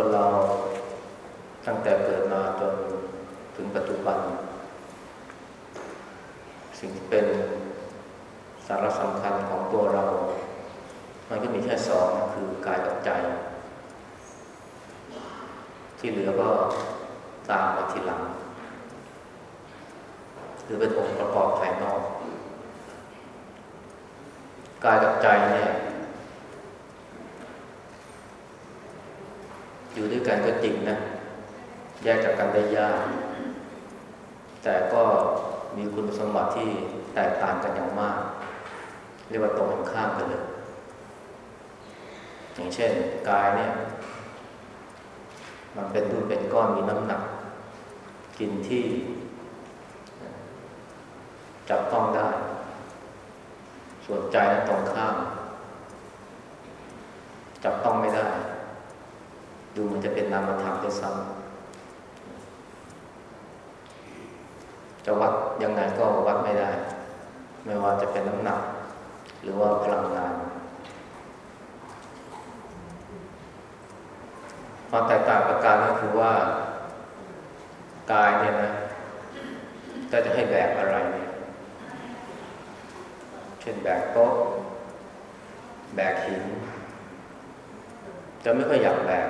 คนเราตั้งแต่เกิดมาจนถึงปัจจุบัน สิ่งที่เป็นสาระสำคัญของตัวเรา มันก็มีแค่สองคือกายกับใจ ที่เหลือก็ตามมาทีหลัง หรือเป็นองค์ประกอบภายนอก กายกับใจเนี่ยอยู่ ด้วยกันก็จริงนะ แยกจากกันได้ยาก แต่ก็มีคุณสมบัติที่แตกต่างกันอย่างมาก เรียกว่าตรงกันข้ามกันเลย อย่างเช่นกายเนี่ย มันเป็นรูปเป็นก้อนมีน้ำหนัก กินที่ จับต้องได้ ส่วนใจนั้นตรงข้าม จับต้องไม่ได้ ดูมันจะเป็นนามธรรมด้วยซ้ำจะวัดยังไงก็วัดไม่ได้ ไม่ว่าจะเป็นน้ำหนัก หรือว่าพลังงานความแตกต่างประการก็คือว่ากายเนี่ยนะก็จะให้แบกอะไรเนี่ยเช่นแบกโต๊ะแบกหิน จะไม่ค่อยอยากแบก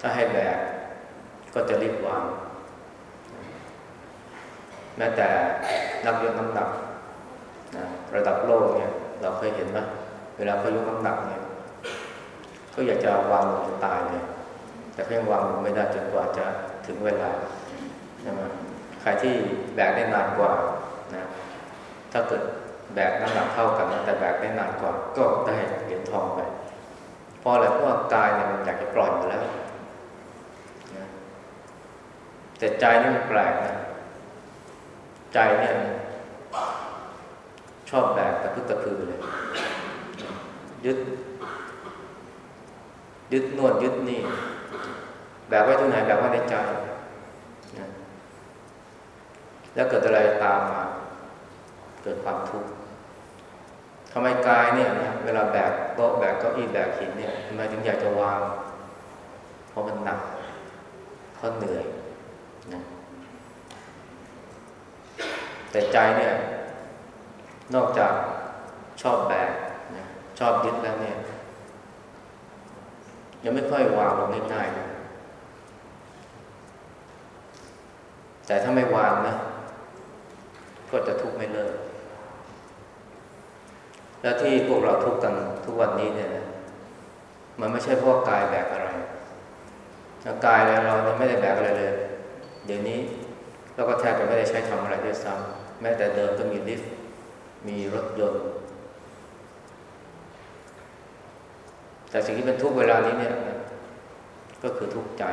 ถ้าให้แบกก็จะรีบวาง แม้แต่นักยกน้ำหนักนะระดับโลกเนี่ย เราเคยเห็นไหมเวลาเขายกน้ำหนักเนี่ยก็อยากจะวางลงจนตายเลยแต่เพียงวางลงไม่ได้จนกว่าจะถึงเวลาใช่ไหมใครที่แบกได้นานกว่านะถ้าเกิดแบกน้ำหนักเท่ากันแต่แบกได้นานกว่าก็ได้เหรียญทองไปพอะไรเพราะกายเนี่ยมันอยากจะปล่อยอยู่แล้ว แต่ใจนี่มันแปลกนะ ใจเนี่ยชอบแบกแต่พึ่งตะพือเลย ยึด ยึดนวดยึดนี่ แบบไว้ที่ไหนแบบว่าในใจนะแล้วเกิดอะไรตามมาเกิดความทุกข์ทำไมกายเนี่ยนะเวลาแบกโต๊ะแบกเก้าอี้แบกหินเนี่ยทำไมถึงอยากจะวาง เพราะมันหนักเพราะเหนื่อย แต่ใจเนี่ย นอกจากชอบแบกนะชอบยึดแล้วเนี่ย ยังไม่ค่อยวางลงง่ายๆนะแต่ถ้าไม่วางนะ ก็จะทุกข์ไม่เลิก แล้วที่พวกเราทุกข์กันทุกวันนี้เนี่ยนะมันไม่ใช่เพราะกายแบกอะไรกายอะไรเราเนี่ยไม่ได้แบกอะไรเลย เดี๋ยวนี้เราก็แทบจะไม่ได้ใช้ทำอะไรด้วยซ้ำแม้แต่เดิมก็มีลิฟต์มีรถยนต์ แต่สิ่งที่เป็นทุกเวลานี้เนี่ย ก็คือทุกข์ใจ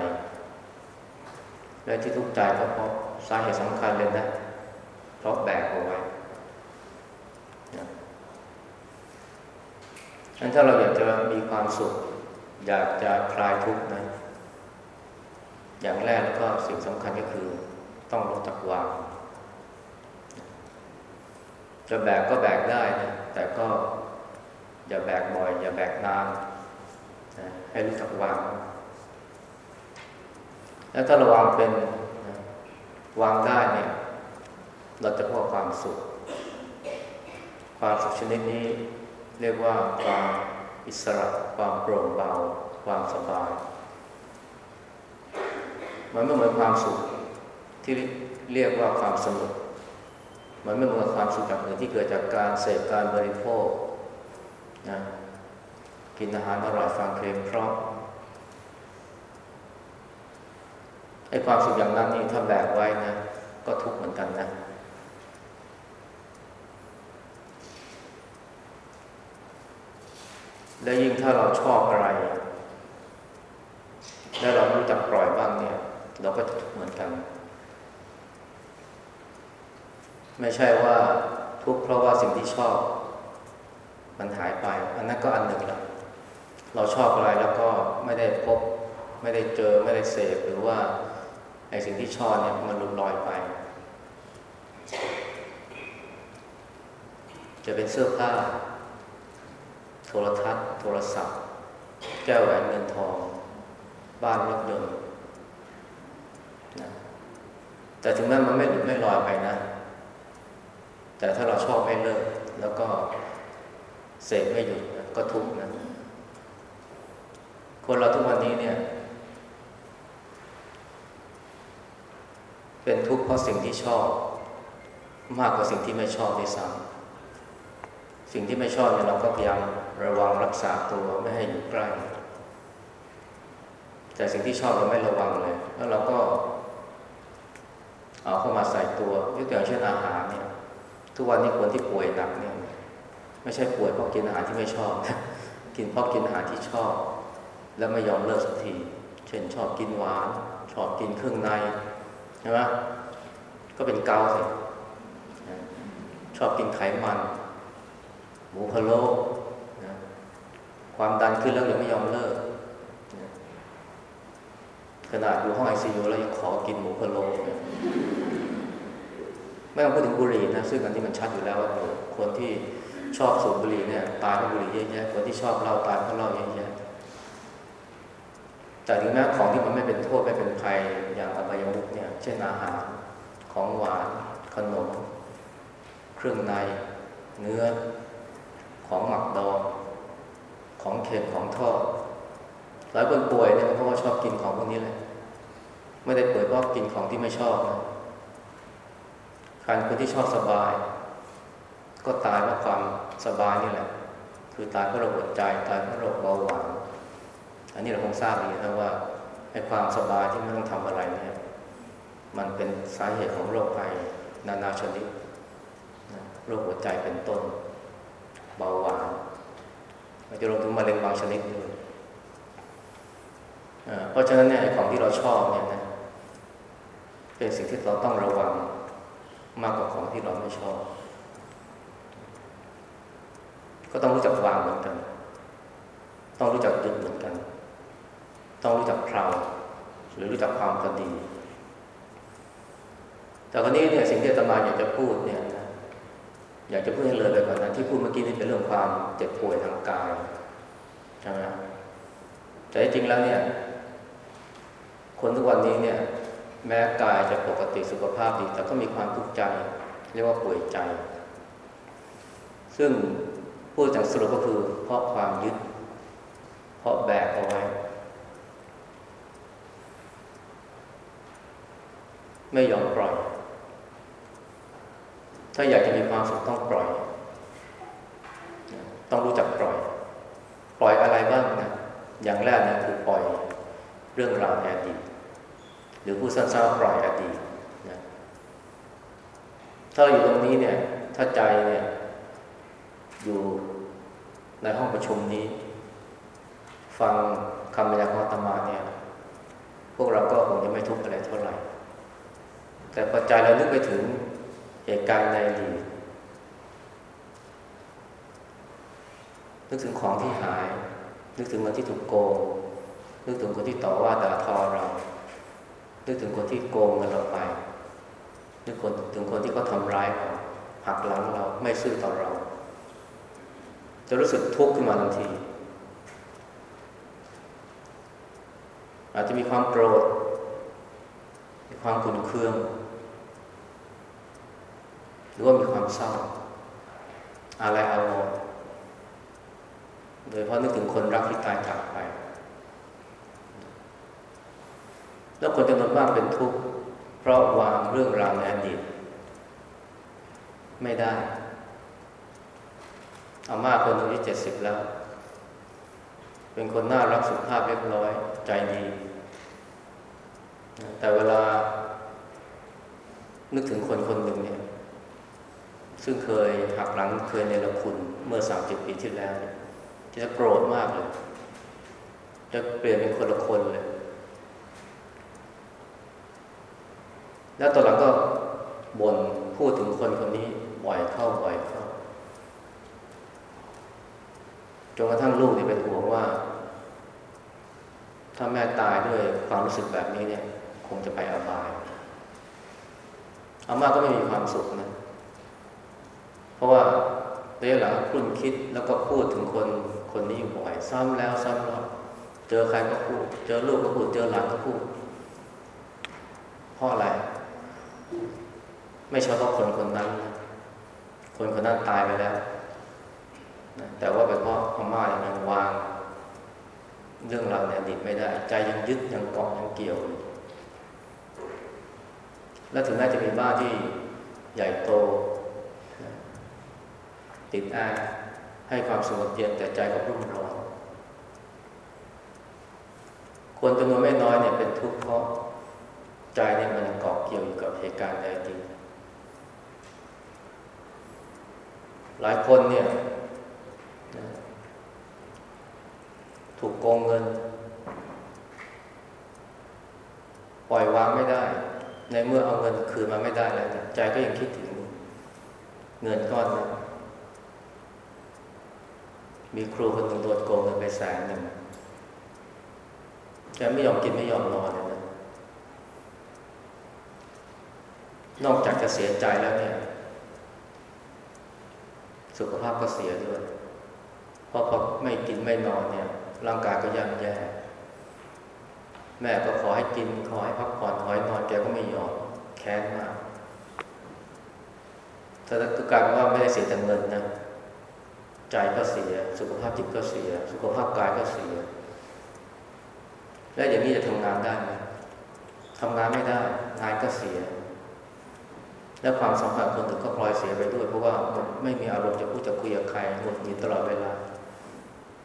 และที่ทุกข์ใจก็เพราะสาเหตุสำคัญเลยนะ เพราะแบกเอาไว้ฉันถ้าเราอยากจะมีความสุข อยากจะคลายทุกข์นะ อย่างแรกแล้วก็สิ่งสำคัญก็คือต้องรู้จักวางจะแบกก็แบกได้นะแต่ก็อย่าแบกบ่อย อย่าแบกนานนะให้รู้จักวาง แล้วถ้าเราวางเป็นนะวางได้เนี่ย เราจะพบความสุข ความสุขชนิดนี้เรียกว่าความอิสระ ความโปร่งเบา ความสบาย มันไม่เหมือนความสุขที่เรียกว่าความสนุกมันไม่เหมือนความสุขแบบอื่นที่เกิดจากการเสพการบริโภคนะกินอาหารอร่อยฟังเพลงเพราะไอ้ความสุขอย่างนั้นนี่ถ้าแบกไว้นะ ก็ทุกข์เหมือนกันนะและยิ่งถ้าเราชอบอะไร และเรารู้จักปล่อยบ้างเนี่ย เราก็จะทุกข์เหมือนกัน ไม่ใช่ว่าทุกข์เพราะว่าสิ่งที่ชอบ มันหายไป อันนั้นก็อันหนึ่งละเราชอบอะไรแล้วก็ไม่ได้พบ ไม่ได้เจอไม่ได้เสพหรือว่าไอ้สิ่งที่ชอบเนี่ยมันหลุดลอยไป จะเป็นเสื้อผ้า โทรทัศน์ โทรศัพท์ แก้วแหวนเงินทอง บ้านรถยนต์นะ แต่ถึงแม้มันไม่หลุดไม่ลอยไปนะ แต่ถ้าเราชอบไม่เลิก แล้วก็เสกไม่หยุดก็ทุกข์นะ คนเราทุกวันนี้เนี่ย เป็นทุกข์เพราะสิ่งที่ชอบ มากกว่าสิ่งที่ไม่ชอบที่ซ้ำสิ่งที่ไม่ชอบเนี่ยเราก็พยายามระวังรักษาตัวไม่ให้อยู่ใกล้แต่สิ่งที่ชอบเราไม่ระวังเลย แล้วเราก็ เอาเข้ามาใส่ตัวยกตัวอย่างเช่นอาหารเนี่ยทุกวันนี้คนที่ป่วยหนักเนี่ยไม่ใช่ป่วยเพราะกินอาหารที่ไม่ชอบ กินเพราะกินอาหารที่ชอบ แล้วไม่ยอมเลิกสักที เช่นชอบกินหวาน ชอบกินเครื่องในใช่ไหมก็เป็นเกาสิชอบกินไขมัน หมูพะโล้ความดันขึ้นแล้วยังไม่ยอมเลิก ขนาดอยู่ห้องไอซียูแล้วยังขอกินหมูพะโล้ไม่ต้องพูดถึงบุหรี่นะซึ่งอันนี้มันชัดอยู่แล้วว่าคนที่ชอบสูบบุหรี่เนี่ยตายเพราะบุหรี่เยอะแยะคนที่ชอบเหล้าตายเพราะเหล้าเยอะแยะแต่ถึงแม้ของที่มันไม่เป็นโทษไม่เป็นภัยอย่างอบายมุขเนี่ย เช่นอาหารของหวานขนม เครื่องใน เนื้อ ของหมักดอง ของเค็มของทอดหลายคนป่วยเนี่ยเพราะว่าชอบกินของพวกนี้เลย ไม่ได้เป่วยเพราะกินของที่ไม่ชอบนะการคนที่ชอบสบาย ก็ตายเพราะความสบายนี่แหละ คือตายเพราะโรคหัวใจตายเพราะโรคเบาหวานอันนี้เราคงทราบดีนะว่าไอ้ความสบายที่ไม่ต้องทำอะไรเนี่ยมันเป็นสาเหตุของโรคภัยนานาชนิดโรคหัวใจเป็นต้น เบาหวานอาจจะรวมถึงมะเร็งบางชนิดด้วยเพราะฉะนั้นเนี่ยของที่เราชอบเนี่ยนะ เป็นสิ่งที่เราต้องระวังมากกว่าของที่เราไม่ชอบ ก็ต้องรู้จักวางเหมือนกัน ต้องรู้จักหยุดเหมือนกัน ต้องรู้จักเพลาหรือรู้จักความพอดี แต่ครนี้เนี่ยสิ่งที่อาตมาอยากจะพูดเนี่ยนะอยากจะพูดให้เลยไปก่อนนที่พูดเมื่อกี้นี่เป็นเรื่องความเจ็บป่วยทางกายใช่ไหมแต่จริงแล้วเนี่ย คนทุกวันนี้เนี่ย แม้กายจะปกติสุขภาพดี แต่ก็มีความทุกข์ใจ เรียกว่าป่วยใจ ซึ่งพูดจากสรุปก็คือเพราะความยึด เพราะแบกเอาไว้ ไม่ยอมปล่อย ถ้าอยากจะมีความสุขต้องปล่อย ต้องรู้จักปล่อย ปล่อยอะไรบ้างนะ อย่างแรกนะคือปล่อยเรื่องราวในอดีต หรือผู้สั้นๆปล่อยอดีตนะถ้าเราอยู่ตรงนี้เนี่ย ถ้าใจเนี่ย อยู่ในห้องประชุมนี้ ฟังคำบรรยายของธรรมาเนี่ย พวกเราก็คงจะไม่ทุกข์อะไรเท่าไหร่ แต่พอใจเรานึกไปถึงเหตุการณ์ในอดีตนึกถึงของที่หาย นึกถึงคนที่ถูกโกงนึกถึงคนที่ต่อว่าด่าทอเรา นึกถึงคนที่โกงเงินเราไป นึกถึงคนที่เขาทำร้ายเราหักหลังเราไม่ซื่อต่อเรา จะรู้สึกทุกข์ขึ้นมาทันที อาจจะมีความโกรธ มีความขุ่นเคือง หรือว่ามีความเศร้า อะไรอาวรณ์โดยเพราะนึกถึงคนรักที่ตายจากไป แล้วคนจำนวนมากเป็นทุกข์เพราะวางเรื่องราวในอดีตไม่ได้อาม่าคนหนึ่งที่เจ็ดสิบแล้ว เป็นคนน่ารักสุภาพเรียบร้อยใจดี แต่เวลา นึกถึงคนคนหนึ่งเนี่ย ซึ่งเคยหักหลังเคยในละคุณเมื่อสามสิบปีที่แล้ว จะโกรธมากเลย จะเปลี่ยนเป็นคนละคนเลย แล้วตอนหลังก็บ่นพูดถึงคนคนนี้บ่อยเข้าบ่อยเข้าจนกระทั่งลูกนี่เป็นห่วงว่า ถ้าแม่ตายด้วยความรู้สึกแบบนี้เนี่ย คงจะไปอบายอาม่าก็ไม่มีความสุขนะ เพราะว่าระยะหลังคุณคิดแล้วก็พูดถึงคนคนนี้บ่อย ซ้ำแล้วซ้ำเล่าเจอใครก็พูด เจอลูกก็พูด เจอหลานก็พูด เพราะอะไร ไม่ใช่เพราะคนคนนั้น คนคนนั้นตายไปแล้วแต่ว่าเป็นเพราะพม่ายังวาง เรื่องราวในอดีตไม่ได้ ใจยังยึดยังเกาะยังเกี่ยว และถึงแม้จะมีบ้านที่ใหญ่โต ติดแอร์ให้ความสงบเย็นแต่ใจก็รุ่มร้อนคนจำนวนไม่น้อยเนี่ยเป็นทุกข์เพราะใจเนี่ยมันเกาะเกี่ยวอยู่กับเหตุการณ์ในอดีต หลายคนเนี่ยถูกโกงเงิน ปล่อยวางไม่ได้ ในเมื่อเอาเงินคืนมาไม่ได้แล้วใจก็ยังคิดถึงเงินก้อนนั้นมีครูคนหนึ่งโดนโกงเงินไปแสนหนึ่งแกไม่ยอมกินไม่ยอมนอนเลยนะ นอกจากจะเสียใจแล้วเนี่ย สุขภาพก็เสียด้วย เพราะพอไม่กินไม่นอนเนี่ย ร่างกายก็ย่ำแย่ แม่ก็ขอให้กินขอให้พักผ่อนขอให้นอนแกก็ไม่ยอมแค้นมากแต่ก็กลายเป็นว่าไม่ได้เสียแต่เงินนะ ใจก็เสีย สุขภาพจิตก็เสีย สุขภาพกายก็เสีย และอย่างนี้จะทำงานได้ไหมทำงานไม่ได้ งานก็เสีย และความสัมพันธ์คนอื่นก็พลอยเสียไปด้วย เพราะว่าไม่มีอารมณ์จะพูดจะคุยกับใครหงุดหงิดตลอดเวลา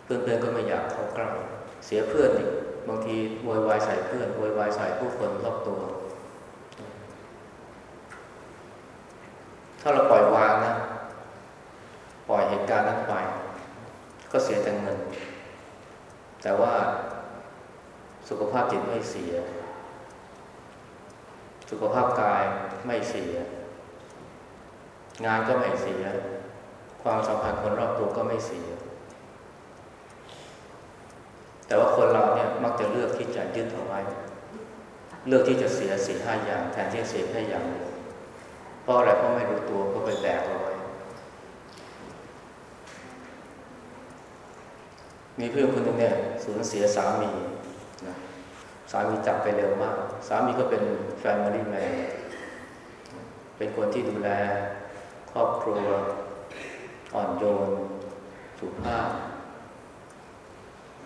เพื่อนๆก็ไม่อยากเข้าใกล้เสียเพื่อนอีกบางทีโวยวายใส่เพื่อนโวยวายใส่ผู้คนรอบตัว ถ้าเราปล่อยวางนะปล่อยเหตุการณ์นั้นไป ก็เสียแต่เงิน แต่ว่าสุขภาพจิตไม่เสีย สุขภาพกายไม่เสีย งานก็ไม่เสีย ความสัมพันธ์คนรอบตัวก็ไม่เสีย แต่ว่าคนเราเนี่ยมักจะเลือกที่จะยึดเอาไว้ เลือกที่จะเสียสี่ห้าอย่าง แทนที่จะเสียแค่อย่างเดียวเพราะอะไรเพราะไม่รู้ตัวก็ไปแบกเอาไว้มีเพื่อนคนหนึ่งเนี่ยสูญเสียสามีนะสามีจากไปเร็วมาก สามีก็เป็นแฟมิลี่แมนเป็นคนที่ดูแล ครอบครัว อ่อนโยน สุภาพ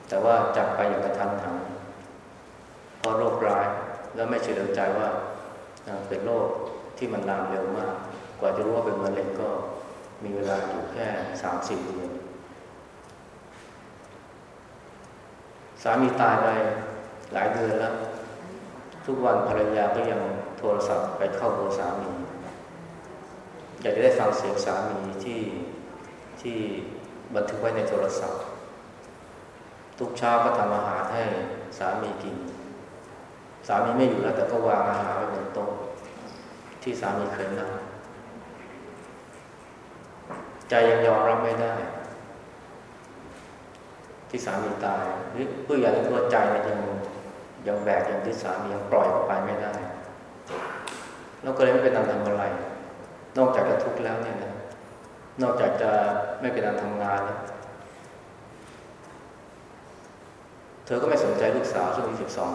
แต่ว่าจากไปอย่างกระทันหันเพราะโรคร้าย แล้วไม่เฉลียวใจว่าเป็นโรคที่มันลามเร็วมาก กว่าจะรู้ว่าเป็นมะเร็งก็มีเวลาอยู่แค่สามสิบเดือนสามีตายไปหลายเดือนแล้ว ทุกวันภรรยาก็ยังโทรศัพท์ไปเข้าเบอร์สามี อยากจะได้ฟังเสียงสามีที่ที่บันทึกไว้ในโทรศัพท์ ทุกเช้าก็ทำอาหารให้สามีกิน สามีไม่อยู่แล้วแต่ก็วางอาหารไว้บนโต๊ะที่สามีเคยนั่งใจยังยอมรับไม่ได้ ที่สามีตายหรือผู้ใหญ่ตัวใจยังยังแบกยังที่สามียังปล่อยออกไปไม่ได้เราก็เลยไม่เป็นอันทำอะไร นอกจากจะทุกข์แล้วเนี่ยนะนอกจากจะไม่เป็นอันทำงานแล้วเธอก็ไม่สนใจลูกสาวช่วงที่สิบสอง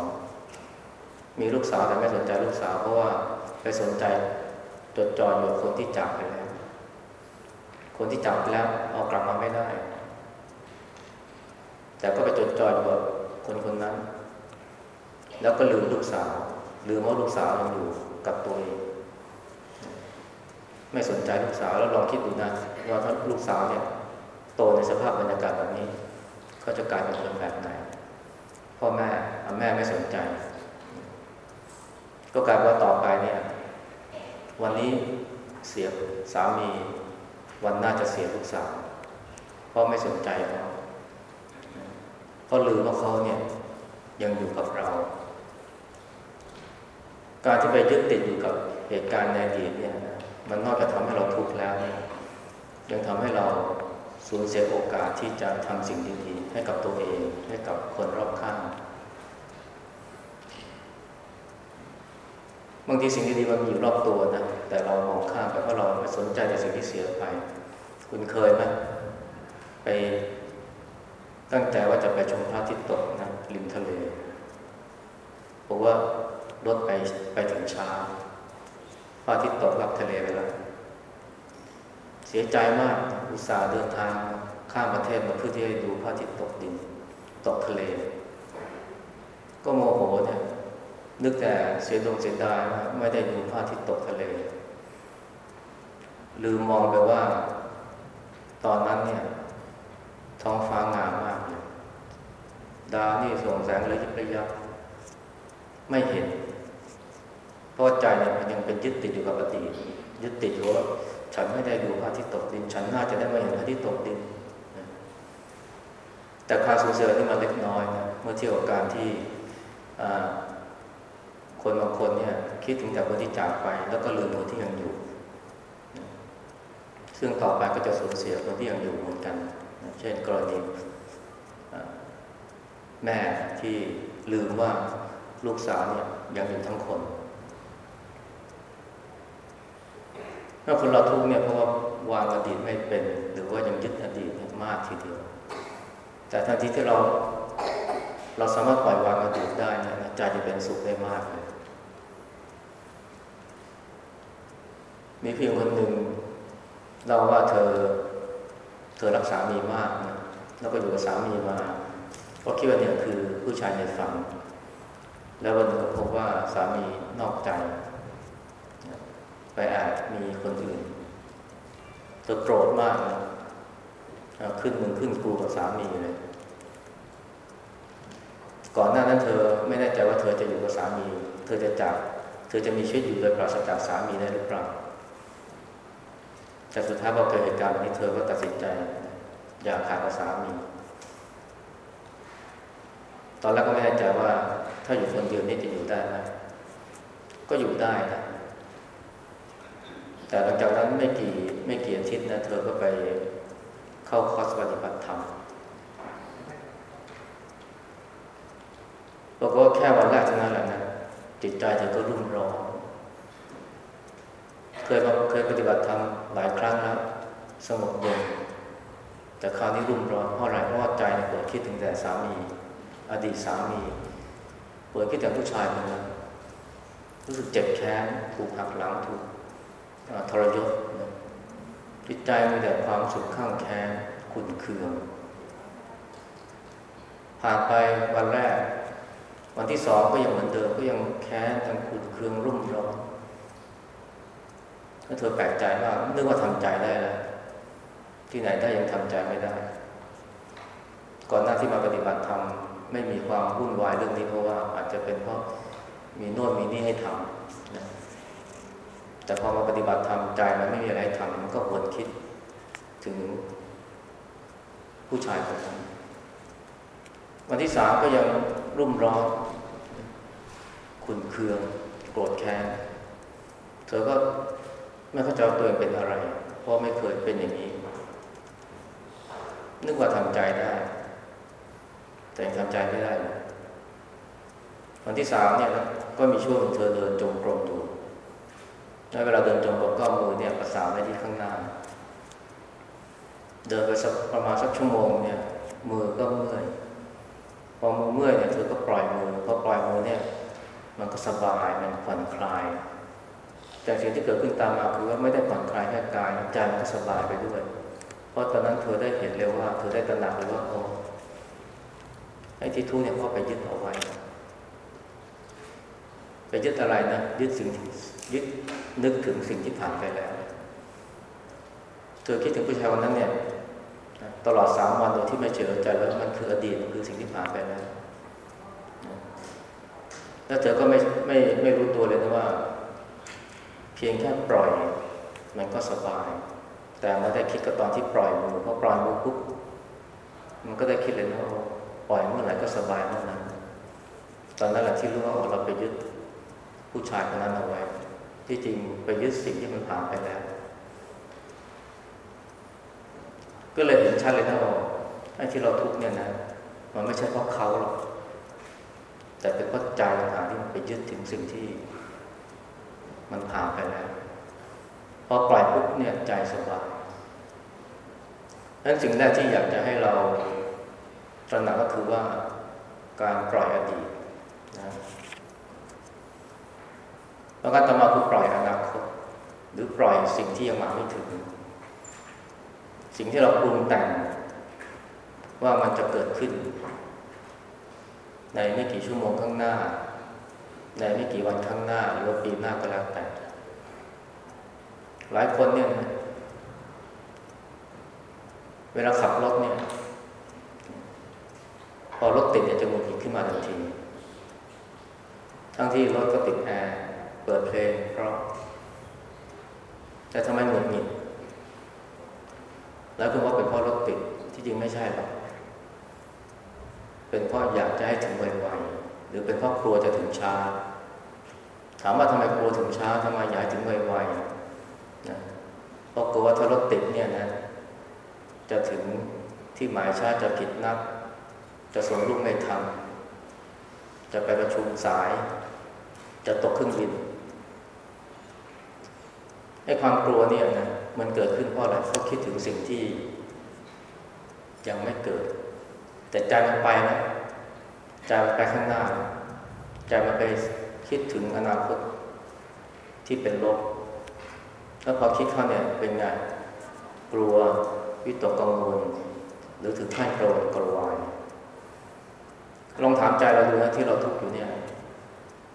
มีลูกสาวแต่ไม่สนใจลูกสาวเพราะว่าไปสนใจจดจ่ออยู่คนที่จากไปแล้ว คนที่จากไปแล้วเอากลับมาไม่ได้ แต่ก็ไปจดจ่ออยู่กับคนคนนั้น แล้วก็ลืมลูกสาวลืมว่าลูกสาวยังอยู่กับตัวเอง ไม่สนใจลูกสาวแล้วลองคิดดูนะว่าถ้าลูกสาวเนี่ยโตในสภาพบรรยากาศแบบนี้เขาจะกลายเป็นคนแบบไหนพ่อแม่แม่ไม่สนใจ ก็กลายว่าต่อไปเนี่ย วันนี้เสียสามี วันหน้าจะเสียลูกสาวพราะไม่สนใจเขาเพราะลืมว่าเขาเนี่ยยังอยู่กับเรา การที่ไปยึดติดอยู่กับเหตุการณ์ในอดีตเนี่ย มันนอกจากทำให้เราทุกข์แล้วเนี่ยยังทำให้เราสูญเสียโอกาสที่จะทำสิ่งดีๆให้กับตัวเองให้กับคนรอบข้างบางทีสิ่งดีๆมันอยู่รอบตัวนะแต่เรามองข้ามไปเพราะเราไปสนใจในสิ่งที่เสียไป คุณเคยไหมไปตั้งใจว่าจะไปชมพระอาทิตย์ตกนะริมทะเลบอกว่ารถไปไปถึงเช้า พระอาทิตย์ตกลับทะเลไปแล้ว เสียใจมากอุตส่าห์เดินทางข้ามประเทศมาเพื่อที่จะดูพระอาทิตย์ตกดิน ตกทะเล ก็โมโหเนี่ยนึกแต่เสียดงเสียดายไม่ได้ดูพระอาทิตย์ตกทะเล ลืมมองไปว่า ตอนนั้นเนี่ย ท้องฟ้างามมากเลยดาวนี่ส่งแสงระยิบระยับไม่เห็น เพราะใจเนี่ยมันยังเป็นยึดติดอยู่กับอดีตยึดติดอยู่ว่าฉันไม่ได้ดูพระทิตย์ตกดิน ฉันน่าจะได้มาเห็นพระทิตย์ตกดินแต่ความสูญเสียนี่มันเล็กน้อยนะเมื่อเทียบกับการที่คนบางคนเนี่ย คิดถึงแต่คนที่จากไป แล้วก็ลืมคนที่ยังอยู่ ซึ่งต่อไปก็จะสูญเสียคนที่ยังอยู่เหมือนกัน เช่นกรณีแม่ที่ลืมว่าลูกสาวเนี่ยยังอยู่ทั้งคน ถ้าคนเราทุกเนี่ยเพราะว่าวางอดีตไม่เป็น หรือว่ายังยึดอดีตมากทีเดียว แต่ทันทีที่เราเราสามารถปล่อยวางอดีตได้เนี่ยใจจะเป็นสุขได้มากเลยมีเพียงคนหนึ่งเราว่าเธอ เธอรักสามีมากนะแล้วก็อยู่กับสามีมาเพราะคิดว่าเนี่ยคือผู้ชายในฝันแล้ววันหนึ่งก็พบว่าสามีนอกใจ ไปแอบมีคนอื่นเธอโกรธมากนะขึ้นมึงขึ้นกูกับสามีเลย ก่อนหน้านั้นเธอไม่แน่ใจว่าเธอจะอยู่กับสามี เธอจะจาก เธอจะมีชีวิตอยู่โดยปราศจากสามีได้หรือเปล่า แต่สุดท้ายพอเกิดเหตุการณ์นี้เธอก็ตัดสินใจ อยากขาดกับสามี ตอนแรกก็ไม่แน่ใจว่า ถ้าอยู่คนเดียวนี่จะอยู่ได้ไหมก็อยู่ได้นะ แต่หลังจากนั้นไม่กี่ไม่กี่อาทิตย์นะเธอก็ไปเข้าคอร์สปฏิบัติธรรมบอกว่าแค่วันแรกเท่านั้นแหละนะจิตใจเธอก็รุ่มร้อนเคยเคยปฏิบัติธรรมหลายครั้งแล้วสงบเย็นแต่คราวนี้รุ่มร้อนเพราะอะไรเพราะว่าใจเกิดคิดถึงแต่สามี อดีตสามีเปิดคิดถึงผู้ชายคนนั้นรู้สึกเจ็บแค้นถูกหักหลังถูก ทรยศจิตใจมีแต่ความสุขข้างแค้นขุนเคือง ผ่านไปวันแรก วันที่สองก็ยังเหมือนเดิมก็ยังแค้นทั้งขุนเคืองรุ่มร้อนแล้วเธอแปลกใจมานึกว่าทำใจได้แล้วที่ไหนได้ยังทำใจไม่ได้ ก่อนหน้าที่มาปฏิบัติธรรมไม่มีความวุ่นวายเรื่องนี้เพราะว่าอาจจะเป็นเพราะมีโน่นมีนี่ให้ทำนะ แต่พอมาปฏิบัติธรรมใจมันไม่มีอะไรทำมันก็วนคิดถึงผู้ชายคนนั้นวันที่สามก็ยังรุ่มร้อนขุนเคืองโกรธแค้นเธอก็ไม่เข้าใจตัวเองเป็นอะไร เพราะไม่เคยเป็นอย่างนี้ นึกว่าทำใจได้ แต่ยังทำใจไม่ได้ วันที่สามเนี่ยก็มีช่วงเธอเดินจงกรมอ ยู่ในเวลาเดินจงกรมก็มือเนี่ยประสานไว้ที่ข้างหน้า เดินไปสักประมาณสักชั่วโมงเนี่ย มือก็เมื่อย พอมือเมื่อยเนี่ยเธอก็ปล่อยมือพอปล่อยมือเนี่ย มันก็สบายมันผ่อนคลาย แต่สิ่งที่เกิดขึ้นตามมาคือว่าไม่ได้ผ่อนคลายแค่กายใจมันก็สบายไปด้วย เพราะตอนนั้นเธอได้เห็นเร็วว่า เธอได้ตระหนักเลยว่าโอ้ไอ้ที่ทุกเนี่ยเขาไปยึดเอาไว้ ไปยึดอะไรนะยึดสิ่งที่ ยึดนึกถึงสิ่งที่ผ่านไปแล้ว เธอคิดถึงผู้ชายคนนั้นเนี่ยตลอดสามวันโดยที่ไม่เฉยใจแล้วมันคืออดีตมันคือสิ่งที่ผ่านไปแล้วแล้วเธอก็ไม่ไม่ไม่รู้ตัวเลยนะว่า เพียงแค่ปล่อย มันก็สบาย แต่มาได้คิดก็ตอนที่ปล่อยมือพอปล่อยมือปุ๊บมันก็ได้คิดเลยนะว่าปล่อยเมื่อไหร่ก็สบายเมื่อนั้น ตอนนั้นแหละที่รู้ว่าเราไปยึดผู้ชายคนนั้นเอาไว้ ที่จริงไปยึดสิ่งที่มันผ่านไปแล้ว ก็เลยเห็นชัดเลยนะว่าไอ้ที่เราทุกเนี่ยนะมันไม่ใช่เพราะเขาหรอกแต่เป็นเพราะใจต่างที่มันไปยึดถึงสิ่งที่ มันผ่านไปแล้วพอปล่อยปุ๊บเนี่ยใจสบายนั้นสิ่งแรกที่อยากจะให้เราตระหนักก็คือว่าการปล่อยอดีตนะ แล้วการตมาคือปล่อยอนาคต หรือปล่อยสิ่งที่ยังมาไม่ถึง สิ่งที่เราปรุงแต่งว่ามันจะเกิดขึ้น ในไม่กี่ชั่วโมงข้างหน้า ในไม่กี่วันข้างหน้า หรือว่าปีหน้าก็แล้วแต่ หลายคนเนี่ยเวลาขับรถเนี่ย พอรถติดเนี่ยจะหงุดหงิดขึ้นมาทันที ทั้งที่รถก็ติดแอร์ เปิดเพลงเพราะ แต่ทำไมหงุดหงิด แล้วคุณว่าเป็นเพราะรถติดที่จริงไม่ใช่หรอกเป็นเพราะอยากจะให้ถึงไวๆหรือเป็นเพราะกลัวจะถึงช้า ถามว่าทำไมกลัวถึงช้าทำไมอยากถึงไวๆนะเพราะกลัวว่าถ้ารถติดเนี่ยนะ จะถึงที่หมายช้าจะผิดนัดจะส่งลูกไม่ทันจะไปประชุมสาย จะตกเครื่องบิน ไอ้ความกลัวเนี่ยนะมันเกิดขึ้นเพราะอะไรเพราะคิดถึงสิ่งที่ ยังไม่เกิด แต่ใจมันไปนะใจมันไปข้างหน้าใจมันไปคิดถึงอนาคตที่เป็นลบแล้วพอคิดเข้าเนี่ยเป็นไงกลัววิตกกังวล หรือถึงขั้นโกรธกระวายลองถามใจเราดูนะที่เราทุกข์อยู่เนี่ย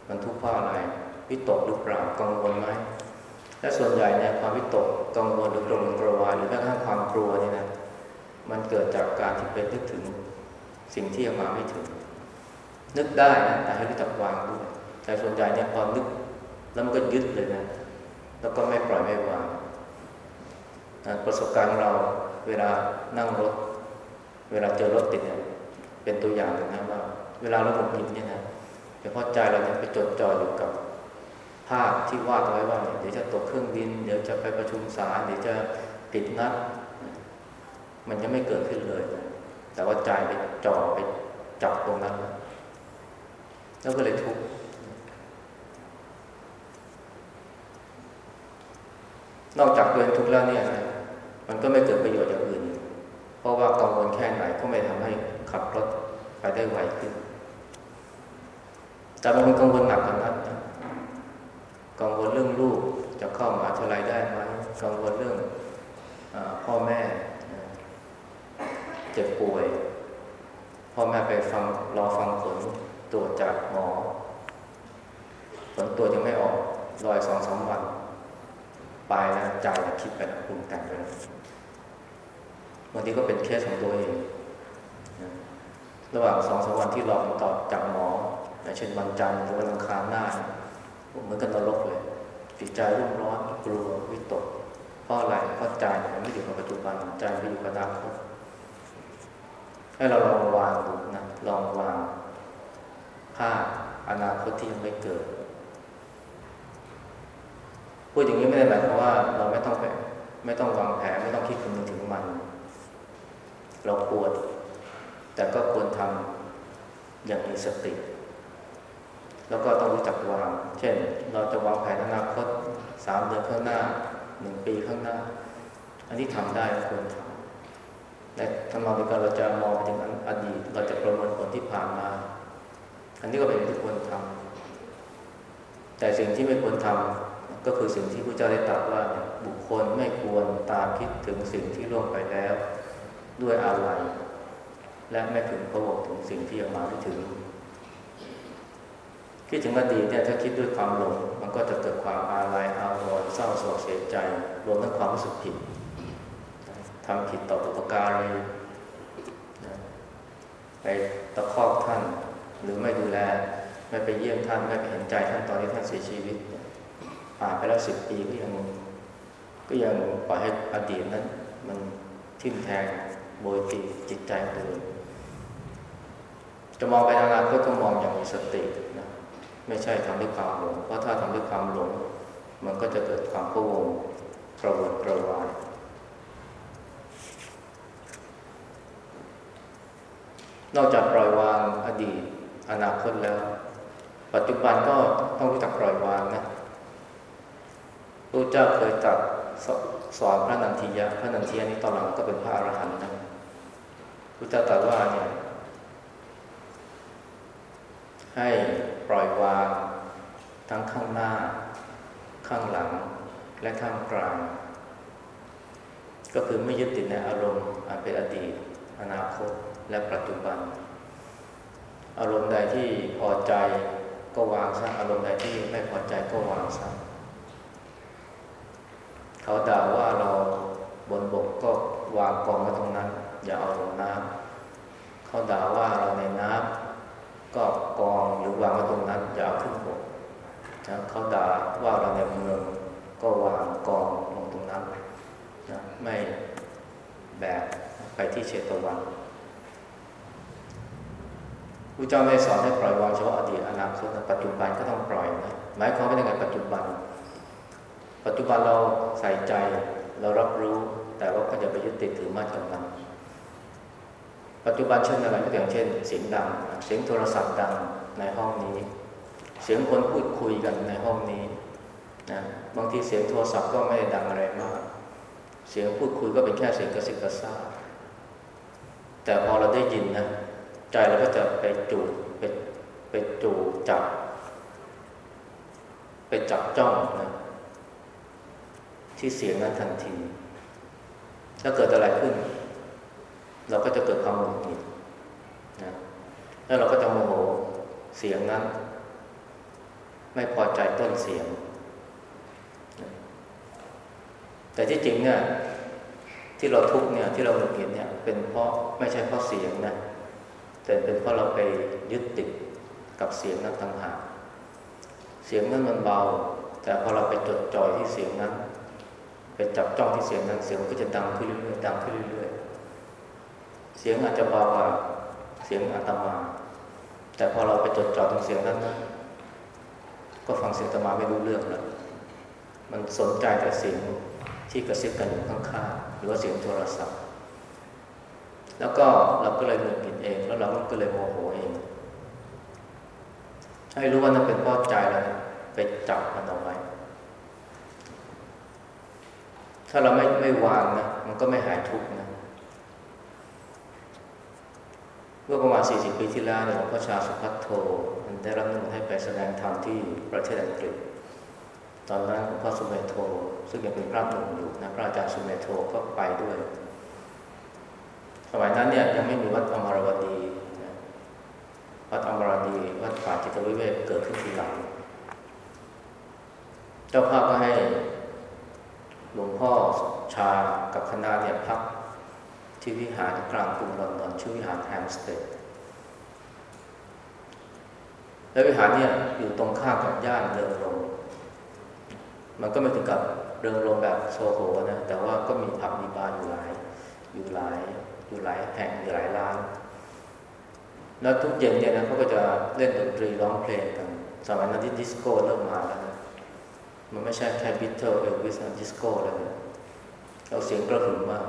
มันทุกข์เพราะอะไรวิตกหรือเปล่ากังวลไหม และส่วนใหญ่เนี่ยความวิตกกังวลหรือกระวนกระวายหรือแม้กระทั่งความกลัวนี่นะมันเกิดจากการที่เป็นนึกถึงสิ่งที่ยังมาไม่ถึง นึกได้นะแต่ให้รู้จักวางด้วยแต่ส่วนใหญ่เนี่ยพอนึกแล้วมันก็ยึดเลยนะ แล้วก็ไม่ปล่อยไม่วางประสบการณ์เราเวลานั่งรถ เวลาเจอรถติดเนี่ยเป็นตัวอย่างเลยนะว่า เวลาเราหงุดหงิดเนี่ยนะเป็นเพาะใจเราเนี่ยไปจดจ่ออยู่กับาพที่วาดไว้ว่าเดี๋ยวจะตกเครื่องบิน เดี๋ยวจะไปประชุมสารเดี๋ยวจะปิดนัด มันยังไม่เกิดขึ้นเลย แต่ว่าใจไปจ่อไปจับตรงนั้น แล้วก็เลยทุกข์นอกจากตัวเองทุกข์แล้วเนี่ยนะมันก็ไม่เกิดประโยชน์อย่างอื่น เพราะว่ากังวลแค่ไหนก็ไม่ทำให้ขับรถไปได้ไวขึ้น แต่บางคนกังวลหนักกว่านั้น กังวลเรื่องลูกจะเข้ามาท่าไรได้ไหมกังวลเรื่องอพ่อแม่เจ็บป่วย พ่อแม่ไปฟังรอฟังผลตรวจจากหมอ ผลตรวจยังไม่ออกรอยสองสามวันไปแล้วใจคิดไปปรุงแต่งไปแล้วบางทีก็เป็นเคสของตัวเองระหว่างสองสวันที่รอคำตอบจากหมอเช่นวันจันทร์หรือวันอังคารหน้า เหมือนกันนรกเลย จิตใจรุ่มร้อนกลัววิตกเพราะอะไรเพราะใจมันไม่อยู่กับปัจจุบันใจไม่อยู่กับอนาคตให้เราลองวางดูนะลองวางภาพอนาคตที่ยังไม่เกิดพูดอย่างนี้ไม่ได้หมายความว่าเราไม่ต้องไปไม่ต้องวางแผนไม่ต้องคิดคำนึงถึงมัน เราควรแต่ก็ควรทำอย่างมีสติ แล้วก็ต้องรู้จักวาง เช่น เราจะวางแผนอนาคตสามเดือนข้างหน้าหนึ่งปีข้างหน้า อันนี้ทำได้ควรทำแต่ทำนองเดีกันเราจะมองไปถึงอดีต เราจะประเมินผลที่ผ่านมา อันนี้ก็เป็นที่ควรทำแต่สิ่งที่ไม่ควรทำก็คือสิ่งที่พระเจ้าได้ตรัสว่าบุคคลไม่ควรตามคิดถึงสิ่งที่ล่วงไปแล้ว ด้วยอะไร และไม่ถึงพระวงถึงสิ่งที่ยังมาไม่ถึง คิดถึงอดีตเนี่ยถ้าคิดด้วยความหลงมันก็จะเกิดความอาลัยอาวรณ์เศร้าโศกเสียใจ รวมทั้งความรู้สึกผิดทำผิดต่อบุปการีไปตะคอกท่าน หรือไม่ดูแล ไม่ไปเยี่ยมท่านไม่ไปเห็นใจท่านตอนที่ท่านเสียชีวิตผ่านไปแล้วสิบปีก็ยังก็ยังปล่อยให้อดีตนั้น มันทิ่มแทงโบยตีจิตใจตัวเองจะมองไปอนาคตก็มองอย่างมีสติ ไม่ใช่ทำด้วยความหลง เพราะถ้าทำด้วยความหลง มันก็จะเกิดความพะวงกระวนกระวายนอกจากปล่อยวางอดีต อนาคตแล้ว ปัจจุบันก็ต้องรู้จักปล่อยวางนะพระเจ้าเคยตรัสสอนพระนันทิยะ พระนันทิยะนี้ตอนหลังก็เป็นพระอรหันต์นะพระเจ้าตรัสว่าเนี่ย ให้ปล่อยวาง ทั้งข้างหน้า ข้างหลังและข้างกลาง ก็คือไม่ยึดติดในอารมณ์อันเป็นอดีต อนาคตและปัจจุบัน อารมณ์ใดที่พอใจก็วางซะอารมณ์ใดที่ไม่พอใจก็วางซะเขาด่าว่าเราบนบกก็วางกองไว้ตรงนั้น อย่าเอาลงน้ำเขาด่าว่าเราในน้ำ ก็กองหรือวางไว้ตรงนั้นอย่าเอาขึ้นบกนะเขาด่าว่าเราในเมือง ก็วางกองลงตรงนั้นนะไม่แบกไปที่เชตวันพระเจ้าไม่สอนให้ปล่อยวางเฉพาะอดีตอนาคตปัจจุบันก็ต้องปล่อยนะหมายความว่ายังไงปัจจุบัน ปัจจุบันเราใส่ใจเรารับรู้ แต่ว่าก็จะไปยึดติดถือมั่นกับมัน ปัจจุบันเช่นอะไรก็อย่างเช่น เสียงดัง เสียงโทรศัพท์ดังในห้องนี้ เสียงคนพูดคุยกันในห้องนี้นะบางทีเสียงโทรศัพท์ก็ไม่ได้ดังอะไรมาก เสียงพูดคุยก็เป็นแค่เสียงกระซิบกระซาบแต่พอเราได้ยินนะใจเราก็จะไปจูไปไปจูจับ ไปจับจ้องนะที่เสียงนั้นทันที ถ้าเกิดอะไรขึ้น เราก็จะเกิดความหงุดหงิดนะแล้วเราก็จะโมโหเสียงนั้น ไม่พอใจต้นเสียง แต่ที่จริงเนี่ยที่เราทุกเนี่ยที่เราหงุดหงิดเนี่ยเป็นเพราะไม่ใช่เพราะเสียงนะแต่เป็นเพราะเราไปยึดติดกับเสียงนั้นต่างหากเสียงนั้นมันเบา แต่พอเราไปจดจ่อยที่เสียงนั้น ไปจับจ้องที่เสียงนั้นเสียงก็จะดังขึ้นเรื่อยๆดังขึ้นเรื่อยๆ เสียงอาจจะเบากว่าเสียงอาตมา แต่พอเราไปจดจ่อตรงเสียงนั้น ก็ฟังเสียงอาตมาไม่รู้เรื่องแล้วมันสนใจแต่เสียงที่กระซิบกันอยู่ข้างๆหรือว่าเสียงโทรศัพท์ แล้วก็เราก็เลยหงุดหงิดเอง แล้วเราก็เลยโมโหเอง ให้รู้ว่านั่นเป็นเพราะใจเราไปจับมันเอาไว้ถ้าเราไม่ไม่วางนะมันก็ไม่หายทุกข์นะ เมื่อประมาณ 40 ปีที่แล้วเนี่ยหลวงพ่อชาสุพัทโทได้รับนิมนต์ให้ไปแสดงธรรมที่ประเทศอังกฤษ ตอนนั้นหลวงพ่อสุเมโท ซึ่งยังเป็นพระหนุ่มอยู่นะพระอาจารย์สุเมโทก็ไปด้วย สมัยนั้นเนี่ยยังไม่มีวัดอมราวดีวัดอมราวดีวัดป่าจิตวิเวกเกิดขึ้นทีหลัง เจ้าภาพก็ให้หลวงพ่อชากับคณะเนี่ยพัก ที่วิหารกลางกรุงลอนดอนชื่อวิหารแฮมสเตดและวิหารเนี่ยอยู่ตรงข้ามกับย่านเริงรมย์มันก็ไม่ถึงกับเริงรมย์แบบโซโหนะ แต่ว่าก็มีผับมีบาร์อยู่หลาย อยู่หลายอยู่หลายแห่งอยู่หลายร้าน แล้วทุกเย็นเนี่ยนะเขาก็จะเล่นดนตรีร้องเพลงกัน สมัยนั้นที่ดิสโก้เริ่มมาแล้วนะมันไม่ใช่แค่บีเทิลเอลวิสดิสโก้แล้วนะแล้วเสียงกระหึ่มมาก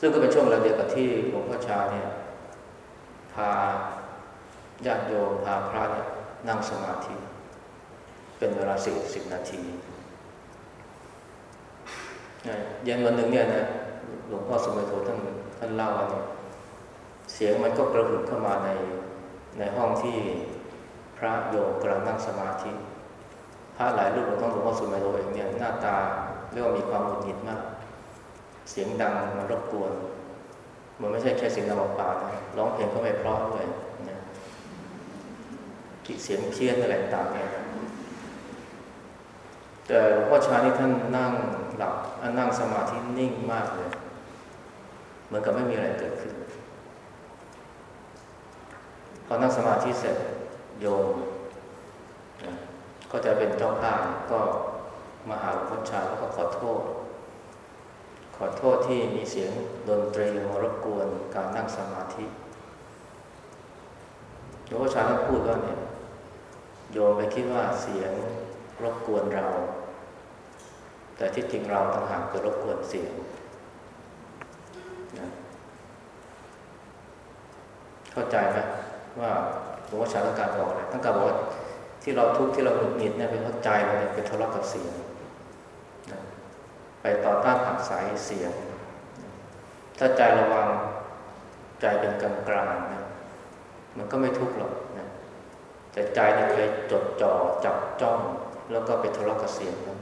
ซึ่งก็เป็นช่วงเวลาเดียวกับที่หลวงพ่อชาเนี่ยพาญาติโยมพาพระเนี่ยนั่งสมาธิ เป็นเวลาสิบสิบนาทีเย็นวันหนึ่งเนี่ยนะหลวงพ่อสมัยโทท่านท่านเล่าว่าเนี่ยเสียงมันก็กระหึ่มเข้ามาในในห้องที่พระโยมกำลังนั่งสมาธิ พระหลายรูปหลวงพ่อหลวงพ่อสมัยโทเองเนี่ยหน้าตาเรียกว่ามีความหงุดหงิดมาก เสียงดังมันรบกวน มันไม่ใช่แค่เสียงดังเปล่านะร้องเพลงก็ไม่เพราะด้วยนะเสียงเพี้ยนอะไรต่างเนี่ยแต่หลวงพ่อชานี่ท่านนั่งหลับนั่งสมาธินิ่งมากเลยเหมือนกับไม่มีอะไรเกิดขึ้นพอนั่งสมาธิเสร็จโยมก็จะเป็นเจ้าภาพก็มาหาหลวงพ่อชาแล้วก็ขอโทษ ขอโทษที่มีเสียงดนตรีมารบกวนการนั่งสมาธิหลวงพ่อชาท่านพูดว่าเนี่ยโยมไปคิดว่าเสียงรบกวนเรา แต่ที่จริงเราต่างหากจะรบกวนเสียงเข้าใจไหมว่าหลวงพ่อชาต้องการบอกอะไรต้องการบอกว่าที่เราทุกข์ที่เราหงุดหงิดเนี่ยเป็นเพราะใจเราเนี่ยเป็นทะเลาะกับเสียง ไปต่อต้านผักสายเสียง ถ้าใจระวังใจเป็นกลางกลางนะมันก็ไม่ทุกข์หรอกนะแต่ใจเนี่ยเคยจดจ่อจับจ้อง แล้วก็ไปทะเลาะกับเสียงนั้น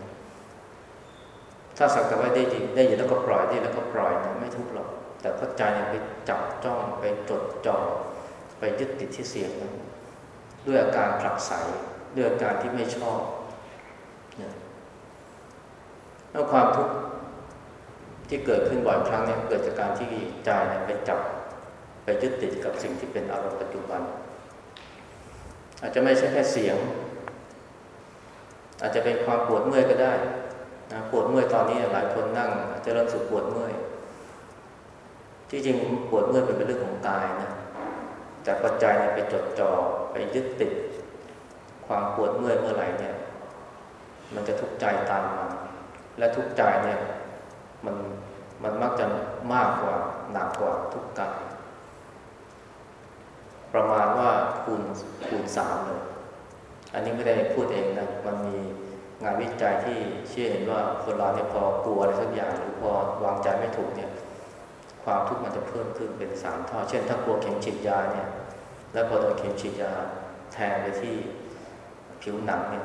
ถ้าสักแต่ว่าได้ยินได้ยินแล้วก็ปล่อยได้แล้วก็ปล่อยนะไม่ทุกข์หรอก แต่พอใจเนี่ยไปจับจ้องไปจดจ่อไปยึดติดที่เสียงนั้นด้วยอาการผลักไสด้วยอาการที่ไม่ชอบนี่ย แล้วความทุกข์ที่เกิดขึ้นบ่อยครั้งเนี่ยเกิดจากการที่ใจเนี่ยไปจับไปยึดติดกับสิ่งที่เป็นอารมณ์ปัจจุบัน อาจจะไม่ใช่แค่เสียง อาจจะเป็นความปวดเมื่อยก็ได้นะปวดเมื่อยตอนนี้หลายคนนั่ง อาจจะเริ่มสึกปวดเมื่อยที่จริงปวดเมื่อยเป็นเรื่องของกายนะแต่ปัจจัยเนี่ยไปจดจ่อไปยึดติด ความปวดเมื่อยเมื่อไหร่เนี่ย มันจะทุกข์ใจตามมา และทุกใจเนี่ยมันมันมักจะมากกว่าหนักกว่าทุกกายประมาณว่าคูณคูณสามเลย อันนี้ไม่ได้พูดเองนะ มันมีงานวิจัยที่เชื่อเห็นว่าคนเราเนี่ยพอกลัวอะไรสักอย่างหรือพอวางใจไม่ถูกเนี่ยความทุกข์มันจะเพิ่มขึ้นเป็นสามเท่า เช่น ถ้ากลัวเข็มฉีดยาเนี่ย แล้วพอโดนเข็มฉีดยาแทงไปที่ผิวหนังเนี่ย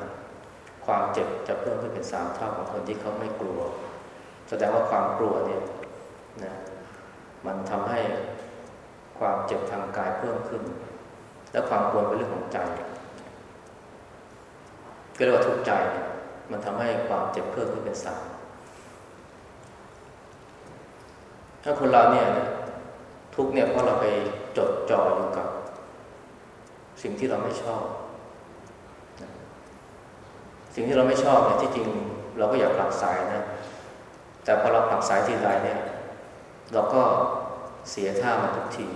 ความเจ็บจะเพิ่มขึ้นเป็นสามเท่าของคนที่เขาไม่กลัว แสดงว่าความกลัวเนี่ยนะมันทำให้ความเจ็บทางกายเพิ่มขึ้น และความกลัวเป็นเรื่องของใจ ก็เรียกว่าทุกข์ใจเนี่ยมันทำให้ความเจ็บเพิ่มขึ้นเป็นสามถ้าคนเราเนี่ยทุกเนี่ยเพราะเราไปจดจ่ออยู่กับ สิ่งที่เราไม่ชอบ สิ่งที่เราไม่ชอบเนี่ยที่จริงเราก็อยากผลักสายนะ แต่พอเราผลักสายทีไรเนี่ย เราก็เสียท่ามาทุกที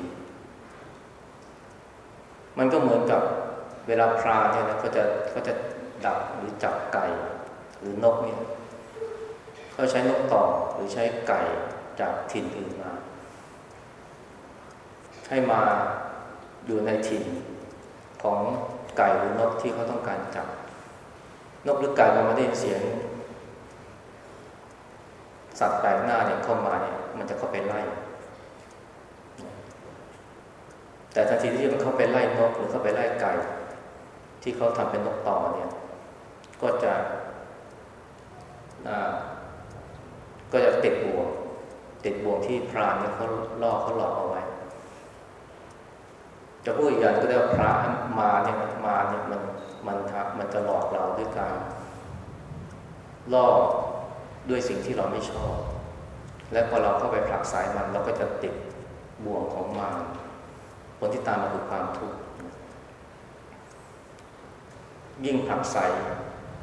มันก็เหมือนกับเวลาพราเนี่ยนะเขาจะเขาจะดับหรือจับไก่ หรือนกเนี่ยเขาใช้นกต่อหรือใช้ไก่จากถิ่นอื่นมา ให้มาอยู่ในถิ่นของไก่หรือนกที่เขาต้องการจับ นกหรือไก่มันไม่ได้ยินเสียง สัตว์แปลกหน้าเนี่ยเข้ามาเนี่ย มันจะเข้าไปไล่ แต่ทันทีที่มันเข้าไปไล่นกหรือเข้าไปไล่ไก่ ที่เขาทำเป็นนกต่อเนี่ย ก็จะก็จะติดบ่วงติดบ่วงที่พรานเนี่ยเขาล่อเขาหลอกเอาไว้ จะพูดอีกอย่างก็ได้ว่าพระมาเนี่ยมาเนี่ยมัน มันมันจะหลอกเราด้วยการล่อด้วยสิ่งที่เราไม่ชอบ และพอเราเข้าไปผลักสายมันเราก็จะติดบ่วงของมันผลที่ตามมาคือความทุกข์ยิ่งผลักใส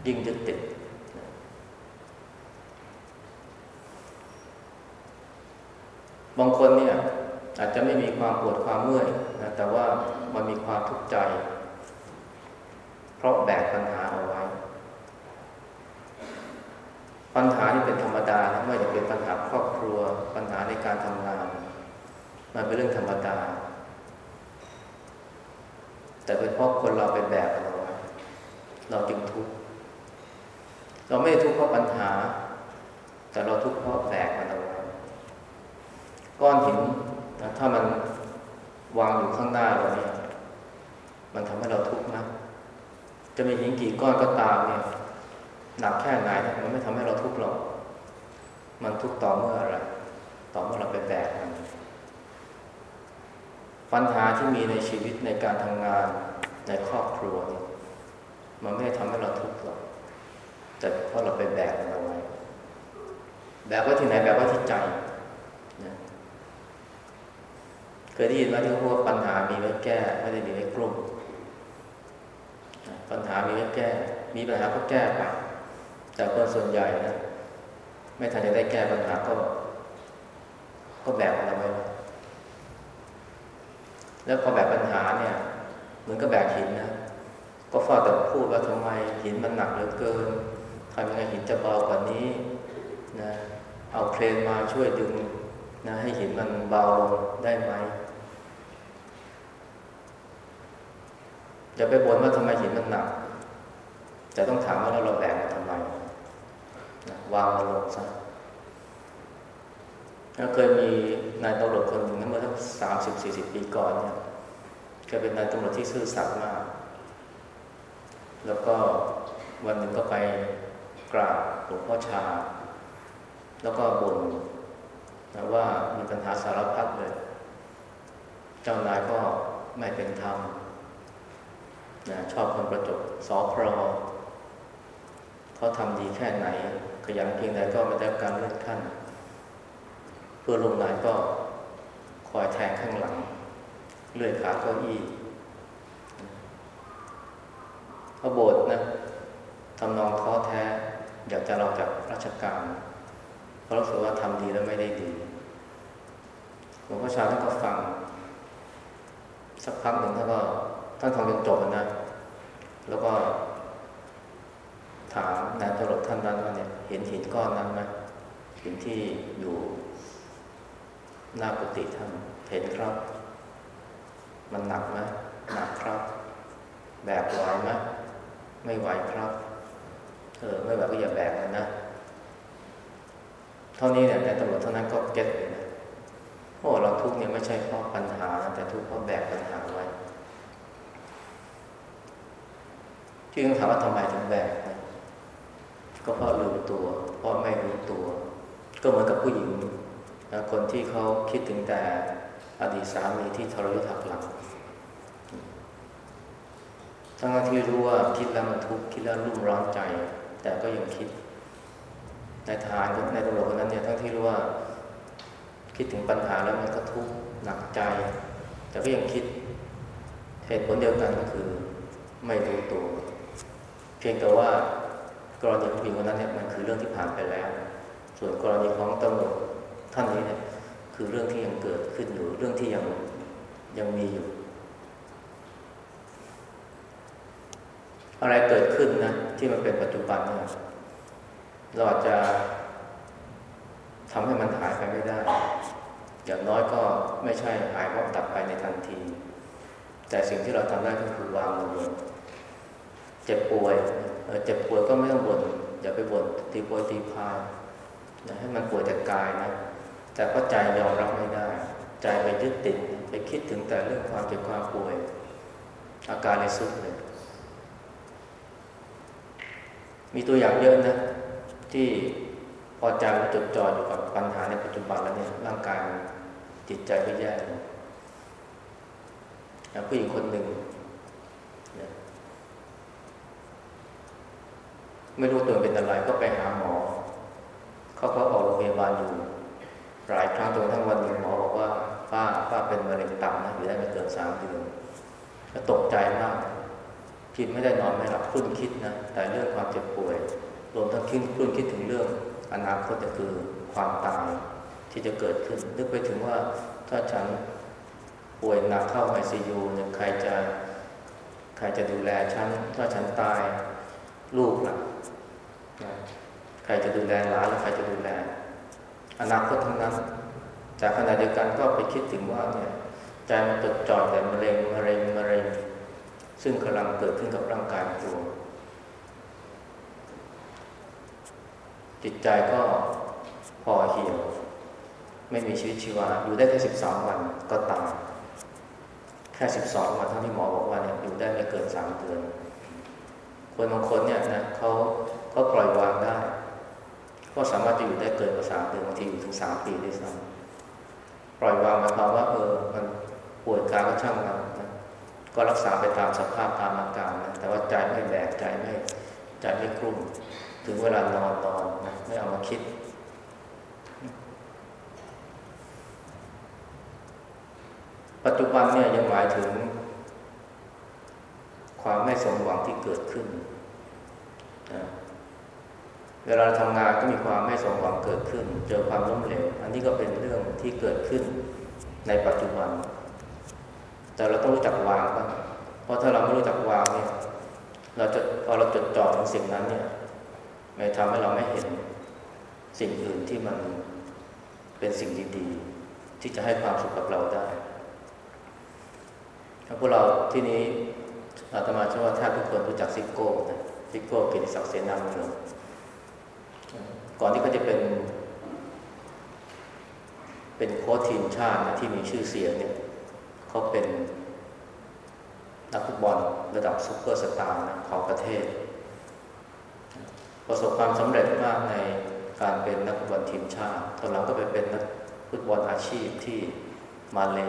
ยิ่งยึดติด บางคนเนี่ยอาจจะไม่มีความปวดความเมื่อยนะแต่ว่ามันมีความทุกข์ใจ ราะแบกปัญหาเอาไว้ ปัญหานี่เป็นธรรมดานะไม่ว่าจะเป็นปัญหาครอบครัว ปัญหาในการทำงาน มันเป็นเรื่องธรรมดา แต่เป็นเพราะคนเราไปแบกเอาไว้ เราจึงทุกข์เราไม่ทุกข์เพราะปัญหา แต่เราทุกข์เพราะแบกมันเอาไว้ก้อนหินนะถ้ามันวางอยู่ข้างหน้าเราเนี่ย มันทำให้เราทุกข์นะ จะมีหินกี่ก้อนก็ตามเนี่ยหนักแค่ไหนมันไม่ทำให้เราทุกข์หรอกมันทุกข์ต่อเมื่ออะไรต่อเมื่อเราไปแบกมันปัญหาที่มีในชีวิตในการทำงานในครอบครัวเนี่ยมันไม่ได้ทำให้เราทุกข์หรอกแต่เพราะเราไปแบกมันเอาไว้แบกไว้ที่ไหนแบกไว้ที่ใจนะเคยได้ยินว่าที่เขาพูดว่าปัญหามีไว้แก้ไม่ได้มีไว้กลุ่ม ปัญหามีไว้แก้ มีปัญหาก็แก้ไปแต่คนส่วนใหญ่นะไม่ทันจะได้แก้ปัญหาก็ ก็แบกมันเอาไว้แล้วพอแบกปัญหาเนี่ยเหมือนกับแบกหินนะก็ฟาแต่พูดว่าทำไมหินมันหนักเหลือเกินทำยังไงหินจะเบากว่านี้นะเอาเครนมาช่วยดึงนะให้หินมันเบาลงได้ไหม อย่าไปบ่นว่าทำไมหินมันหนัก แต่ต้องถามว่าเราแบกมาทำไมนะวางมันลงซะเคยมีนายตำรวจคนหนึ่งเมื่อสักสามสิบสี่สิบปีก่อนเนี่ยแกเป็นนายตำรวจที่ซื่อสัตย์มาก แล้วก็วันหนึ่งก็ไปกราบหลวงพ่อชา แล้วก็บ่นนะว่ามีปัญหาสารพัดเลย เจ้านายก็ไม่เป็นธรรม นะชอบคนประจบสอพรอเขาทำดีแค่ไหน ขยันเพียงใดก็ไม่ได้การเลื่อนขั้น เพื่อลงนายก็คอยแทงข้างหลัง เลื่อยขาเก้าอี้พระโบสนะทำนองท้อแท้ อยากจะเราจากราชการ เพราะรู้สึกว่าทำดีแล้วไม่ได้ดีหลวงพ่อชาท่านก็ฟัง สักพักหนึ่งท่านก็ ท่านทองจนจบนะ แล้วก็ ถามนายตำรวจท่านนั้นว่าเนี่ย เห็นหินก้อนนั้นไหมหินที่อยู่หน้ากุฏิท่านเห็นครับ มันหนักไหมหนักครับ แบกไหวไหมไม่ไหวครับ เออ ไม่ไหวก็อย่าแบกเลยนะ เท่านี้เนี่ยนายตำรวจเท่านั้นก็เก็ตเลยนะโอ้เราทุกเนี่ยไม่ใช่เพราะปัญหา แต่ทุกเพราะแบกปัญหาไว้ ที่ต้องถามว่าทำไมถึงแบกนะก็เพราะลืมตัว เพราะไม่รู้ตัว ก็เหมือนกับผู้หญิงนะคนที่เขาคิดถึงแต่อดีตสามีที่ทรยศหักหลังทั้งที่รู้ว่าคิดแล้วมันทุกข์คิดแล้วรุ่มร้อนใจ แต่ก็ยังคิดในทหารในตำรวจคนนั้นเนี่ยทั้งที่รู้ว่า คิดถึงปัญหาแล้วมันก็ทุกข์หนักใจ แต่ก็ยังคิดเหตุผลเดียวกันก็คือ ไม่รู้ตัว เพียงแต่ว่ากรณีของผู้หญิงคนนั้นเนี่ยมันคือเรื่องที่ผ่านไปแล้ว ส่วนกรณีของตำรวจท่านนี้เนี่ยคือเรื่องที่ยังเกิดขึ้นอยู่เรื่องที่ยังยังมีอยู่ อะไรเกิดขึ้นนะที่มันเป็นปัจจุบันเนี่ยเราอาจจะทำให้มันหายไปไม่ได้ อย่างน้อยก็ไม่ใช่หายวับดับไปในทันที แต่สิ่งที่เราทำได้ก็คือวางมือ เจ็บป่วยเจ็บป่วยก็ไม่ต้องบน่นอย่าไปบ่นตีโพยตีพายนะให้มันป่วยแต่กายนะแต่ก็ใจยอมรับไม่ได้ ใจไปยึดติดไปคิดถึงแต่เรื่องความเจ็บความป่วย อาการในสุดเลยมีตัวอย่างเยอะนะ ที่พอใจมันจดจ่ออยู่กับปัญหาในปัจจุบันแล้วเนี่ยร่างกายจิตใจก็แย่ลงผู้หญิงคนหนึ่ง ไม่รู้ตัวเป็นอะไรก็ไปหาหมอ เขาก็ออกโรงพยาบาลอยู่ หลายครั้งจนทั้งวันหนึ่งหมอบอกว่าป้าป้าเป็นมะเร็งตับนะอยู่ได้ไม่เกินสามเดือนก็ตกใจมากคิดไม่ได้นอนไม่หลับคุ้นคิดนะแต่เรื่องความเจ็บป่วย รวมทั้งคิดคุ้นคิดถึงเรื่องอนาคตจะคือความตายที่จะเกิดขึ้น นึกไปถึงว่าถ้าฉันป่วยหนักเข้าไอซียูเนี่ยใครจะ ใครจะดูแลฉัน ถ้าฉันตายลูกล่ะ ใครจะดูแลหลานแล้วใครจะดูแล อนาคตทั้งนั้นแต่ขณะเดียวกันก็ไปคิดถึงว่าเนี่ยใจมันจดจ่อแต่มะเร็งมะเร็งมะเร็ง ซึ่งกำลังเกิดขึ้นกับร่างกายตัวจิตใจก็พอเหี่ยว ไม่มีชีวิตชีวา อยู่ได้แค่สิบสองวันก็ตายแค่สิบสองวันเท่าที่หมอบอกว่าเนี่ยอยู่ได้ไม่เกินสามเดือน คนบางคนเนี่ยนะเขา เขาปล่อยวางได้ ก็สามารถจะอยู่ได้เกินกว่าสามเดือนบางทีอยู่ถึงสามปีได้ซ้ำปล่อยวางหมายความว่า เออ มันป่วยกายก็ช่างมันนะก็รักษาไปตามสภาพตามอาการนะแต่ว่าใจไม่แบกใจไม่ใจไม่กลุ้มถึงเวลานอนนอนนะไม่เอามาคิด ปัจจุบันเนี่ยยังหมายถึง ความไม่สมหวังที่เกิดขึ้นนะ เวลาทำงานก็มีความไม่สมหวังเกิดขึ้น เจอความล้มเหลว อันนี้ก็เป็นเรื่องที่เกิดขึ้นในปัจจุบัน แต่เราต้องรู้จักวางบ้างเพราะถ้าเราไม่รู้จักวางเนี่ย เราจะพอเราจดจ่อถึงสิ่งนั้นเนี่ยไม่ทำให้เราไม่เห็นสิ่งอื่นที่มันเป็นสิ่งดีๆ ที่จะให้ความสุขกับเราได้ถ้าพวกเราที่นี้อาตมาเชื่อว่าแทบทุกคนรู้จักซิโก้นะซิโก้เกียรติศักดิ์เสนาเมือง ก่อนที่เขาจะเป็น เป็นโค้ชทีมชาตินะที่มีชื่อเสียงเนี่ยเขาเป็นนักฟุตบอลระดับซุปเปอร์สตาร์ของประเทศ ประสบความสำเร็จมากในการเป็นนักฟุตบอลทีมชาติตอนหลังก็ไปเป็นนักฟุตบอลอาชีพที่มาเล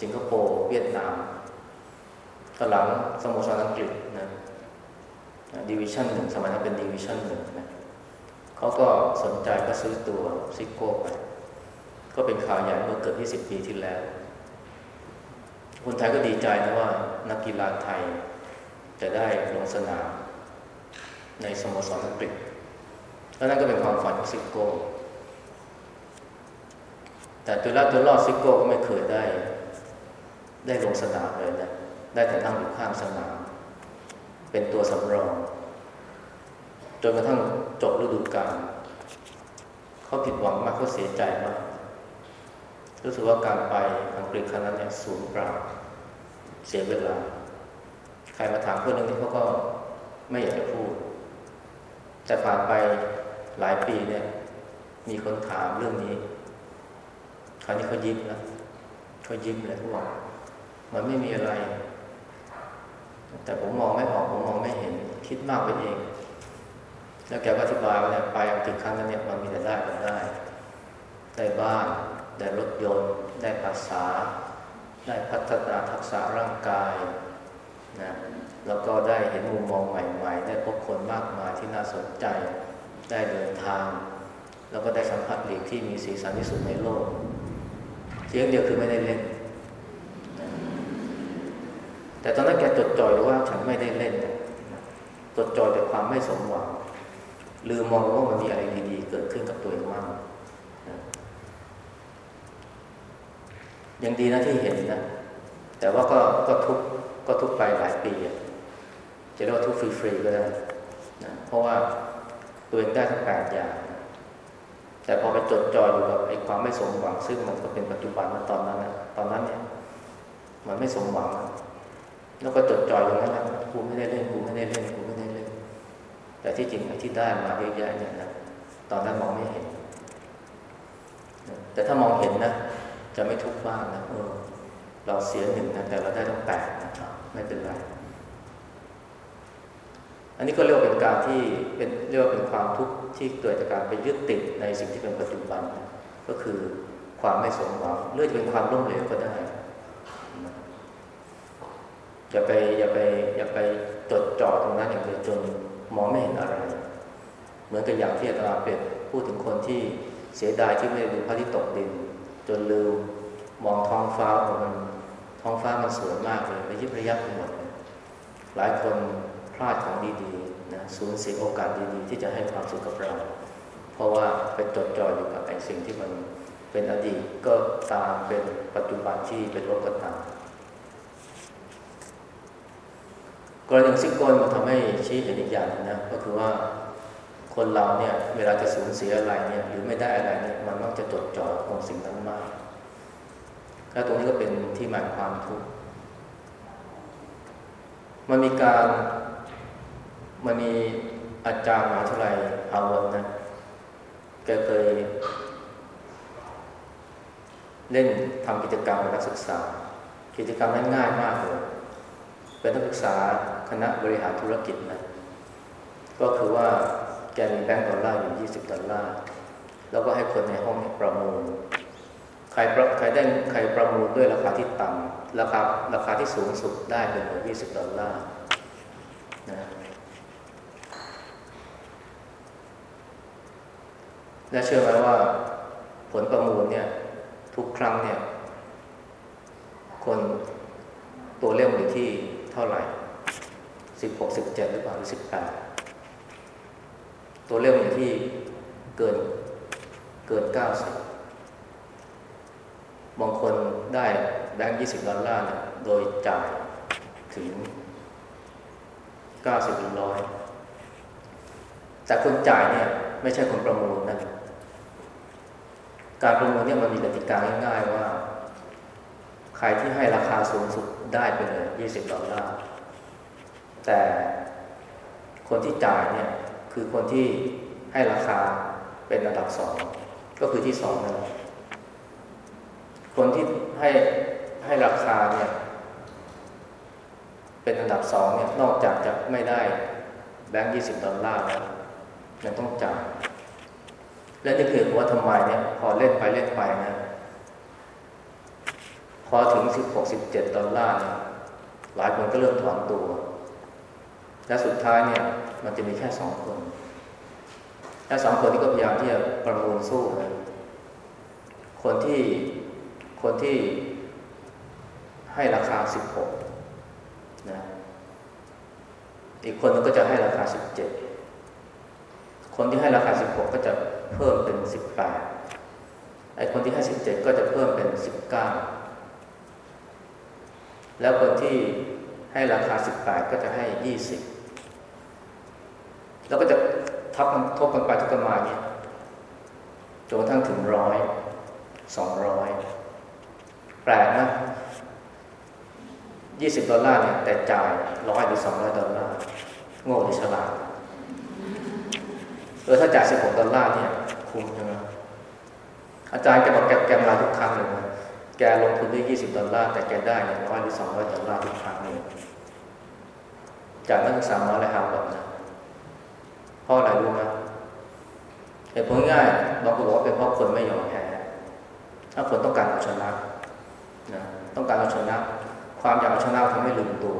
สิงคโปร์เวียดนามตอนหลังสโมสรอังกฤษนะดิวิชั่นหนึ่งสมัยนั้นเป็นดิวิชั่นหนึ่งนะ เขาก็สนใจก็ซื้อตัวซิโก้ไป ก็เป็นข่าวใหญ่เมื่อเกิด20 ปีที่แล้ว คนไทยก็ดีใจนะว่า นักกีฬาไทยจะได้ลงสนามในสโมสรอังกฤษแล้วนั่นก็เป็นความฝันของซิโก้ แต่ตัวละตัวรอดซิโก้ก็ไม่เคยได้ ได้ลงสนามเลยนะ ได้แต่นั่งอยู่ข้างสนาม เป็นตัวสำรอง จนกระทั่งจบฤดูกาลเขาผิดหวังมากเขาเสียใจมากรู้สึกว่าการไปอังกฤษครั้งนั้นเนี่ยสูญเปล่าเสียเวลา ใครมาถามเพื่อนเรื่องนี้เขาก็ไม่อยากจะพูด แต่ผ่านไปหลายปีเนี่ย มีคนถามเรื่องนี้ คราวนี้เขายิ้มแล้วเขายิ้มเลยเขาบอกมันไม่มีอะไร แต่ผมมองไม่ออกผมมองไม่เห็น คิดมากไปเอง แล้วแกก็อธิบายว่าเนี่ยไปอังกฤษครั้งนั้นเนี่ยมันมีแต่ได้กับได้ ได้บ้าน ได้รถยนต์ ได้ภาษา ได้พัฒนาทักษะร่างกายนะแล้วก็ได้เห็นมุมมองใหม่ ๆ ได้พบคนมากมายที่น่าสนใจ ได้เดินทาง แล้วก็ได้สัมผัสหลีกที่มีสีสันที่สุดในโลกเพียงเดียวคือไม่ได้เล่น แต่ตอนนั้นแกจดจ่อยว่าฉันไม่ได้เล่นจดจ่อยแต่ความไม่สมหวัง ลืมมองว่ามันมีอะไรดีๆ เกิดขึ้นกับตัวเองมากยังดีนะที่เห็นนะ แต่ว่าก็ก็ทุกก็ทุกไปหลายปีจะเรียกว่าทุกฟรีๆก็ได้นะเพราะว่าตัวเองได้ทั้งแปดอย่าง แต่พอไปจดจ่ออยู่กับไอ้ความไม่สมหวัง ซึ่งมันก็เป็นปัจจุบันมาตอนนั้นนะตอนนั้นเนี่ยมันไม่สมหวัง แล้วก็จดจ่ออยู่นั้นแหละกูไม่ได้เล่นกูไม่ได้เล่นกูไม่ได้เล่น แต่ที่จริงไอ้ที่ได้มาเยอะแยะเนี่ยนะตอนนั้นมองไม่เห็น แต่ถ้ามองเห็นนะ จะไม่ทุกข์บ้างนะเออเราเสียหนึ่งนะแต่เราได้ต้องแปดนะไม่เป็นไร อันนี้ก็เรียกว่าเป็นการที่เป็นเรียกว่าเป็นความทุกข์ที่เกิดจากการไปยึดติดในสิ่งที่เป็นปัจจุบันก็คือความไม่สมหวังเรื่อจะเป็นความล้มเหลวก็ได้อย่าไปอย่าไปอย่าไปจดจ่อตรงนั้นอย่างเดียวจน มองไม่เห็นอะไร เหมือนกับอย่างที่อาจารย์เป็ดพูดถึงคนที่เสียดายที่ไม่ได้ดูพระอาทิตย์ตกดิน จนลืมมองท้องฟ้ามันท้องฟ้ามันสวยมากเลยไปยิบระยับไปหมด หลายคนพลาดของดีๆนะสูญเสียโอกาสดีๆ ที่จะให้ความสุขกับเรา เพราะว่าไปจดจ่ออยู่กับไอ้สิ่งที่มันเป็นอดีตก็ตามเป็นปัจจุบันที่เป็นโลกก็ตาม กรณีซิโกนมันทำให้ชี้เห็นอีกอย่างนะก็คือว่าคนเราเนี่ยเวลาจะสูญเสียอะไรเนี่ยหรือไม่ได้อะไรเนี่ยมันมักจะจดจ่อตรงสิ่งนั้นมากแล้วตรงนี้ก็เป็นที่หมายความทุกข์มันมีการมันมีอาจารย์มหาวิทยาลัยฮาวาร์ดนะแกเคยเล่นทำกิจกรรมกับนักศึกษา กิจกรรมนั้นง่ายมากเลยเป็นนักศึกษา คณะบริหารธุรกิจนะ ก็คือว่าแกมีแบงก์ดอลลาร์อยู่ 20 ดอลลาร์ แล้วก็ให้คนในห้องประมูล ใครประใครได้ใครประมูลด้วยราคาที่ต่ำราคาราคาที่สูงสุดได้เป็นเหมือน20 ดอลลาร์นะและเชื่อไหมว่าผลประมูลเนี่ยทุกครั้งเนี่ย คนตัวเล่มอยู่ที่เท่าไหร่ สิบหกสิบเจ็ดหรือเปล่าหรือสิบแปดตัวเลขอยู่ที่เกินเกินเก้าสิบบางคนได้แบงค์ยี่สิบดอลลาร์เนี่ยโดยจ่ายถึงเก้าสิบหรือร้อยแต่คนจ่ายเนี่ยไม่ใช่คนประมูลนะการประมูลเนี่ยมันมีกติกาง่ายๆว่า ใครที่ให้ราคาสูงสุดได้ไปเลยยี่สิบดอลลาร์ แต่คนที่จ่ายเนี่ยคือคนที่ให้ราคาเป็นระดับสองก็คือที่สองนั่นแหละคนที่ให้ให้ราคาเนี่ยเป็นอันดับสองเนี่ยนอกจากจะไม่ได้แบงค์ยี่สิบดอลลาร์แล้วยังต้องจ่ายและนี่คือว่าทำไมเนี่ยพอเล่นไปเล่นไปนะพอถึงสิบหกสิบเจ็ดดอลลาร์เนี่ยหลายคนก็เริ่มถอนตัว และสุดท้ายเนี่ยมันจะมีแค่สองคนและสองคนที่ก็พยายามที่จะประมูลสู้นะคนที่คนที่ให้ราคาสิบหกนะอีกคนนึงก็จะให้ราคาสิบเจ็ดคนที่ให้ราคาสิบหกก็จะเพิ่มเป็นสิบแปดไอ้คนที่ให้สิบเจ็ดก็จะเพิ่มเป็นสิบเก้าแล้วคนที่ให้ราคาสิบแปดก็จะให้ยี่สิบ แล้วก็จะทับทบกันไปทุกกันมาเนี่ยจนกระทั่งถึงร้อยสองร้อยแปลกนะยี่สิบดอลลาร์เนี่ยแต่จ่ายร้อยหรือสองร้อยดอลลาร์โง่หรือฉลาดเออถ้าจ่ายสิบหกดอลลาร์เนี่ยคุ้มใช่ไหมอาจารย์แกบอกแกแกมาทุกครั้งเลยนะแกลงทุนด้วยยี่สิบดอลลาร์แต่แกได้เนี่ยร้อยหรือสองร้อยดอลลาร์ทุกครั้งเลยจากนักศึกษาน้อยและฮาร์วาร์ดนะ เพราะอะไรรู้ไหมเหตุผลง่ายบางคนบอกว่าเป็นเพราะคนไม่ยอมแพ้ถ้าคนต้องการเอาชนะนะต้องการเอาชนะ ความอยากเอาชนะทำให้ลืมตัว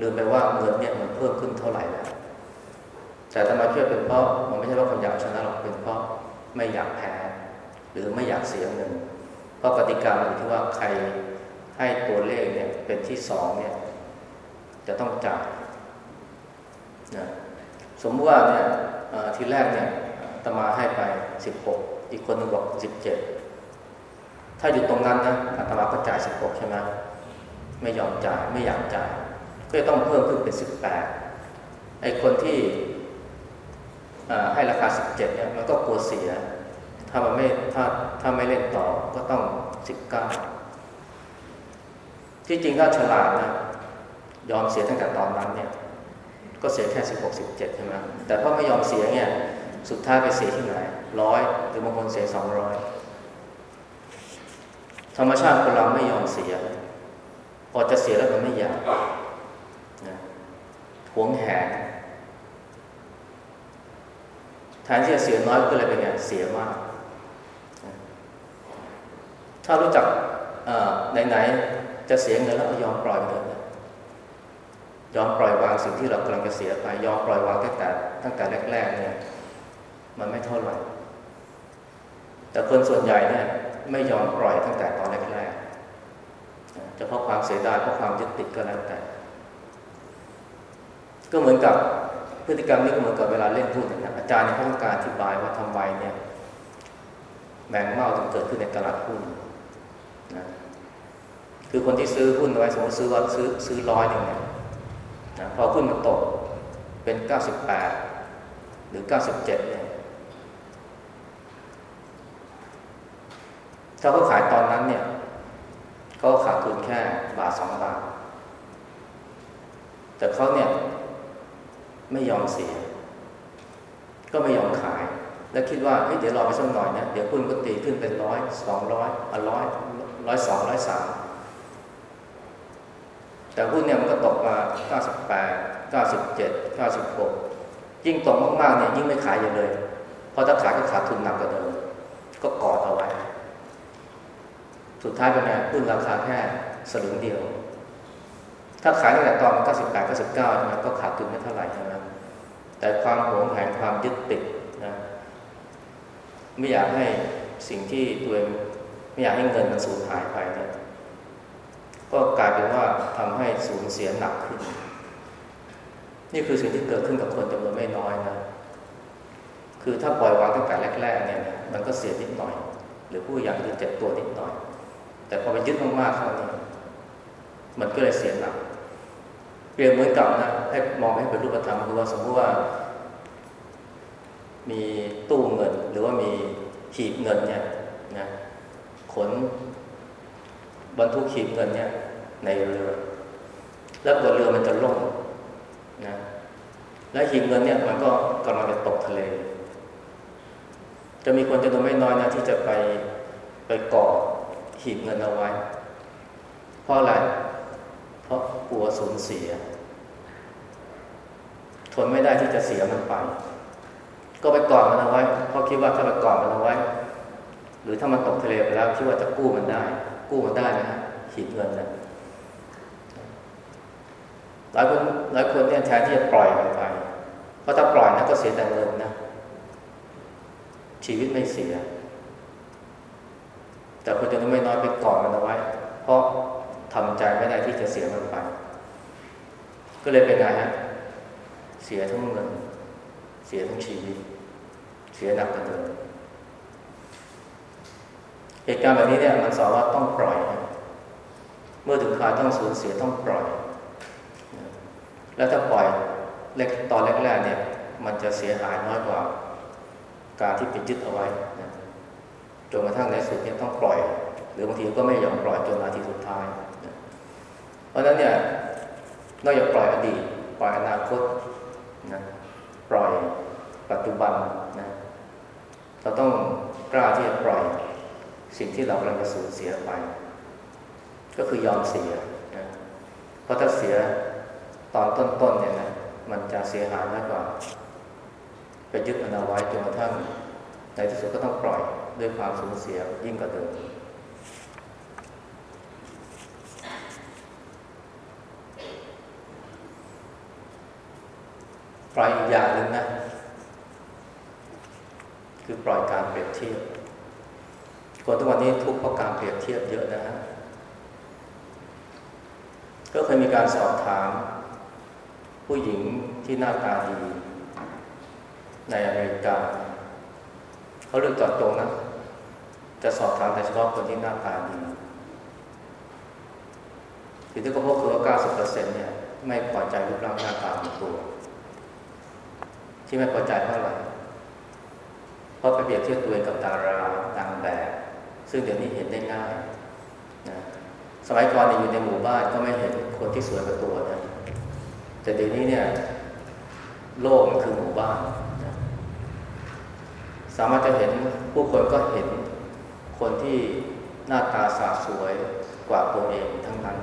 ลืมไปว่าเงินเนี่ยมันเพิ่มขึ้นเท่าไหร่แล้วแต่ทำไมเชื่อเป็นเพราะมันไม่ใช่ว่าความอยากชนะหรอกเป็นเพราะไม่อยากแพ้ หรือไม่อยากเสียเงิน เพราะกติกาอยู่ที่ว่าใครให้ตัวเลขเนี่ยเป็นที่สองเนี่ยจะต้องจ่ายนะ สมมติว่าเนี่ยทีแรกเนี่ยตมาให้ไปสิบหกอีกคนนึงบอกสิบเจ็ดถ้าอยู่ตรงนั้นนะอาตมาก็จ่ายสิบหกใช่ไหมไม่ยอมจ่ายไม่อยากจ่าย ก็จะต้องเพิ่มขึ้นเป็นสิบแปดไอ้คนที่ให้ราคาสิบเจ็ดเนี่ยมันก็กลัวเสีย ถ้ามันไม่ถ้าถ้าไม่เล่นต่อก็ต้องสิบเก้าที่จริงก็ฉลาดนะยอมเสียตั้งแต่ตอนนั้นเนี่ย ก็เสียแค่สิบหกสิบเจ็ดใช่ไหมแต่พอไม่ยอมเสียเนี่ยสุดท้ายไปเสียที่ไหนร้อยหรือบางคนเสียสองร้อยธรรมชาติคนเราไม่ยอมเสียพอจะเสียแล้วมันไม่อยากนะหวงแหนแทนที่จะเสียน้อยก็เลยเป็นไงเสียมากถ้ารู้จักไหนๆจะเสียเงินแล้วก็ยอมปล่อยเงิน ยอมปล่อยวางสิ่งที่เรากำลังจะเสียไป ยอมปล่อยวางตั้งแต่ตั้งแต่แรก ๆ เนี่ย มันไม่เท่าไหร่ แต่คนส่วนใหญ่เนี่ย ไม่ยอมปล่อยตั้งแต่ตอนแรกๆจะเพราะความเสียดายเพราะความยึดติดก็แล้วแต่ ก็เหมือนกับพฤติกรรมนี้ก็เหมือนกับเวลาเล่นหุ้นนะอาจารย์เขาต้องการอธิบายว่าทำไมเนี่ยแมงเม่าถึงเกิดขึ้นในตลาดหุ้นนะคือคนที่ซื้อหุ้นไว้สมมติซื้อว่าซื้อซื้อร้อยหนึ่งเนี่ย นะพอหุ้นมันตกเป็น 98 หรือ 97เนี่ยถ้าเขาขายตอนนั้นเนี่ยเขาขาดทุนแค่บาทสองบาท แต่เขาเนี่ยไม่ยอมเสีย ก็ไม่ยอมขาย แล้วคิดว่าเฮ้ยเดี๋ยวรอไปสักหน่อยเนี่ยเดี๋ยวหุ้นก็ตีขึ้นเป็นร้อยสองร้อยอะร้อยร้อยสองร้อยสาม แต่หุ้นเนี่ยมันก็ตกมา 98 97 96 ยิ่งตกมากๆเนี่ยยิ่งไม่ขายอย่างเลย เพราะถ้าขายก็ขาดทุนหนักกว่าเดิม ก็กอดเอาไว้ สุดท้ายเป็นไงหุ้นราคาแค่สลึงเดียว ถ้าขายตั้งแต่ตอน 98 99ใช่ไหมก็ขาดทุนไม่เท่าไหร่ใช่ไหมแต่ความหวงแหนความยึดติดนะไม่อยากให้สิ่งที่ตัวเองไม่อยากให้เงินมันสูญหายไปเนี่ย ก็กลายเป็นว่าทำให้สูญเสียหนักขึ้น นี่คือสิ่งที่เกิดขึ้นกับคนจำนวนไม่น้อยนะ คือถ้าปล่อยวางตั้งแต่แรก ๆ เนี่ย มันก็เสียนิดหน่อย หรือผู้อย่างคือเจ็บตัวนิดหน่อย แต่พอไปยึดมากๆเข้านี่มันก็เลยเสียหนักเปรียบเหมือนกับนะให้มองให้เป็นรูปธรรมคือว่าสมมติว่า มีตู้เงินหรือว่ามีหีบเงินเนี่ยนะขนบรรทุกขีดเงินเนี่ย ในเรือ แล้วตัวเรือมันจะล่มนะ และหีบเงินเนี่ยมันก็กำลังจะตกทะเล จะมีคนจำนวนไม่น้อยนะที่จะไปไปเกาะหีบเงินเอาไว้ เพราะอะไร เพราะกลัวสูญเสีย ทนไม่ได้ที่จะเสียมันไป ก็ไปกอดมันเอาไว้ เพราะคิดว่าถ้าไปกอดมันเอาไว้ หรือถ้ามันตกทะเลไปแล้วคิดว่าจะกู้มันได้ กู้มันได้นะฮะขีดเงินนะ หลายคนหลายคนเนี่ยแทนที่จะปล่อยมันไปเพราะถ้าปล่อยนะก็เสียแต่เงินนะ ชีวิตไม่เสีย แต่คนจะไม่น้อยไปก่อดมันเอาไว้ เพราะทำใจไม่ได้ที่จะเสียมันไป ก็เลยเป็นไงฮะเสียทั้งเงิน เสียทั้งชีวิต เสียหนักกว่าเดิมเหตุการณ์แบบนี้เนี่ยมันสอนว่าต้องปล่อยเมื่อถึงคราวต้องสูญเสียต้องปล่อย แล้วถ้าปล่อยเล็กตอนแรกๆเนี่ย มันจะเสียหายน้อยกว่า การที่ไปยึดเอาไว้นะจนกระทั่งในสุดเนี่ยต้องปล่อย หรือบางทีก็ไม่ยอมปล่อยจนนาทีสุดท้ายนะเพราะฉะนั้นเนี่ยนอกจากปล่อยอดีตปล่อยอนาคตนะปล่อยปัจจุบันนะเราต้องกล้าที่จะปล่อยสิ่งที่เรากำลังจะสูญเสียไป ก็คือยอมเสียนะเพราะถ้าเสีย ตอนต้นๆเนี่ยนะมันจะเสียหายมากกว่าไปยึดมันเอาไว้จนกระทั่งในที่สุดก็ต้องปล่อยด้วยความสูญเสียยิ่งกว่าเดิมปล่อยอีกอย่างหนึ่งนะ คือปล่อยการเปรียบเทียบคนทุกวันนี้ทุกข์เพราะการเปรียบเทียบเยอะนะฮะก็เคยมีการสอบถาม ผู้หญิงที่หน้าตาดี ในอเมริกาเขาเลือกจอดตรงนะ จะสอบถามแต่เฉพาะคนที่หน้าตาดีสิ่งที่เขาพบคือว่า90%เนี่ย ไม่พอใจรูปร่างหน้าตาของตัว ที่ไม่พอใจเพราะอะไรเพราะไปเปรียบเทียบตัวเองกับดารานางแบบ ซึ่งเดี๋ยวนี้เห็นได้ง่ายนะสมัยก่อนอยู่ในหมู่บ้านก็ไม่เห็นคนที่สวยกว่าตัวนะ แต่เดี๋ยวนี้เนี่ย โลกมันคือหมู่บ้านสามารถจะเห็นผู้คนก็เห็นคนที่หน้าตาสาสวยกว่าตัวเองทั้งนั้น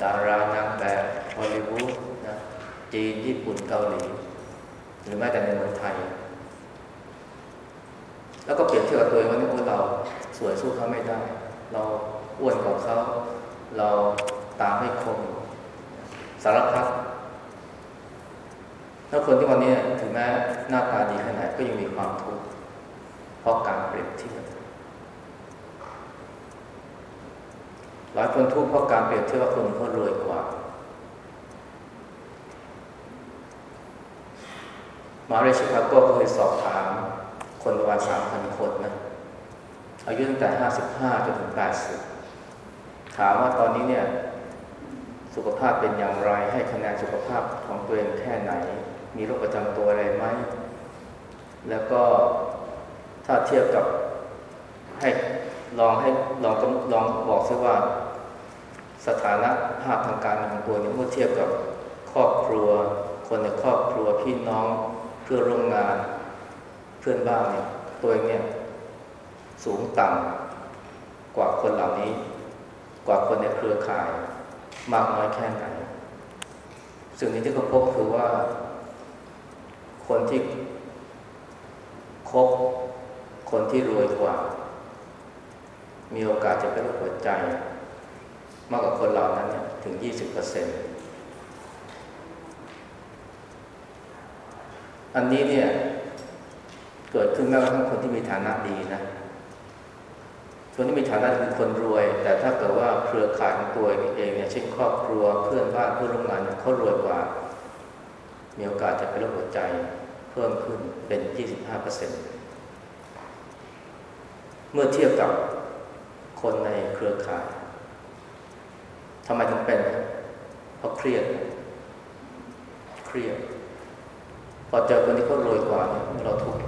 ดารานางแบบฮอลลีวูดนะจีนญี่ปุ่นเกาหลี หรือแม้แต่ในเมืองไทย แล้วก็เปรียบเทียบกับตัวเองว่านี่เราสวยสู้เขาไม่ได้ เราอ้วนกว่าเขา เราตามไม่คม สารพัดแล้วคนที่วันนี้ถึงแม้หน้าตาดีขนาดก็ยังมีความทุกข์เพราะการเปรียบเทียบหลายคนทุกข์เพราะการเปรียบเทียบว่าคนเขารวยกว่ามาเรชิคาโกก็เคยสอบถามคนประมาณสามพันคนนะอายุตั้งแต่ห้าสิบห้าจนถึงแปดสิบถามว่าตอนนี้เนี่ย สุขภาพเป็นอย่างไร ให้คะแนนสุขภาพของตัวเองแค่ไหน มีโรคประจำตัวอะไรไหม แล้วก็ถ้าเทียบกับให้ลองให้ลองลองบอกซิว่าสถานะภาพทางการของตัวเนี่ยเมื่อเทียบกับครอบครัว คนในครอบครัวพี่น้องเพื่อร่วมงานเพื่อนบ้านเนี่ยตัวเองเนี่ยสูงต่ำกว่าคนเหล่านี้ กว่าคนในเครือข่าย มากน้อยแค่ไหนสิ่งนี้ที่เขาพบคือว่า คนที่คบคนที่รวยกว่า มีโอกาสจะเป็นโรคหัวใจ มากกว่าคนเหล่านั้นเนี่ยถึง 20%อันนี้เนี่ย เกิดขึ้นแม้กระทั่งคนที่มีฐานะดีนะ คนที่มีฐานะคือคนรวย แต่ถ้าเกิดว่าเครือข่ายของตัวเองเนี่ยเช่นครอบครัวเพื่อนบ้านเพื่อนร่วมงานเขารวยกว่า มีโอกาสจะเป็นโรคหัวใจเพิ่มขึ้นเป็น 25%เมื่อเทียบกับคนในเครือข่ายทำไมถึงเป็นเพราะเครียด เครียด พอเจอคนที่เขารวยกว่าเนี่ยเราทุกข์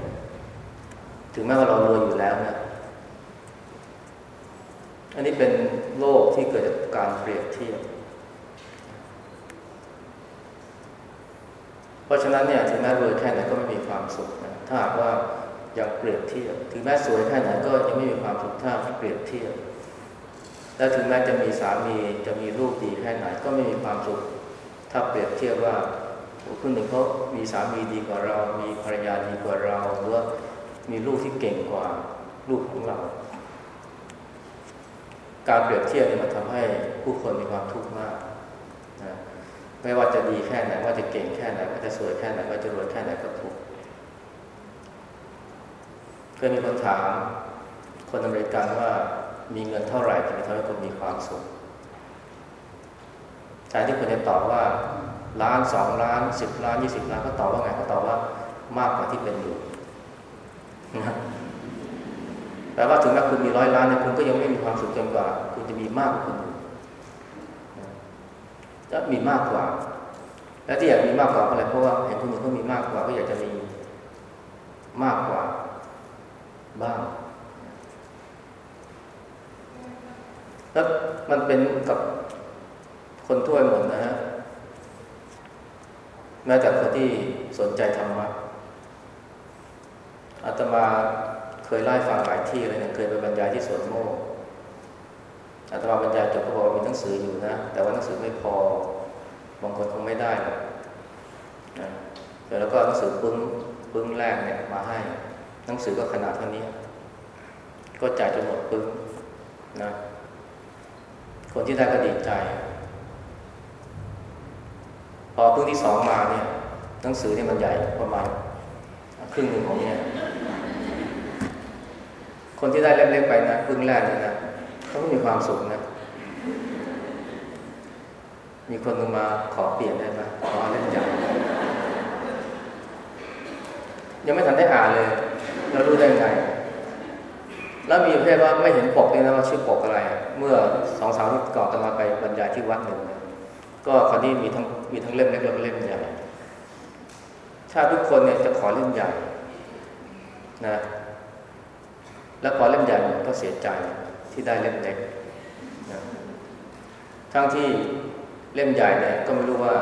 ถึงแม้ว่าเรารวยอยู่แล้วนะ อันนี้เป็นโลกที่เกิดจากการเปรียบเทียบ เพราะฉะนั้นเนี่ยถึงแม้รวยแค่ไหนก็ไม่มีความสุขนะถ้าหากว่าอยังเปรียบเทียบ ถึงแม้สวยแค่ไหนก็ยังไม่มีความสุขถ้าเปรียบเทียบ และถึงแม้จะมีสามีจะมีลูกดีแค่ไหนก็ไม่มีความสุข ถ้าเปรียบเทียบว่าคนหนึ่งเขามีสามีดีกว่าเรา มีภรรยาดีกว่าเราหรือว่ามีลูกที่เก่งกว่าลูกของเรา การเปรียบเทียบนี่มันทำให้ผู้คนมีความทุกข์มากนะไม่ว่าจะดีแค่ไหนว่าจะเก่งแค่ไหนว่าจะสวยแค่ไหนว่าจะรวยแค่ไหนก็ทุกข์เคยมีคนถามคนอเมริกันว่ามีเงินเท่าไหร่ถึงจะทำให้คนมีความสุขแทนที่คนจะตอบว่าล้านสองล้านสิบล้านยี่สิบล้านก็ตอบว่าไงก็ตอบว่ามากกว่าที่เป็นอยู่นะ แต่ว่าถึงแม้คุณมีร้อยล้านเนี่ยคุณก็ยังไม่มีความสุขจนกว่า คุณจะมีมากกว่าคนอื่นจะมีมากกว่า และที่อยากมีมากกว่าเพราะอะไรเพราะว่าเห็นคนอื่นเขามีมากกว่าก็อยากจะมีมากกว่าบ้างแล้วมันเป็นกับคนทั่วหมดนะฮะแม้แต่คนที่สนใจธรรมะอาตมา เคยไล่ฟังหลายที่เลยเนี่ยเคยไปบรรยายที่สวนโมกอาตมาบรรยายจบก็บอกว่ามีหนังสืออยู่นะ แต่ว่าหนังสือไม่พอบางคนคงไม่ได้นะแล้วก็หนังสือปึ้งปึ้งแรกเนี่ยมาให้ หนังสือก็ขนาดเท่านี้ ก็จ่ายจนหมดปึ้งนะ คนที่ได้ก็ดีใจ พอปึ้งที่สองมาเนี่ย หนังสือเนี่ยมันใหญ่ประมาณครึ่งหนึ่งของเนี่ย คนที่ได้เล่นเล็กไปนะปึ้งแรกเนี่ยนะเขาไม่มีความสุขนะ มีคนนึงมาขอเปลี่ยนได้ไหมขอเล่นใหญ่ยังไม่ทันได้อ่านเลย แล้วรู้ได้ไง แล้วมีเภทว่าไม่เห็นปกเลยนะว่าชื่อปกอะไร เมื่อสองสามวันก่อนตมาไปบรรยายที่วัดหนึ่งก็คราวนี้มีทั้งมีทั้งเล่มเล็กและเล่มใหญ่ถ้าทุกคนเนี่ยจะขอเล่มใหญ่นะ แล้วพอเล่มใหญ่ก็เสียใจที่ได้เล่มเล็กนะทั้งที่เล่มใหญ่เนี่ยก็ไม่รู้ว่า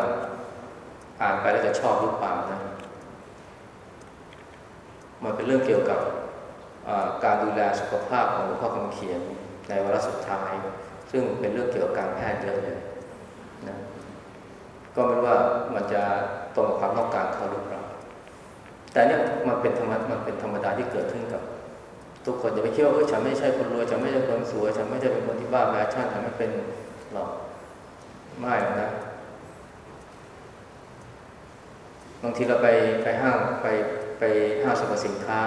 อ่านไปแล้วจะชอบหรือเปล่านะมันเป็นเรื่องเกี่ยวกับการดูแลสุขภาพของหลวงพ่อคำเขียนในวาระสุดท้าย ซึ่งเป็นเรื่องเกี่ยวกับการแพทย์เยอะเลยนะก็ไม่รู้ว่ามันจะตรงกับความต้องการเขาหรือเปล่าแต่เนี่ยมันเป็นธรรมมันเป็นธรรมดาที่เกิดขึ้นกับ ทุกคนอย่าไปคิดว่าเออฉันไม่ใช่คนรวยฉันไม่ใช่คนสวยฉันไม่ใช่เป็นคนที่บ้าแฟชั่นฉันไม่เป็นหรอกไม่หรอกนะบางทีเราไปไปห้างไปไปห้างสรรพสินค้า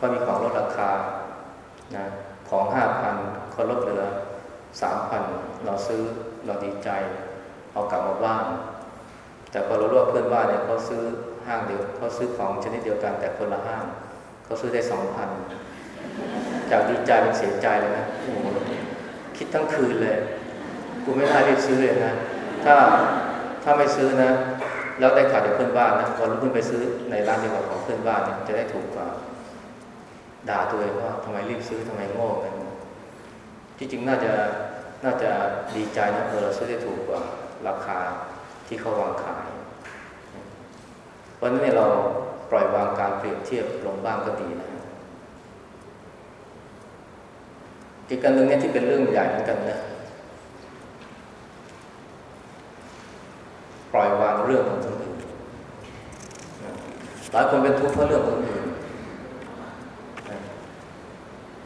ก็มีของลดราคานะของห้าพันเขาลดเหลือสามพันเราซื้อเราดีใจ เอากลับมาบ้าน แต่พอเรารู้ว่าเพื่อนบ้านเนี่ยเขาซื้อห้างเดียวเขาซื้อของชนิดเดียวกันแต่คนละห้างเขาซื้อได้สองพัน จากดีใจเป็นเสียใจเลยนะโอ้โหคิดทั้งคืนเลย กูไม่ได้รีบซื้อเลยนะ ถ้าถ้าไม่ซื้อนะ แล้วได้ขาดจากเพื่อนบ้านนะพอรู้ขึ้นไปซื้อในร้านเดียวกับของเพื่อนบ้านเนี่ยจะได้ถูกกว่า ด่าตัวเองว่าทำไมรีบซื้อทำไมโง่กันที่จริงน่าจะน่าจะดีใจนะเออเราซื้อได้ถูกกว่าราคาที่เขาวางขายวันนี้เราปล่อยวางการเปรียบเทียบลงบ้างก็ดีนะ อีกการหนึ่องนี่ยที่เป็นเรื่องใหญ่เหมือนกันนะ ปล่อยวางเรื่องของคนอื่นหลายคนเป็นทุกข์เพราะเรื่องของคนอื่น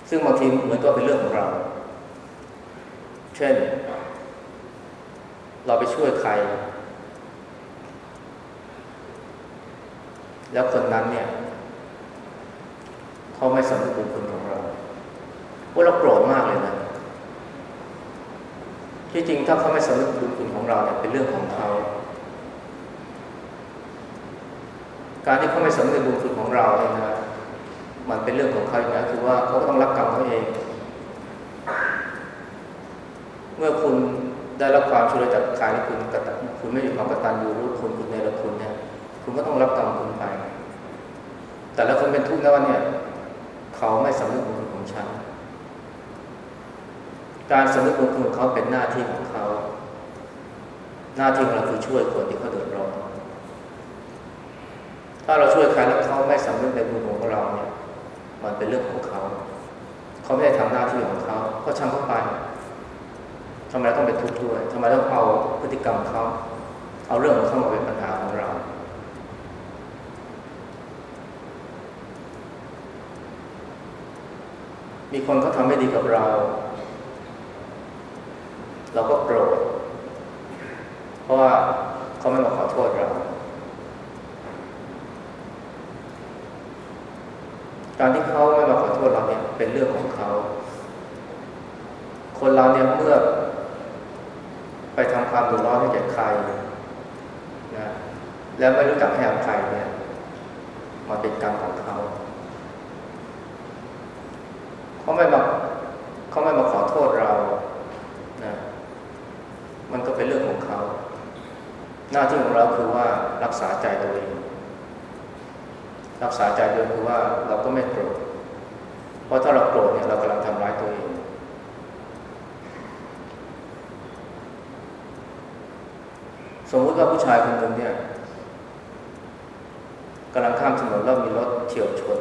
ซึ่งบางทีเหมือนก็เป็นเรื่องของเรา เช่น เราไปช่วยใคร แล้วคนนั้นเนี่ย เขาไม่สำนึกบุญคุณของเรา ว่าเราโกรธมากเลยนะที่จริงถ้าเขาไม่สำนึกบุญคุณของเราเนี่ยเป็นเรื่องของเขา การที่เขาไม่สำนึกบุญคุณของเราเนี่ยนะมันเป็นเรื่องของเขาอย่างนั้นคือว่าเขาก็ต้องรับกรรมเขาเอง เมื่อคุณได้รับความช่วยเหลือจากใครที่คุณกตัคุณไม่อยู่ความกตัญญูรู้คุณคุณในละคุณเนี่ยคุณก็ต้องรับกรรมคุณไป แต่ละคนเป็นทุกข์นะวันเนี่ย เขาไม่สำนึกบุญคุณของฉัน การสำนึกบุญคุณของเขาเป็นหน้าที่ของเขา หน้าที่ของเราคือช่วยคนที่เขาเดือดร้อนถ้าเราช่วยใครแล้วเขาไม่สำนึกในบุญของเราเนี่ย มันเป็นเรื่องของเขา เขาไม่ได้ทำหน้าที่ของเขาก็ช่างเขาไปทำไมต้องไปทุกข์ด้วยทำไมต้องเอาพฤติกรรมเขา เอาเรื่องของเขามาเป็นปัญหาของเรา มีคนเขาทำไม่ดีกับเรา เราก็โกรธเพราะว่าเขาไม่มาขอโทษเรา การที่เขาไม่มาขอโทษเราเนี่ยเป็นเรื่องของเขา คนเราเนี่ยเมื่อไปทำความดุร้อนให้แก่ใครนะแล้วไม่รู้จักให้อภัยเนี่ยมันเป็นกรรมของเขาเขาไม่มาขอโทษเรานะมันก็เป็นเรื่องของเขา หน้าที่ของเราคือว่ารักษาใจตัวเอง รักษาใจตัวเองคือว่าเราก็ไม่โกรธ เพราะถ้าเราโกรธเนี่ยเรากำลังทำร้ายตัวเอง สมมติว่าผู้ชายคนหนึ่งเนี่ยกำลังข้ามถนนแล้วมีรถเฉียวชน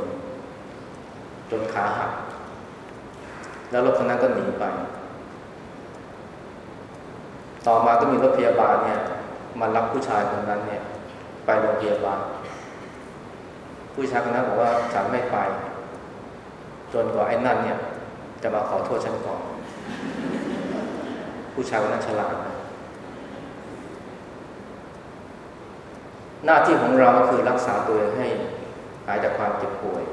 จนขาหัก แล้วรถคันนั้นก็หนีไป ต่อมาก็มีรถพยาบาลเนี่ย มารับผู้ชายคนนั้นเนี่ย ไปโรงพยาบาลผู้ชายคนนั้นบอกว่าฉันไม่ไป จนกว่าไอ้นั่นเนี่ย จะมาขอโทษฉันก่อน ผู้ชายคนนั้นฉลาดหน้าที่ของเราก็คือรักษาตัวให้หายจากความเจ็บป่วย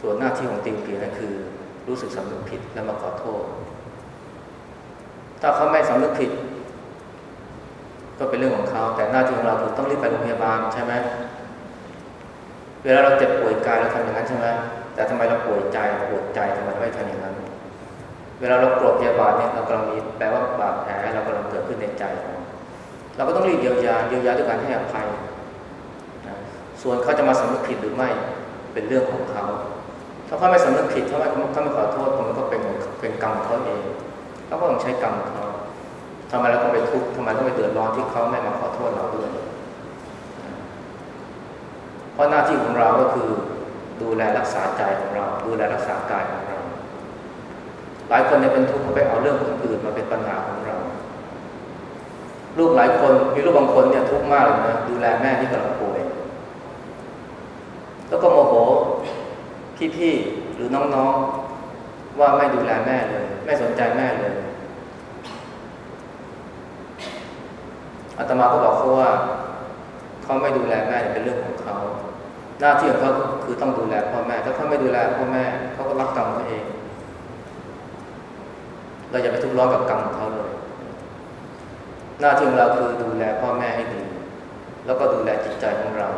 ส่วนหน้าที่ของติงเกียนั่นคือ รู้สึกสำนึกผิดแล้วมาขอโทษ ถ้าเขาไม่สำนึกผิด ก็เป็นเรื่องของเขา แต่หน้าที่ของเราคือต้องรีบไปโรงพยาบาลใช่ไหมเวลาเราเจ็บป่วยกายเราทำอย่างนั้นใช่ไหมแต่ทำไมเราป่วยใจปวดใจทำไมไม่ทำอย่างนั้น เวลาเราโกรธพยาบาลเนี่ยเรากำลังมีแปลว่าบาดแผลเรากำลังเกิดขึ้นในใจของ เราก็ต้องรีบเยียวยาเยียวยาด้วยการให้อภัยส่วนเขาจะมาสำนึกผิดหรือไม่เป็นเรื่องของเขา ถ้าเขาไม่สำนึกผิดถ้าไม่เขาไม่ขอโทษมันก็เป็นเป็นกรรมของเขาเองเขาก็ต้องใช้กรรมของเขา ทำไมเราต้องไปทุกข์ทำไมต้องไปเดือดร้อนที่เขาไม่มาขอโทษเราด้วย เพราะหน้าที่ของเราก็คือดูแลรักษาใจของเรา ดูแลรักษากายของเรา หลายคนเนี่ยเป็นทุกข์เขาไปเอาเรื่องคนอื่นมาเป็นปัญหาของเรา ลูกหลายคนมีลูกบางคนเนี่ยทุกข์มากเลยนะดูแลแม่ที่กำลังป่วย แล้วก็โมโหพี่ๆหรือน้องๆว่าไม่ดูแลแม่เลย ไม่สนใจแม่เลย อาตมาก็บอกเขาว่าเขาไม่ดูแลแม่เป็นเรื่องของเขา หน้าที่ของเขาคือต้องดูแลพ่อแม่ ถ้าเขาไม่ดูแลพ่อแม่เขาก็รับกรรมเขาเอง เราอย่าไปทุกข์ร้อนกับกรรมของเขาเลย หน้าที่ของเราคือดูแลพ่อแม่ให้ดี แล้วก็ดูแลจิตใจของเรา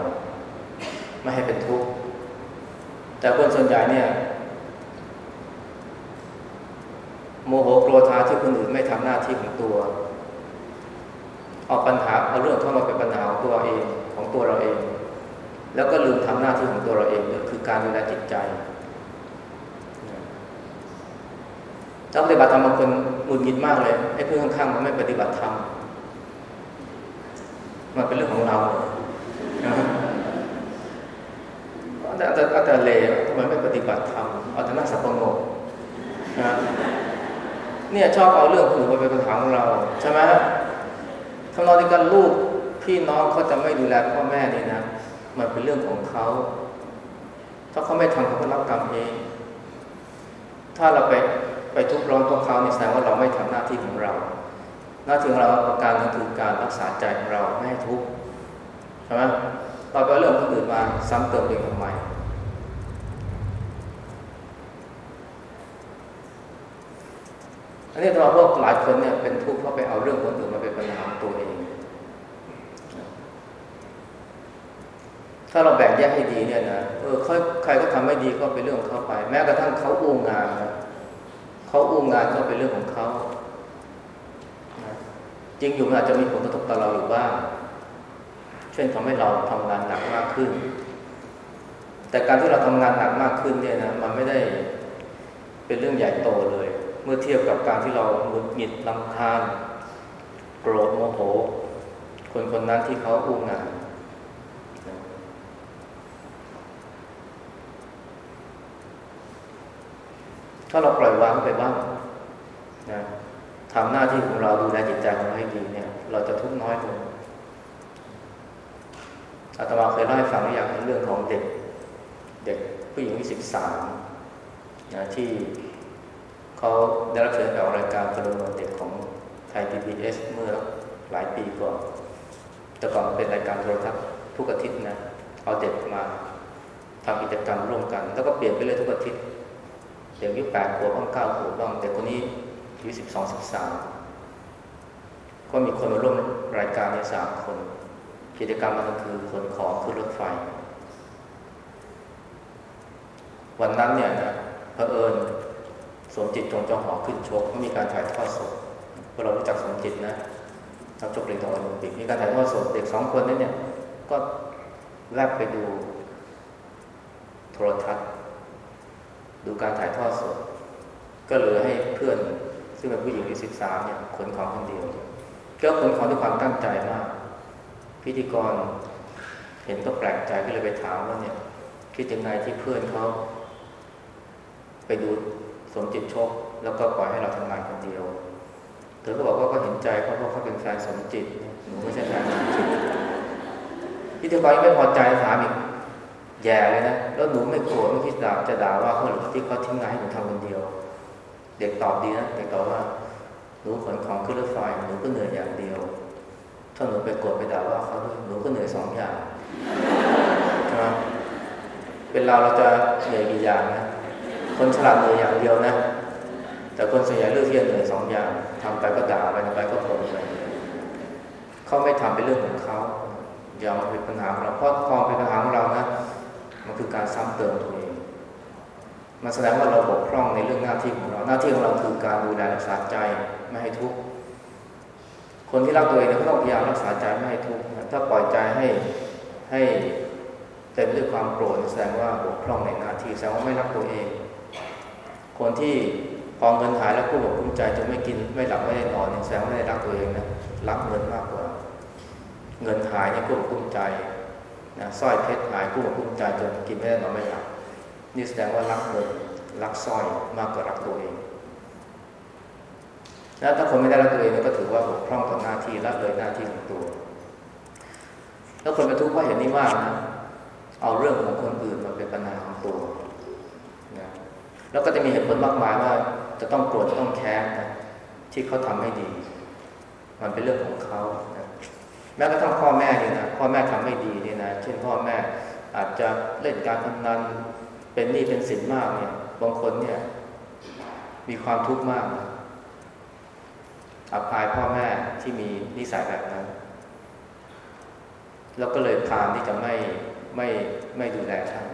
ไม่ให้เป็นทุกข์ แต่คนส่วนใหญ่เนี่ยโมโหโกรธาที่คนอื่นไม่ทำหน้าที่ของตัว เอาปัญหาเอาเรื่องเข้ามาเป็นปัญหาของตัวเองของตัวเราเอง แล้วก็ลืมทำหน้าที่ของตัวเราเองคือการดูแลจิตใจถ้าปฏิบัติธรรมบางคนหงุดหงิดมากเลยให้เพื่อนข้างๆมันไม่ปฏิบัติธรรมมันเป็นเรื่องของเราแต่แต่แต่เลวทำไมไม่ปฏิบัติธรรมเอาแต่นั่งสับประงกเนี่ยชอบเอาเรื่องอื่นมาเป็นปัญหาของเรา ใช่ไหม ทำนองเดียวกันลูกพี่น้องเขาจะไม่ดูแลพ่อแม่นี่นะ มันเป็นเรื่องของเขา ถ้าเขาไม่ทำเขาก็รับกรรมเอง ถ้าเราไปไปทุบร้อนพวกเขาเนี่ยแสดงว่าเราไม่ทำหน้าที่ของเรา หน้าที่ของเราประการนึงคือการรักษาใจของเราไม่ให้ทุกข์ใช่ไหมเราไปเรื่องคนอื่นมาซ้ำเติมเองทำไม อันนี้เราพวกหลายคนเนี่ยเป็นทุกข์เพราะไปเอาเรื่องคนอื่นมาเป็นปัญหาตัวเอง ถ้าเราแบ่งแยกให้ดีเนี่ยนะเออใครก็ทำไม่ดีก็เป็นเรื่องของเขาไป แม้กระทั่งเขาอู้งานนะเขาอู้งานก็เป็นเรื่องของเขาจริงอยู่มันอาจจะมีผลกระทบต่อเราอยู่บ้างเช่นทำให้เราทำงานหนักมากขึ้น แต่การที่เราทำงานหนักมากขึ้นเนี่ยนะมันไม่ได้เป็นเรื่องใหญ่โตเลย มื่อเทียบกับการที่เราหงุดหงิดลำคาญโกรธโมโห คนคนนั้นที่เขาอู้งาน ถ้าเราปล่อยวางไปบ้างนะทำหน้าที่ของเราดูแลจิตใจของเราให้ดีเนี่ย เราจะทุกข์น้อยลงอาตมาเคยเล่าให้ฟังอย่างเรื่องของเด็ก เด็กผู้หญิงอายุสิบสามนะที่ เขาได้รับเชิญจากรายการกระดมเด็กของไทย PBS เมื่อหลายปีก่อน แต่ก่อนเป็นรายการโทรทัศน์ทุกอาทิตย์นะ เอาเด็กมาทำกิจกรรมร่วมกัน แล้วก็เปลี่ยนไปเลยทุกอาทิตย์ เด็กอายุแปดขวบบ้างเก้าขวบบ้าง เด็กคนนี้อายุสิบสองสิบสามก็มีคนมาร่วมรายการในสามคน กิจกรรมมันก็คือขนของขึ้นรถไฟ วันนั้นเนี่ยนะเผอิญ มจิตจงจงหอขึ้นชกมีการถ่ายทอดสดพวกเรารู้จักสมจิตนะนักชกเหรียญทองโอลิมปิกมีการถ่ายทอดสดเด็กสองคนนั้นเนี่ย ก็แลบไปดูโทรทัศน์ ดูการถ่ายทอดสด ก็เหลือให้เพื่อน ซึ่งเป็นผู้หญิงอายุสิบสามเนี่ยขนของคนเดียวก็ขนของด้วยความตั้งใจมาก พิธีกรเห็นก็แปลกใจก็เลยไปถามว่าเนี่ยคิดยังไงที่เพื่อนเขาไปดู สมจิตชก แล้วก็ปล่อยให้เราทำงานคนเดียว เธอก็บอกว่าก็เห็นใจเขาเพราเขาเป็นแฟนสมจิตหนูไม่ใช่แฟนสมจิตพิธีกรยังไม่พอใจถามอีกแย่เลยนะ แล้วหนูไม่โกรธไม่คิดด่าจะด่าว่าเขาหรือที่เขาทิ้งงานให้หนูทำคนเดียว เด็กตอบดีนะเด็กตอบว่าหนูขนของขึ้นรถไฟหนูก็เหนื่อยอย่างเดียวถ้าหนูไปโกรธไปด่าว่าเขาหนูก็เหนื่อยสองอย่างใช่ไหมเป็นเราเราจะเหนื่อยกี่อย่างนะ คนฉลาดเหนื่อยอย่างเดียวนะ แต่คนส่วนใหญ่เลือกที่จะเหนื่อยสองอย่างทำไปก็ด่าไปทำไปก็บ่นไปเขาไม่ทำเป็นเรื่องของเขาอย่ามาเป็นปัญหาของเราเพราะพอเป็นปัญหาของเรานะมันคือการซ้ำเติมตัวเองมันแสดงว่าเราบกพร่องในเรื่องหน้าที่ของเราหน้าที่ของเราคือการดูแลรักษาใจไม่ให้ทุกข์คนที่รักตัวเองก็ต้องพยายามรักษาใจไม่ให้ทุกข์ถ้าปล่อยใจให้ให้เต็มด้วยความโกรธแสดงว่าบกพร่องในหน้าที่แสดงว่าไม่รักตัวเอง คนที่พอเงินหายแล้วกู้บอกกุ้ใจจนไม่กินไม่หลับไม่ได้นอนนี่แสดงว่าไม่ได้รักตัวเองนะรักเงินมากกว่า เงินหายเนี่ยกู้บอกกุ้ใจนะสร้อยเพชรหายกู้บอกกุ้ใจจนกินไม่ได้นอนไม่หลับนี่แสดงว่ารักเงินรักสร้อยมากกว่ารักตัวเองแล้วถ้าคนไม่ได้รักตัวเองก็ถือว่าบกพร่องต่อหน้าที่ละเลยหน้าที่ของตัว แล้วคนเป็นทุกข์เพราะเห็นนี่มากนะเอาเรื่องของคนอื่นมาเป็นปัญหาของตัว แล้วก็จะมีเหตุผลมากมายว่าจะต้องโกรธจะต้องแค้นนะที่เขาทำไม่ดี มันเป็นเรื่องของเขานะแม้กระทั่งพ่อแม่เนี่ยนะพ่อแม่ทำไม่ดีเนี่ยนะเช่นพ่อแม่อาจจะเล่นการพนันเป็นหนี้เป็นสินมากเนี่ยบางคนเนี่ย มีความทุกข์มากนะอับอายพ่อแม่ที่มีนิสัยแบบนั้น แล้วก็เลยพานที่จะไม่ไม่ไม่ดูแลท่าน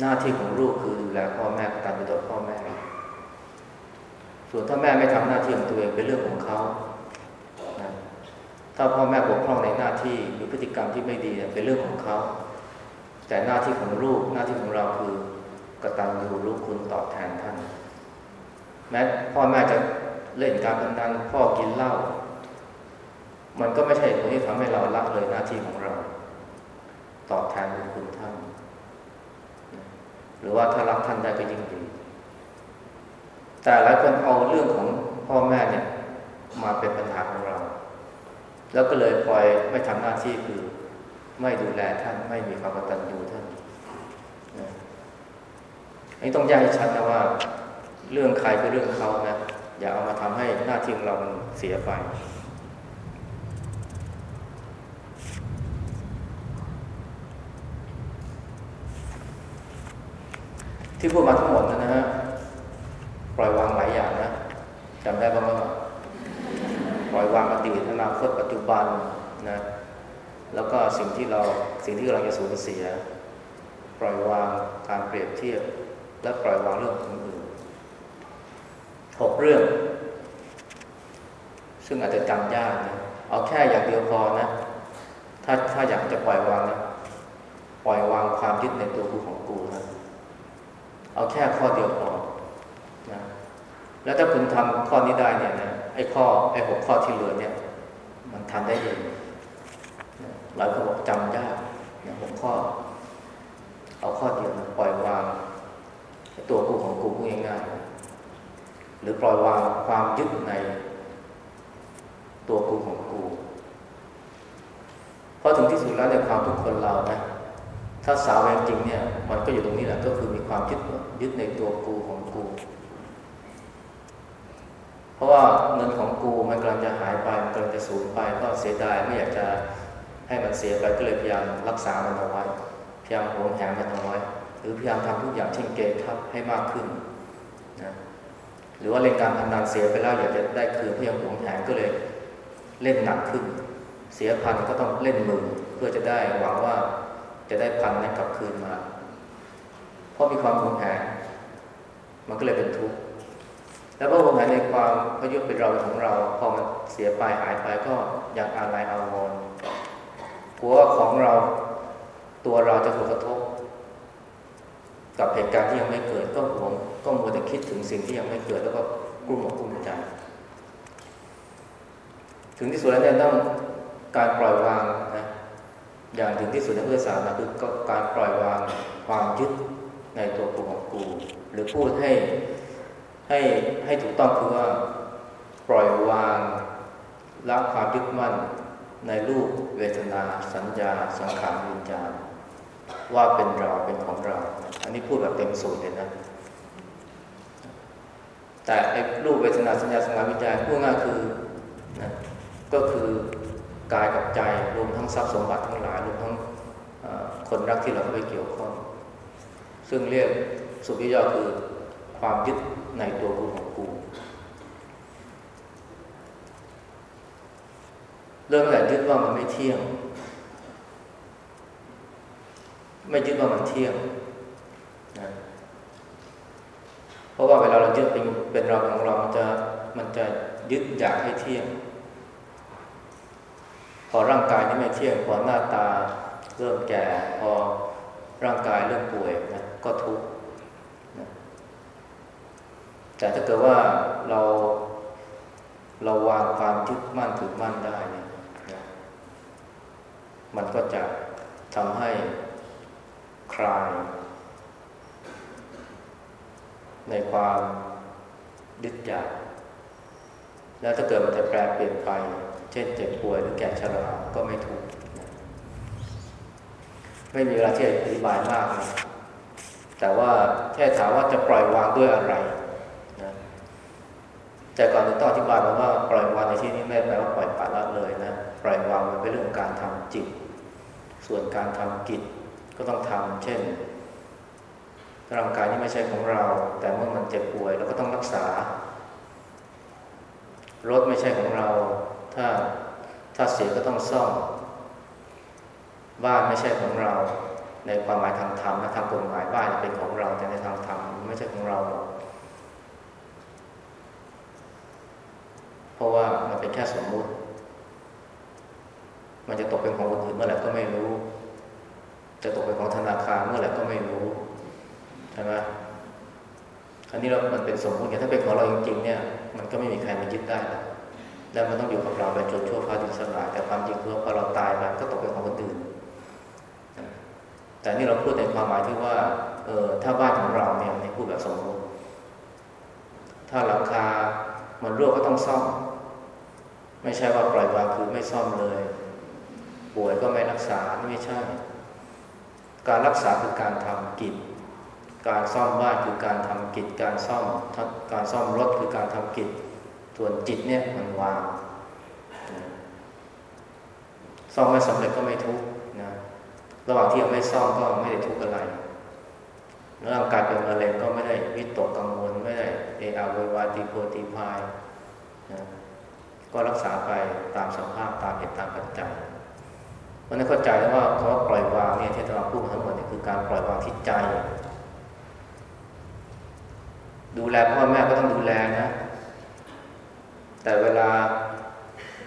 หน้าที่ของลูกคือดูแลพ่อแม่การเป็นตัวพ่อแม่ ส่วนถ้าแม่ไม่ทำหน้าที่ของตัวเองเป็นเรื่องของเขานะถ้าพ่อแม่บกพร่องในหน้าที่มีพฤติกรรมที่ไม่ดีเป็นเรื่องของเขา แต่หน้าที่ของลูกหน้าที่ของเราคือกตัญญูรู้คุณตอบแทนท่าน แม้พ่อแม่จะเล่นการพนันพ่อกินเหล้ามันก็ไม่ใช่ผลที่ทำให้เราละเลยหน้าที่ของเรา ตอบแทนบุญคุณท่าน หรือว่าถ้ารักท่านได้ก็ยิ่งดี แต่หลายคนเอาเรื่องของพ่อแม่เนี่ยมาเป็นปัญหาของเรา แล้วก็เลยปล่อยไม่ทำหน้าที่คือ ไม่ดูแลท่านไม่มีความกตัญญูท่านอันนี้ต้องแยกให้ชัดนะว่า เรื่องใครคือเรื่องเขานะอย่าเอามาทำให้หน้าที่ของเราเสียไป ที่พูดมาทั้งหมดนะฮะปล่อยวางหลายอย่างนะจำได้บ้างไหมปล่อยวางอดีตอนาคตปัจจุบันนะแล้วก็สิ่งที่เราสิ่งที่เราจะสูญเสีย ปล่อยวางการเปรียบเทียบ และปล่อยวางเรื่องคนอื่นหกเรื่อง ซึ่งอาจจะจำยากนะเอาแค่อย่างเดียวพอนะ ถ้าถ้าอยากจะปล่อยวางนะปล่อยวางความยึดในตัวกูของกูนะ เอาแค่ข้อเดียวพอนะแล้วถ้าคุณทำข้อนี้ได้เนี่ยนะไอ้ข้อไอ้หกข้อที่เหลือเนี่ย มันทำได้เองหลายคนบอกจำยากนะหกข้อ เอาข้อเดียวนะปล่อยวางตัวกูของกูพูดง่ายๆหรือปล่อยวางความยึดในตัวกูของกูเพราะถึงที่สุดแล้วในความทุกคนเรานะถ้าสาวจริงเนี่ย มันก็อยู่ตรงนี้แหละก็คือมีความยึด ยึดในตัวกูของกู เพราะว่าเงินของกูมันกำลังจะหายไปมันกำลังจะสูญไปก็เสียดายไม่อยากจะให้มันเสียไปก็เลยพยายามรักษามันเอาไว้พยายามหวงแหนมันเอาไว้หรือพยายามทำทุกอย่างเช่นเกณฑ์ทับให้มากขึ้นนะหรือว่าเล่นการพนันเสียไปแล้วอยากจะได้คืนพยายามหวงแหนก็เลยเล่นหนักขึ้น เสียพันก็ต้องเล่นหมื่นเพื่อจะได้หวังว่าจะได้พันนั้นกลับคืนมา เพราะมีความหวงแหนมันก็เลยเป็นทุกข์แล้วพอหวงแหนในความพยุเป็นเราของเรา พอมันเสียไปหายไปก็อยังอะไรอาวรณ์กลัวของเราตัวเราจะถูกกระทบ กับเหตุการณ์ที่ยังไม่เกิดก็หวงก็มัวแต่คิดถึงสิ่งที่ยังไม่เกิดแล้วก็กลุ้มอกกลุ้มใจถึงที่สุดแล้วเนี่ยต้องการปล่อยวางนะอย่างถึงที่สุดในพุทธศาสนาคือการปล่อยวางความยึด ในตัวกูของกู หรือพูดให้ให้ให้ถูกต้องคือว่าปล่อยวางละความยึดมั่นในรูปเวทนา สัญญา สังขารวิญญาณว่าเป็นเราเป็นของเรา อันนี้พูดแบบเต็มสูตรเลยนะ แต่ไอ้รูปเวทนาสัญญาสังขารวิญญาณพูดง่ายคือนะก็คือกายกับใจรวมทั้งทรัพย์สมบัติทั้งหลายรวมทั้งคนรักที่เราไม่เกี่ยวข้อง ซึ่งเรียกสุดย่อคือความยึดในตัวกูของกู เริ่มแต่ยึดว่ามันไม่เที่ยง ไม่ยึดว่ามันเที่ยงนะเพราะว่าเวลาเรายึดเป็นเป็นเราของเรา มันจะมันจะยึดอยากให้เที่ยง พอร่างกายนี่ไม่เที่ยง พอหน้าตาเริ่มแก่ พอร่างกายเริ่มป่วยนะ ก็ทุกข์แต่ถ้าเกิดว่าเราเราวางความยึดมั่นถือมั่นได้เนี่ยมันก็จะทำให้คลาย ในความยึดอยากแล้วถ้าเกิดมันจะแปลเปลี่ยนไป เช่นเจ็บป่วยหรือแก่ชราก็ไม่ทุกข์ไม่มีเวลาที่จะอธิบายมากนะ แต่ว่าแค่ถามว่าจะปล่อยวางด้วยอะไรนะแต่ก่อนจะต้องอธิบายมาว่าปล่อยวางในที่นี้ไม่แปลว่าปล่อยปละละเลยนะปล่อยวางมันเป็นเรื่องการทำจิต ส่วนการทำกิจก็ต้องทำเช่นร่างกายนี้ไม่ใช่ของเรา แต่เมื่อมันเจ็บป่วยเราก็ต้องรักษารถไม่ใช่ของเรา ถ้าถ้าเสียก็ต้องซ่อมบ้านไม่ใช่ของเรา ในความหมายทางธรรมและทางกฎหมายบ้านเป็นของเรา แต่ในทางธรรมไม่ใช่ของเราเพราะว่ามันเป็นแค่สมมุติ มันจะตกเป็นของคนอื่นเมื่อไหร่ก็ไม่รู้ จะตกเป็นของธนาคารเมื่อไหร่ก็ไม่รู้ใช่ไหมอันนี้เรา มันเป็นสมมติไงถ้าเป็นของเราจริงๆเนี่ย มันก็ไม่มีใครมายึดได้แล้วแล้วมันต้องอยู่กับเราไปจนชั่วฟ้าดินสลายแต่ความจริงคือพอเราตายไปก็ตกเป็นของคนอื่น แต่นี่เราพูดในความหมายที่ว่าเออถ้าบ้านของเราเนี่ยในพูดแบบสมมติถ้าหลังคา มันรั่วก็ต้องซ่อม ไม่ใช่ว่าปล่อยวางคือไม่ซ่อมเลย ป่วยก็ไม่รักษาไม่ใช่ การรักษาคือการทำกิจ การซ่อมบ้านคือการทำกิจ การซ่อมการซ่อมรถคือการทำกิจ ส่วนจิตเนี่ยมันวางซ่อมไม่สำเร็จก็ไม่ทุกข์ ระหว่างที่ยังไม่ซ่อมก็ไม่ได้ทุกข์อะไรร่างกายเป็นมะเร็งก็ไม่ได้วิตกกังวลไม่ได้เออาโวยวายตีโพตีพายนะก็รักษาไปตามสภาพตามเหตุตามปัจจัยมันได้เข้าใจแล้วว่าคำว่าปล่อยวางเนี่ยที่เราพูดมาทั้งหมดนี่คือการปล่อยวางที่ใจ ดูแลพ่อแม่ก็ต้องดูแลนะ แต่เวลา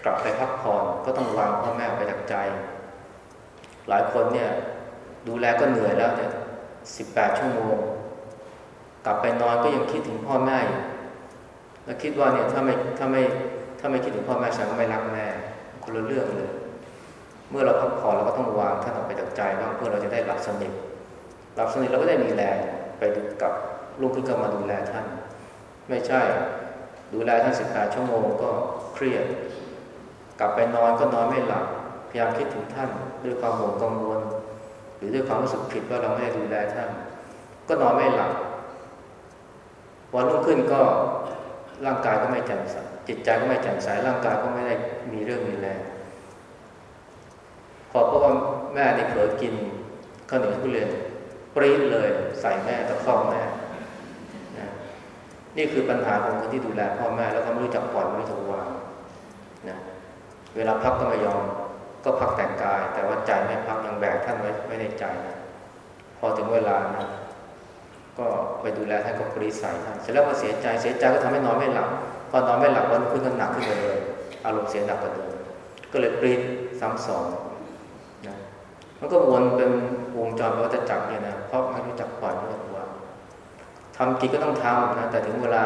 กลับไปพักผ่อนก็ต้องวางพ่อแม่ไปจากใจ หลายคนเนี่ย ดูแลก็เหนื่อยแล้วเนี่ยสิบแปดชั่วโมง กลับไปนอนก็ยังคิดถึงพ่อแม่แล้วคิดว่าเนี่ยถ้าไม่ถ้าไม่ถ้าไม่คิดถึงพ่อแม่ฉันก็ไม่รักแม่คนละเรื่องเลย เมื่อเราพักผ่อนเราก็ต้องวางท่านออกไปจากใจบ้างเพื่อเราจะได้หลับสนิทหลับสนิทเราก็ได้มีแรงไปกับลูกขึ้นก็มาดูแลท่าน ไม่ใช่ดูแลท่านสิบแปดชั่วโมงก็เครียด กลับไปนอนก็นอนไม่หลับ พยายามคิดถึงท่าน ด้วยความห่วงกังวล หรือด้วยความรู้สึกผิดว่าเราไม่ได้ดูแลท่าน ก็นอนไม่หลับวันรุ่งขึ้นก็ร่างกายก็ไม่แจ่มใสจิตใจก็ไม่แจ่มใสร่างกายก็ไม่ได้มีเรื่องมีแรงพอพบว่าแม่นี่เผลอกินข้าวเหนียวทุเรียนปรี๊ดเลยใส่แม่ตะคอกแม่นะนี่คือปัญหาของคนที่ดูแลพ่อแม่แล้วก็ไม่รู้จักปล่อยไม่รู้จักวางนะเวลาพักก็ไม่ยอม ก็พักแต่งกาย แต่ว่าใจไม่พักยังแบกท่านไว้ไม่ในใจนะพอถึงเวลานะก็ไปดูแลท่านก็ปรีใส่ท่านเสร็จแล้วก็เสียใจเสียใจก็ทำให้นอนไม่หลับพอนอนไม่หลับวันขึ้นก็หนักขึ้นเลย อารมณ์เสียหนักกว่าเดิมก็เลยปรีดซ้ำสองนะมันก็วนเป็นวงจรวัฏจักรเนี่ยนะเพราะไม่รู้จักปล่อยไม่รู้จักวางทำกิจก็ต้องทำนะแต่ถึงเวลา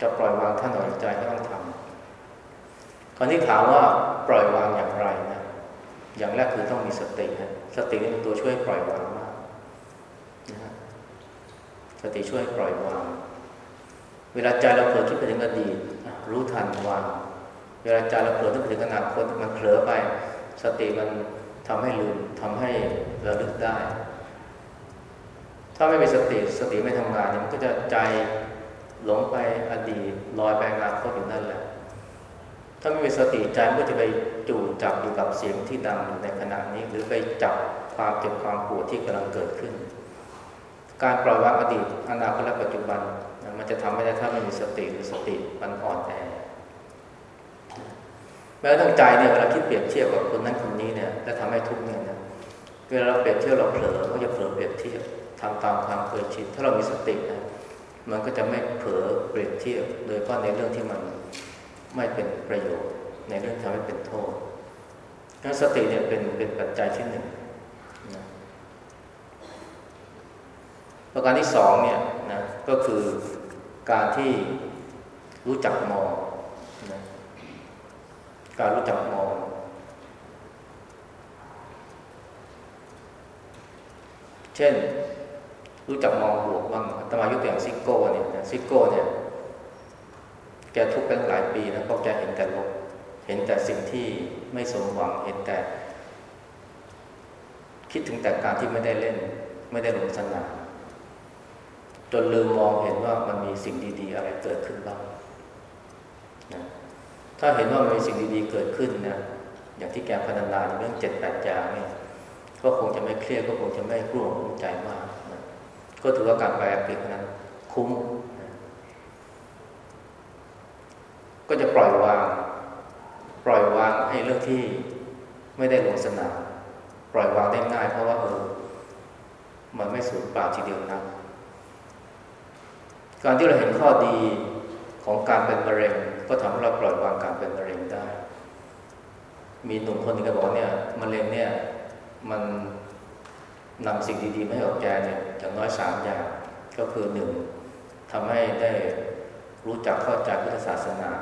จะปล่อยวางท่านหน่อยใจก็ต้องทำคราวนี้ถามว่าปล่อยวางอย่างไรนะ อย่างแรกคือต้องมีสตินะสตินี่เป็นตัวช่วยปล่อยวางมากนะสติช่วยปล่อยวาง เวลาใจเราเผลอคิดไปถึงอดีตรู้ทันวาง เวลาใจเราเผลอนึกไปถึงอนาคตมันเผลอไป สติมันทำให้ลืมทำให้ระลึกได้ ถ้าไม่มีสติสติไม่ทำงานเนี่ยมันก็จะใจหลงไปอดีตลอยไปอนาคตอยู่นั่นแหละ ถ้าไม่มีสติใจมันก็จะไปจู่จับอยู่กับเสียงที่ดังอยู่ในขณะนี้ หรือไปจับความเจ็บความปวดที่กำลังเกิดขึ้น การปล่อยวางอดีตอนาคตและปัจจุบันมันจะทำไม่ได้ถ้าไม่มีสติหรือสติมันอ่อนแอแม้ทั้งใจเนี่ยเวลาคิดเปรียบเทียบกับคนนั้นคนนี้เนี่ยและทำให้ทุกข์เนี่ยนะเวลาเราเปรียบเทียบเราเผลอก็จะเผลอเปรียบเทียบทำตามความเคยชินถ้าเรามีสตินะมันก็จะไม่เผลอเปรียบเทียบ โดยเฉพาะในเรื่องที่มัน ไม่เป็นประโยชน์ ในเรื่องทำให้เป็นโทษงั้นสติเนี่ยเป็นเป็นปัจจัยที่หนึ่งนะประการที่สองเนี่ยนะก็คือการที่รู้จักมองนะการรู้จักมอง เช่น รู้จักมองบวกบ้างตมายกตัวอย่างซิโก้เนี่ยซิโก้เนี่ย แกทุกข์เป็นหลายปีนะเพราะแกเห็นแต่ลบเห็นแต่สิ่งที่ไม่สมหวังเห็นแต่ คิดถึงแต่การที่ไม่ได้เล่น ไม่ได้ลงสนามจนลืมมองเห็นว่ามันมีสิ่งดีๆ อะไรเกิดขึ้นบ้างนะถ้าเห็นว่ามันมีสิ่งดีๆเกิดขึ้นนะอย่างที่แกพัฒนาเรื่องเจ็ดแปดอย่างเนี่ยก็คงจะไม่เครียดก็คงจะไม่กลัวงใจมากนะก็ถือว่าการไปอังกฤษนั้นคุ้มนะ ก็จะปล่อยวาง ปล่อยวางให้เรื่องที่ไม่ได้ลงสนามปล่อยวางได้ง่าย เพราะว่าเออมันไม่สูญเปล่าทีเดียวนะการที่เราเห็นข้อดีของการเป็นมะเร็ง ก็ทำให้เราปล่อยวางการเป็นมะเร็งได้ มีหนุ่มคนนึงก็บอกเนี่ยมะเร็งเนี่ยมันนำสิ่งดีๆมาให้กับแกเนี่ยอย่างน้อยสามอย่างก็คือหนึ่งทำให้ได้รู้จักเข้าใจพุทธศาสนา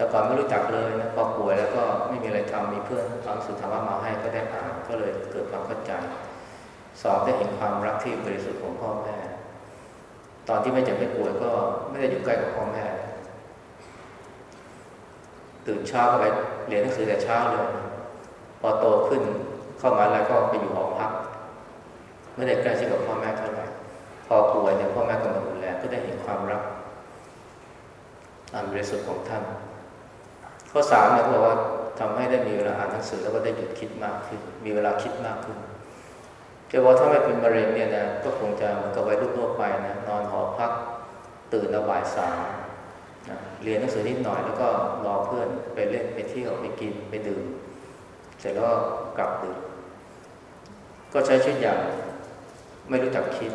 แต่ก่อนไม่รู้จักเลยนะพอป่วยแล้วก็ไม่มีอะไรทำมีเพื่อนเอาสุธรรมะมาให้ก็ได้อ่านก็เลยเกิดความเข้าใจ สองได้เห็นความรักที่บริสุทธิ์ของพ่อแม่ ตอนที่ไม่เจ็บไม่ป่วยก็ไม่ได้อยู่ใกล้กับพ่อแม่ ตื่นเช้าก็ไปเรียนหนังสือแต่เช้าเลยพอโตขึ้นเข้ามาแล้วก็ไปอยู่หอพักไม่ได้ใกล้ชิดกับพ่อแม่เท่าไหร่พอป่วยเนี่ยพ่อแม่ก็มาดูแลก็ได้เห็นความรักอันบริสุทธิ์ของท่าน ข้อสามเนี่ยเขาบอกว่าทำให้ได้มีเวลาอ่านหนังสือแล้วก็ได้หยุดคิดมากขึ้น มีเวลาคิดมากขึ้นแกบอกถ้าไม่เป็นมะเร็งเนี่ยนะก็คงจะเหมือนกับวัยรุ่นทั่วไปนะนอนหอพักตื่นแล้วบ่ายสามนะเรียนหนังสือนิดหน่อยแล้วก็รอเพื่อนไปเล่นไปเที่ยวไปกินไปดื่มเสร็จแล้วกลับดึกก็ใช้ชีวิตอย่างไม่รู้จักคิด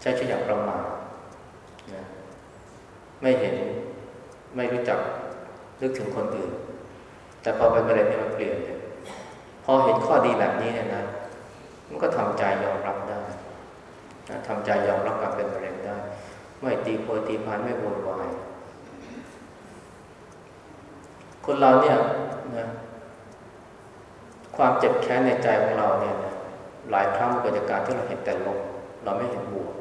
ใช้ชีวิตอย่างประมาทนะไม่เห็นไม่รู้จัก นึกถึงคนอื่น แต่พอเป็นมะเร็งเนี่ยมันเปลี่ยนเลยพอเห็นข้อดีแบบนี้เนี่ยนะ มันก็ทำใจยอมรับได้นะทำใจยอมรับการเป็นมะเร็งได้ ไม่ตีโพยตีพานไม่โวยวายคนเราเนี่ยนะความเจ็บแค้นในใจของเราเนี่ยนะหลายครั้งเกิดจากการที่เราเห็นแต่ลบเราไม่เห็นบวก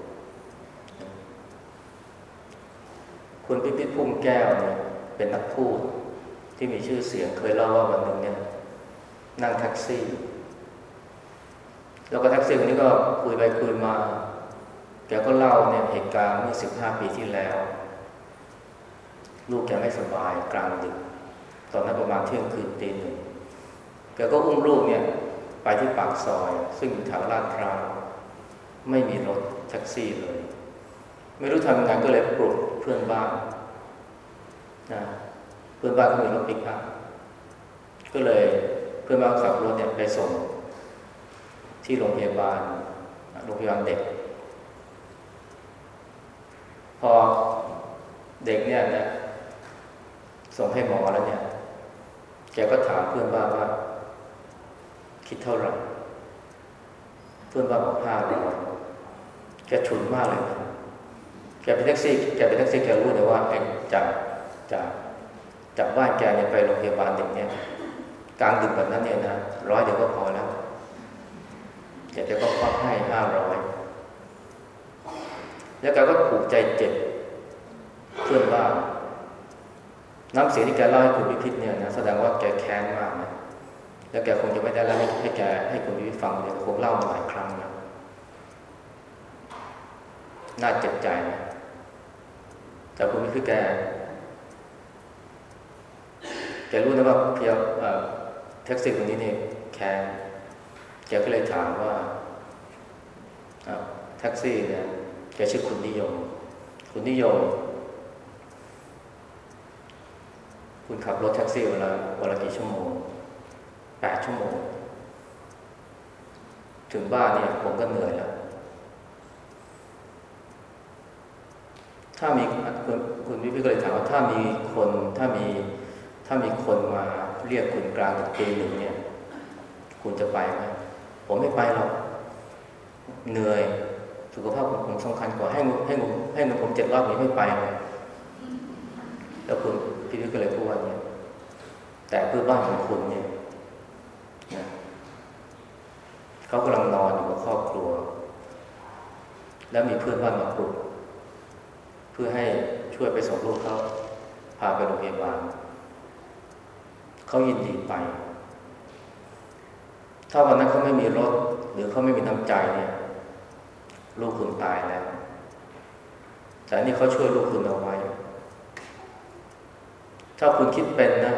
คุณพิพิธพุ่มแก้วเนี่ย เป็นนักพูดที่มีชื่อเสียงเคยเล่าว่าวันหนึ่งเนี่ยนั่งแท็กซี่ แล้วก็แท็กซี่คนนี้ก็คุยไปคุยมา แกก็เล่าเนี่ยเหตุการณ์เมื่อสิบห้าปีที่แล้ว ลูกแกไม่สบายกลางดึก ตอนนั้นประมาณเที่ยงคืนตีหนึ่งแกก็อุ้มลูกเนี่ย ไปที่ปากซอย ซึ่งอยู่แถวลาดพร้าวไม่มีรถแท็กซี่เลย ไม่รู้ทำยังไงก็เลยปลุกเพื่อนบ้าน นะเพื่อนบ้านก็มีรถปิกอัพก็เลยเพื่อนบ้านขับรถเนี่ยไปส่ง ที่โรงพยาบาลโรงพยาบาลเด็ก พอเด็กเนี่ยนะส่งให้หมอแล้วเนี่ย แกก็ถามเพื่อนบ้านว่า คิดเท่าไหร่ เพื่อนบ้านบอกห้าร้อยแกฉุนมากเลยนะแกเป็นแท็กซี่ แกเป็นแท็กซี่แกรู้เลยว่าไอ้จาก จากจากบ้านแกเนี่ยไปโรงพยาบาลเด็กเนี่ยกลางดึกแบบนั้นเนี่ยนะร้อยเดียวก็พอแล้วแกจะก็ควักให้ห้าร้อยแล้วแกก็ผูกใจเจ็บเพื่อนบ้านน้ำเสียงที่แกเล่าให้คุณพิพิธเนี่ยนะแสดงว่าแกแค้นมากนะแล้วแกคงจะไม่ได้เล่าให้แกให้คุณพิพิธฟังเลยคงเล่ามาหลายครั้งแล้วน่าเจ็บใจนะแต่คุณพิพิธแก แกรู้นะว่าเพียแท็กซี่คนนี้เนี่ยแค้นแกก็เลยถามว่าแท็กซี่เนี่ยแกชื่อคุณนิยม คุณนิยม คุณขับรถแท็กซี่เวลาวันละกี่ชั่วโมงแปดชั่วโมง ถึงบ้านเนี่ยผมก็เหนื่อยแล้ว ถ้ามีคุณคุณวิพิก็เลยถามว่าถ้ามีคนถ้ามี ถ้ามีคนมาเรียกคุณกลางตีหนึ่งเนี่ย คุณจะไปไหมผมไม่ไปหรอก เหนื่อย สุขภาพผมสำคัญกว่าให้ให้ผมให้เงินผมเจ็ดรอบผมไม่ไปเลยแล้วคุณพี่วิก็เลยพูดว่าเนี่ย แต่เพื่อบ้านของคุณเนี่ยนะเขากำลังนอนอยู่กับครอบครัว แล้วมีเพื่อนบ้านมาปลุกเพื่อให้ช่วยไปส่งลูกเขาพาไปโรงพยาบาล เขายินดีไป ถ้าวันนั้นเขาไม่มีรถ หรือเขาไม่มีน้ำใจเนี่ย ลูกคุณตายแล้ว แต่นี่เขาช่วยลูกคุณเอาไว้ ถ้าคุณคิดเป็นนะ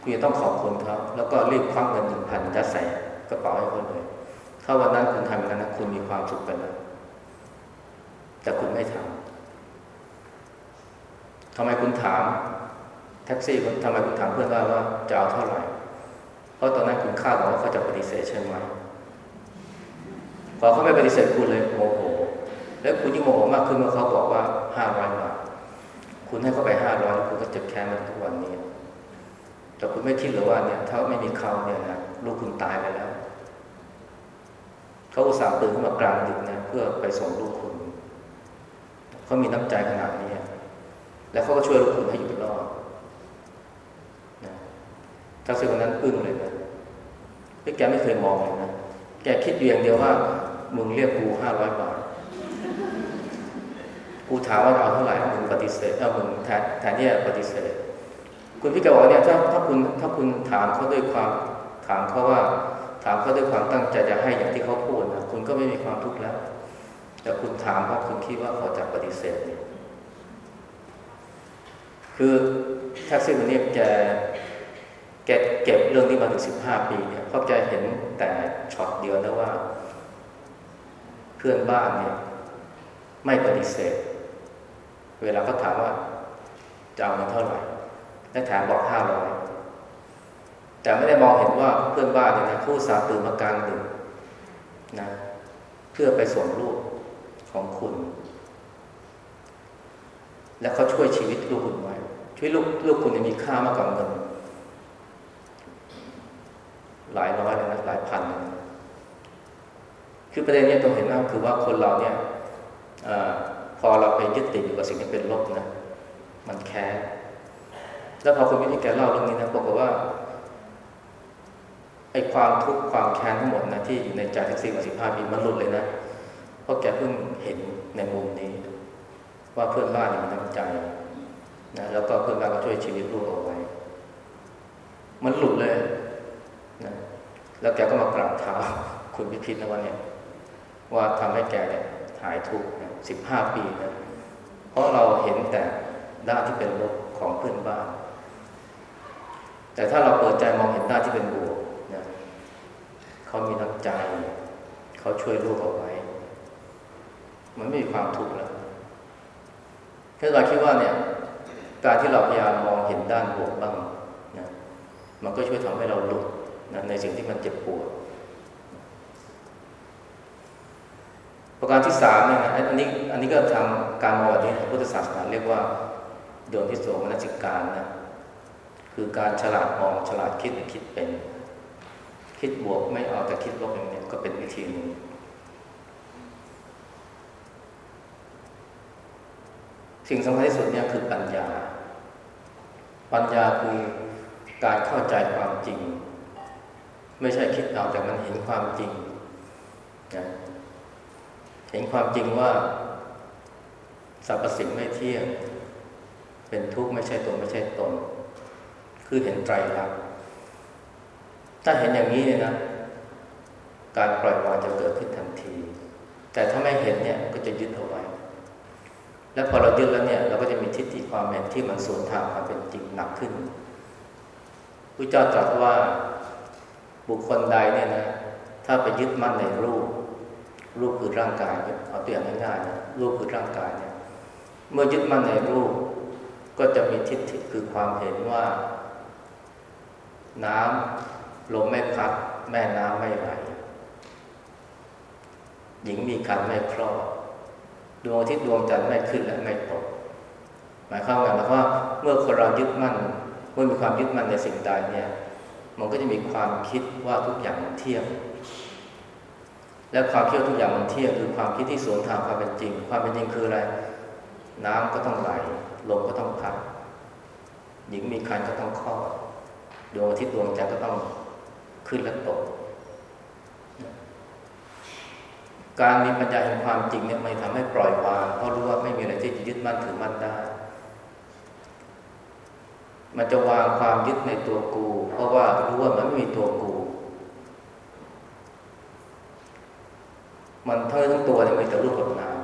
คุณจะต้องขอบคุณเขาแล้วก็รีบควักเงินหนึ่งพันจะใส่กระเป๋าให้เขาเลยถ้าวันนั้นคุณทำกันนะคุณมีความสุขไปแล้วแต่คุณไม่ทำทำไมคุณถาม แท็กซี่ทำไมคุณถามเพื่อนว่าว่าจะเอาเท่าไหร่ เพราะตอนนั้นคุณคาดหวังว่าเขาจะปฏิเสธใช่ไหมพอเขาไม่ปฏิเสธคุณเลยโมโห แล้วคุณยิ่งโมโหมากขึ้นเมื่อเขาบอกว่าห้าร้อยบาท คุณให้เขาไปห้าร้อยคุณก็เจ็บแค้นมาทุกวันนี้ แต่คุณไม่คิดหรือว่าเนี่ยถ้าไม่มีเขาเนี่ยนะลูกคุณตายไปแล้ว เขาอุตส่าห์ตื่นขึ้นมากลางดึกนะเพื่อไปส่งลูกคุณ เขามีน้ำใจขนาดนี้ แล้วเขาก็ช่วยลูกคุณให้อยู่รอด ทักษิณคนนั้นอึ้งเลยนะแกไม่เคยมองเลยนะ แกคิดอย่างเดียวว่า มึงเรียกกูห้าร้อยบาท กูถามว่าเอาเท่าไหร่ มึงปฏิเสธเอามึงแทนแทนที่จะปฏิเสธ คุณพี่แกบอกเนี่ยถ้าถ้าคุณถ้าคุณถามเขาด้วยความถามเขาว่า ถามเขาด้วยความตั้งใจจะให้อย่างที่เขาพูดนะ คุณก็ไม่มีความทุกข์แล้ว แต่คุณถามเพราะคุณคิดว่าเขาจะปฏิเสธเนี่ยคือแท็กซี่คนนี้แก แกเก็บเรื่องนี้มาถึงสิบห้าปีเนี่ยเพราะเห็นแต่ช็อตเดียวนะว่า เพื่อนบ้านเนี่ย ไม่ปฏิเสธ เวลาเขาถามว่าจะเอาเงินเท่าไหร่และแถมบอกห้าร้อยแต่ไม่ได้มองเห็นว่าเพื่อนบ้านเนี่ยนะผู้สาตื่นมากลางดึกนะเพื่อไปส่งลูกของคุณ และเขาช่วยชีวิตลูกคุณไว้ช่วยลูกลูกคุณมีค่ามากกว่าเงิน หลายร้อยเลยนะหลายพัน คือประเด็นนี้ต้องเห็นนะคือว่าคนเราเนี่ยอพอเราไปยึดติดอยู่กับสิ่งที่เป็นลบนะ มันแค้นแล้วพอคุณวิธีแกเล่าเรื่องนี้นะบอกว่าไอ้ความทุกข์ความแค้นทั้งหมดนะที่อยู่ในใจแท็กซี่มาสิบห้าปีมันหลุดเลยนะเพราะแกเพิ่งเห็นในมุมนี้ ว่าเพื่อนบ้านมีน้ำใจนะแล้วก็เพื่อนบ้านก็ช่วยชีวิตลูกเอาไว้ มันหลุดเลย แล้วแกก็มากราบเท้าคุณพิพิธนะว่าเนี่ยว่าทำให้แกเนี่ยหายทุกข์สิบห้าปีนะเพราะเราเห็นแต่ด้านที่เป็นลบของเพื่อนบ้าน แต่ถ้าเราเปิดใจมองเห็นด้านที่เป็นบวกนะเขามีน้ำใจ เขาช่วยลูกเอาไว้ มันไม่มีความทุกข์แล้วถ้าเราคิดว่าเนี่ยการที่เราพยายามมองเห็นด้านบวกบ้างนะมันก็ช่วยทำให้เราหลุด นะในสิ่งที่มันเจ็บปวด ประการที่สามเนี่ยนะอันนี้อันนี้ก็ทำการมองแบบนี้พุทธศาสนาเรียกว่าโยนที่โสมนัสิการนะคือการฉลาดมองฉลาดคิดคิดเป็น คิดบวกไม่เอาแต่คิดลบอย่างนี้ก็เป็นวิธีหนึ่งสิ่งสำคัญที่สุดเนี่ยคือปัญญา ปัญญาคือการเข้าใจความจริง ไม่ใช่คิดเอาแต่มันเห็นความจริงนะเห็นความจริงว่าสรรพสิ่งไม่เที่ยง เป็นทุกข์ไม่ใช่ตัวไม่ใช่ตน คือเห็นไตรลักษณ์ถ้าเห็นอย่างนี้เนี่ยนะการปล่อยวางจะเกิดขึ้นทันที แต่ถ้าไม่เห็นเนี่ยก็จะยึดเอาไว้ และพอเรายึดแล้วเนี่ย เราก็จะมีทิฏฐิความเห็นที่มันสวนทางความเป็นจริงหนักขึ้นพระเจ้าตรัสว่า บุคคลใดเนี่ยนะ ถ้าไปยึดมั่นในรูป รูปคือร่างกายเอาตัวอย่างง่ายๆนะรูปคือร่างกายเนี่ย เมื่อยึดมั่นในรูป ก็จะมีทิฏฐิคือความเห็นว่า น้ำลมไม่พัด แม่น้ำไม่ไหลหญิงมีคันไม่คลอดดวงอาทิตย์ดวงจันทร์ไม่ขึ้นและไม่ตกหมายความว่าหมายความว่าเมื่อคนเรายึดมั่นเมื่อมีความยึดมั่นในสิ่งใดเนี่ย มันก็จะมีความคิดว่าทุกอย่างมันเที่ยงและความคิดทุกอย่างมันเที่ยงคือความคิดที่สวนทางความเป็นจริง ความเป็นจริงคืออะไร น้ำก็ต้องไหลลมก็ต้องพัดหญิงมีคันก็ต้องคลอดดวงอาทิตย์ดวงจันทร์ก็ต้องขึ้นและตก การมีปัญญาแห่งความจริงเนี่ยมันทำให้ปล่อยวางเพราะรู้ว่าไม่มีอะไรที่จะยึดมั่นถือมั่นได้ มันจะวางความยึดในตัวกู เพราะว่ารู้ว่ามันไม่มีตัวกู มันทั้งทั้งตัวเนี่ยมีแต่รูปกับนาม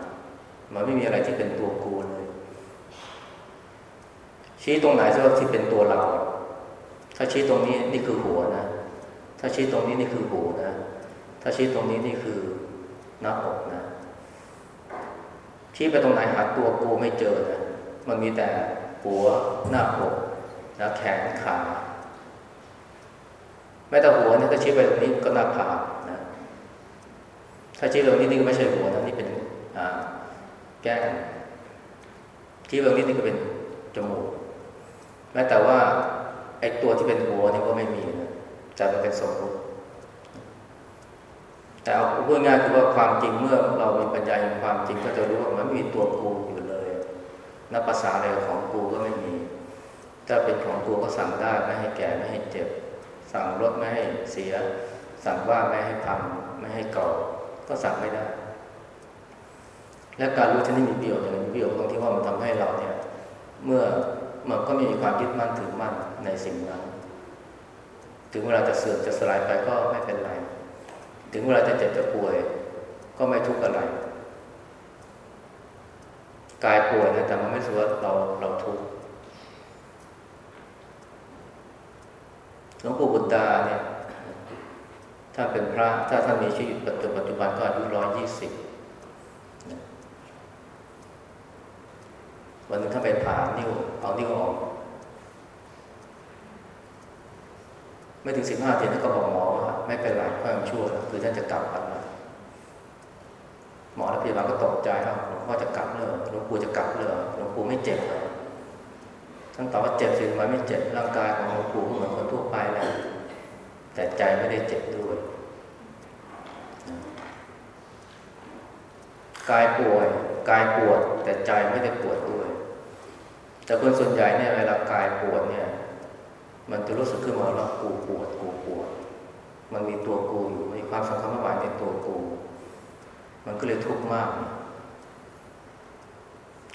มันไม่มีอะไรที่เป็นตัวกูเลย ชี้ตรงไหนที่ว่าที่เป็นตัวเรา ถ้าชี้ตรงนี้นี่คือหัวนะ ถ้าชี้ตรงนี้นี่คือหูนะ ถ้าชี้ตรงนี้นี่คือหน้าอกนะ ชี้ไปตรงไหนหาตัวกูไม่เจอนะ มันมีแต่หัวหน้าอก นะแขนขาแม้แต่หัวเนี่ยถ้าชี้ไปตรงนี้ก็หน้าผากถ้าชี้ตรงนี้นี่ก็ไม่ใช่หัวนะนี่เป็นแก้มชี้ตรงนี้นี่ก็เป็นจมูกแม้แต่ว่าไอ้ตัวที่เป็นหัวนี่ก็ไม่มีนะจะมันเป็นสมมติแต่เอาพูดง่ายคือว่าความจริงเมื่อเรามีปัญญาในความจริงก็จะรู้ว่ามันไม่มีตัวกูอยู่เลยนับภาษาอะไรของกูก็ไม่มี ถ้าเป็นของกูก็สั่งได้ไม่ให้แก่ไม่ให้เจ็บ สั่งลดไม่ให้เสีย สั่งว่าไม่ให้ทำไม่ให้เก่าก็สั่งไม่ได้ และการรู้ที่นี่มีประโยชน์อย่างมีประโยชน์ตรงที่ว่ามันทำให้เราเนี่ย เมื่อมันก็มีความยึดมั่นถือมั่นในสิ่งนั้น ถึงเวลาจะเสื่อมจะสลายไปก็ไม่เป็นไร ถึงเวลาจะเจ็บจะป่วย ก็ไม่ทุกข์อะไรกายป่วยนะแต่มันไม่รู้ว่าเราเราทุกข์ หลวงปู่บุตรดาเนี่ยถ้าเป็นพระถ้าท่านมีชีวิตปัจจุบันก็อายุร้อยยี่สิบวันนึงถ้าไปผ่านิ้วเอานิ้วออก ไม่ถึงสิบห้าทีท่านก็บอกหมอว่าไม่เป็นไรค่อยยังชั่วคือท่านจะกลับกันมาหมอและพยาบาลก็ตกใจครับหลวงพ่อจะกลับเลยหลวงปู่จะกลับเลยหลวงปู่ไม่เจ็บเลย ท่านตอบว่าเจ็บสิทำไมไม่เจ็บร่างกายของหลวงปู่เหมือนคนทั่วไปแหละแต่ใจไม่ได้เจ็บด้วยกายป่วยกายปวด แต่ใจไม่ได้ปวดด้วย แต่คนส่วนใหญ่เนี่ยเวลากายปวดเนี่ย มันจะรู้สึกขึ้นมาว่ากูปวดกูปวด มันมีตัวกูอยู่มีความสำคัญมากในตัวกู มันก็เลยทุกข์มาก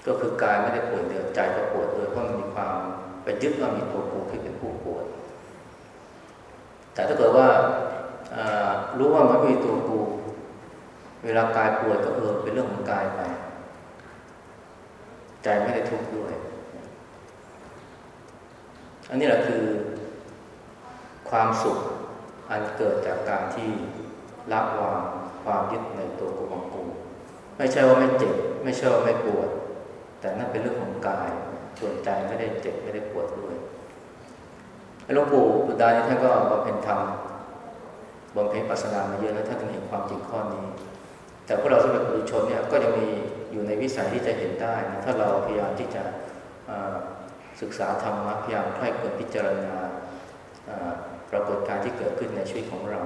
ก็คือกายไม่ได้ปวดเดียวใจก็ปวดด้วยเพราะมันมีความไปยึดว่ามีตัวกูที่เป็นผู้ปวด แต่ถ้าเกิดว่ารู้ว่ามันมีตัวกู เวลากายป่วยก็เออเป็นเรื่องของกายไปใจไม่ได้ทุกข์ด้วย อันนี้แหละคือ ความสุขอันเกิดจากการที่ละวางความยึดในตัวกูของกู ไม่ใช่ว่าไม่เจ็บ ไม่ใช่ว่าไม่ปวด แต่นั่นเป็นเรื่องของกาย ส่วนใจไม่ได้เจ็บไม่ได้ปวดด้วยหลวงปู่บุตรนี่ท่านก็บำเพ็ญธรรมบำเพ็ญปัสนามาเยอะแล้วท่านถึงเห็นความจริงข้อนี้ แต่พวกเราสำหรับผู้ชนเนี่ยก็ยังมีอยู่ในวิสัยที่จะเห็นได้นะถ้าเราพยายามที่จะศึกษาธรรมะพยายามค่อยควรพิจารณาปรากฏการที่เกิดขึ้นในชีวิตของเรา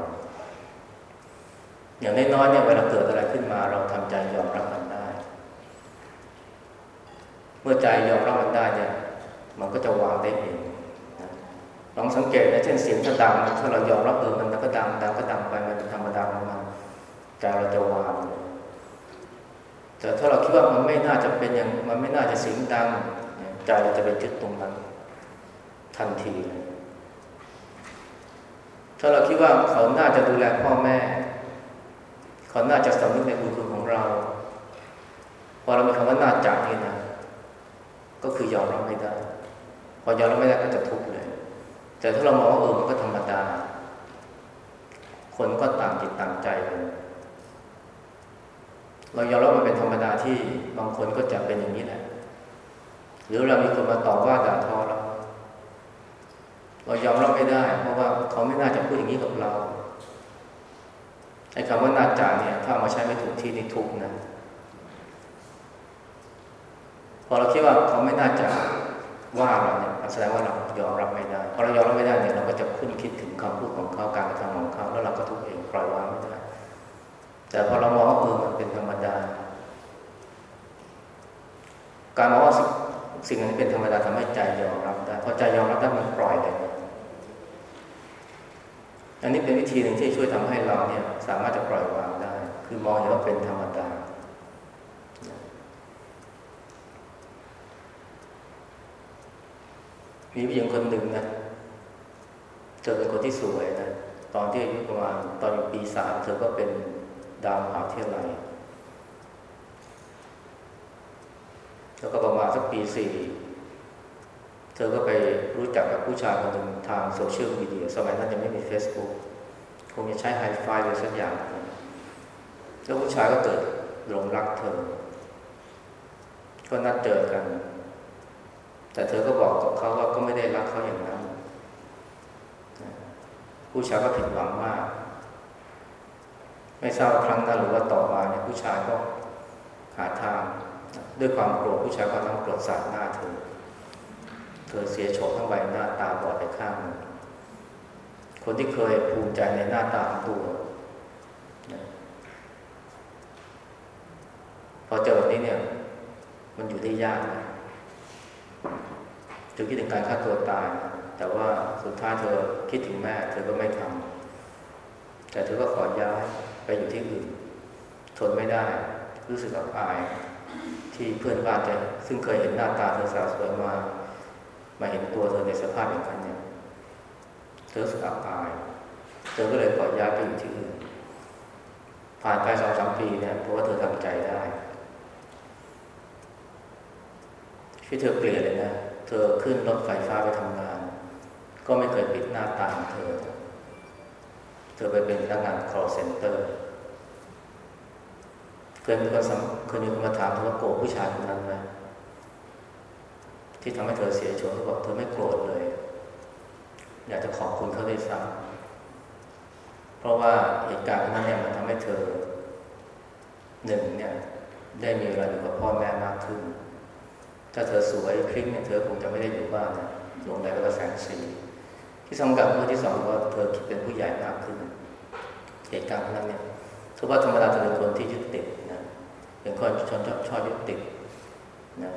อย่างน้อยๆเนี่ยเวลาเกิดอะไรขึ้นมาเราทำใจยอมรับมัน เมื่อใจยอมรับมันได้เนี่ยมันก็จะวางได้เองลองสังเกตนะเช่นเสียงถ้าดังถ้าเรายอมรับเออมันก็ดังดังก็ดังไปมันเป็นธรรมดาของมันใจเราจะวางแต่ถ้าเราคิดว่ามันไม่น่าจะเป็นอย่างมันไม่น่าจะเสียงดังใจเราจะไปยึดตรงนั้น ทันทีเลยถ้าเราคิดว่าเขาน่าจะดูแลพ่อแม่ เขาน่าจะสำนึกในบุญคุณของเรา พอเรามีคำว่าน่าจันี่นะ ก็คือยอมรับไม่ได้ พอยอมรับไม่ได้ก็จะทุกข์เลย แต่ถ้าเรามองว่าเออมันก็ธรรมดา คนก็ต่างจิตต่างใจกันเรายอมรับมันเป็นธรรมดาที่บางคนก็จะเป็นอย่างนี้แหละ หรือเรามีคนมาตอบว่าด่าทอเรา เรายอมรับไม่ได้ เพราะว่าเขาไม่น่าจะพูดอย่างนี้กับเราไอ้คำว่านาจ่าเนี่ย ถ้าเอามาใช้ไม่ถูกที่นี่ทุกนะ พอเราคิดว่าเขาไม่น่าจะว่าเราเนี่ยแสดงว่าเรายอมรับไม่ได้พอเรายอมรับไม่ได้เนี่ยเราก็จะคุ้นคิดถึงคำพูดของเขาการกระทำของเขาแล้วเราก็ทุกเองปล่อยวางไม่ได้แต่พอเรามองว่าเออมันเป็นธรรมดา การมองว่าสิ่งนั้นเป็นธรรมดาทำให้ใจยอมรับได้พอใจยอมรับได้มันปล่อยเลยอันนี้เป็นวิธีหนึ่งที่ช่วยทำให้เราเนี่ยสามารถจะปล่อยวางได้ คือมองเห็นว่าเป็นธรรมดา มีผู้หญิงคนหนึ่งนะเธอเป็นคนที่สวยนะตอนที่อายุประมาณตอนอยู่ปีสามเธอก็เป็นดาวมหาวิทยาลัยแล้วก็ประมาณสักปีสี่เธอก็ไปรู้จักกับผู้ชายคนหนึ่งทางโซเชียลมีเดียสมัยนั้นยังไม่มี Facebook คงจะใช้ไฮไฟหรือสักอย่าง แล้วผู้ชายก็เกิดหลงรักเธอ ก็นัดเจอกัน แต่เธอก็บอกกับเขาว่าก็ไม่ได้รักเขาอย่างนั้น ผู้ชายก็ผิดหวังมาก ไม่ทราบครั้งนั้นหรือว่าต่อมาเนี่ยผู้ชายก็หาทาง ด้วยความโกรธผู้ชายก็ต้องโกรธสาดหน้าเธอ เธอเสียโฉมทั้งใบหน้าตาบอดไปข้างหนึ่งคนที่เคยภูมิใจในหน้าตาของตัวพอเจอแบบนี้เนี่ย มันอยู่ได้ยาก ถึงคิดถึงการฆ่าตัวตาย แต่ว่าสุดท้ายเธอคิดถึงแม่ เธอก็ไม่ทำแต่เธอก็ขอย้ายไปอยู่ที่อื่น ทนไม่ได้ รู้สึกอับอาย ที่เพื่อนบ้านจะซึ่งเคยเห็นหน้าตาเธอสาวสวยมา มาเห็นตัวเธอในสภาพอย่างนั้นเนี่ยเธอสึกอับอาย เธอก็เลยขอย้ายไปอยู่ที่อื่น ผ่านไปสองสามปีเนี่ยเพราะว่าเธอทำใจได้ที่เธอเปลี่ยนเลยนะ เธอขึ้นรถไฟฟ้าไปทำงาน ก็ไม่เคยปิดหน้าตาเธอ เธอไปเป็นพนักงาน call center เคยมีคนเคยมีคนมาถามเธอว่าโกรธผู้ชายคนนั้นไหมที่ทำให้เธอเสียโฉมเธอบอกเธอไม่โกรธเลย อยากจะขอบคุณเขาด้วยซ้ำเพราะว่าเหตุการณ์นั้นเนี่ยมันทำให้เธอหนึ่งเนี่ยได้มีเวลาอยู่กับพ่อแม่มากขึ้น ถ้าเธอสวยคลิกเนี่ยเธอคงจะไม่ได้อยู่บ้านนะลงในกระแสงสีที่สำคัญเมื่อที่สองว่าเธอคิดเป็นผู้ใหญ่มากขึ้นเหตุการณ์นั้นเนี่ยถือว่าธรรมดาเธอเป็นคนที่ยึดติดนะเป็นคนชนชอบชอบยึดติดนะ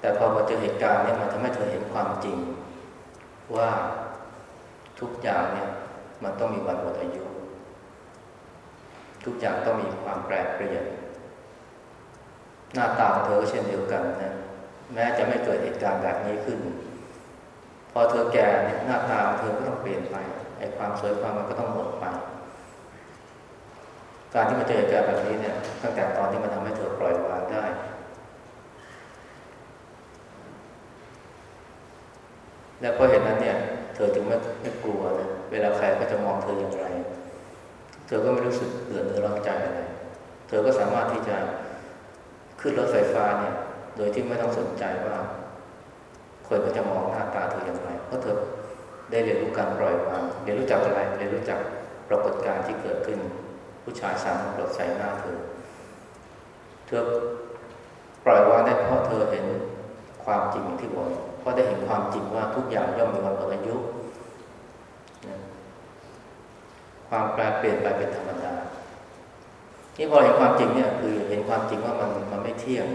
แต่พอมาเจอเหตุการณ์เนี่ยมันทำให้เธอเห็นความจริง ว่าทุกอย่างเนี่ยมันต้องมีวันหมดอายุ ทุกอย่างต้องมีความแปรเปลี่ยน หน้าตาของเธอก็เช่นเดียวกันนะแม้จะไม่เกิดเหตุการณ์แบบนี้ขึ้น พอเธอแก่เนี่ยหน้าตาของเธอก็ต้องเปลี่ยนไปไอ้ความสวยความมันก็ต้องหมดไปการที่มันเจอเหตุการณ์แบบนี้เนี่ย ตั้งแต่ตอนที่มันทำให้เธอปล่อยวางได้ แล้วก็เห็นนั้นเนี่ย เธอถึงไม่ไม่กลัวนะเวลาใครก็จะมองเธออย่างไร เธอก็ไม่รู้สึกเดือดเนื้อร้อนใจอะไร เธอก็สามารถที่จะ ขึ้นรถไฟฟ้าเนี่ย โดยที่ไม่ต้องสนใจว่า คนก็จะมองหน้าตาเธออย่างไรเพราะเธอได้เรียนรู้การปล่อยวางเรียนรู้จักอะไรเรียนรู้จักปรากฏการณ์ที่เกิดขึ้น ผู้ชายสามารถปลดใส่หน้าเธอเธอปล่อยวางได้เพราะเธอเห็นความจริงที่บอกเพราะได้เห็นความจริงว่าทุกอย่างย่อมมีวันหมดอายุความแปลเปลี่ยนไปเป็นธรรมดา นี่พอเห็นความจริงเนี่ยคือเห็นความจริงว่ามันมันไม่เที่ยง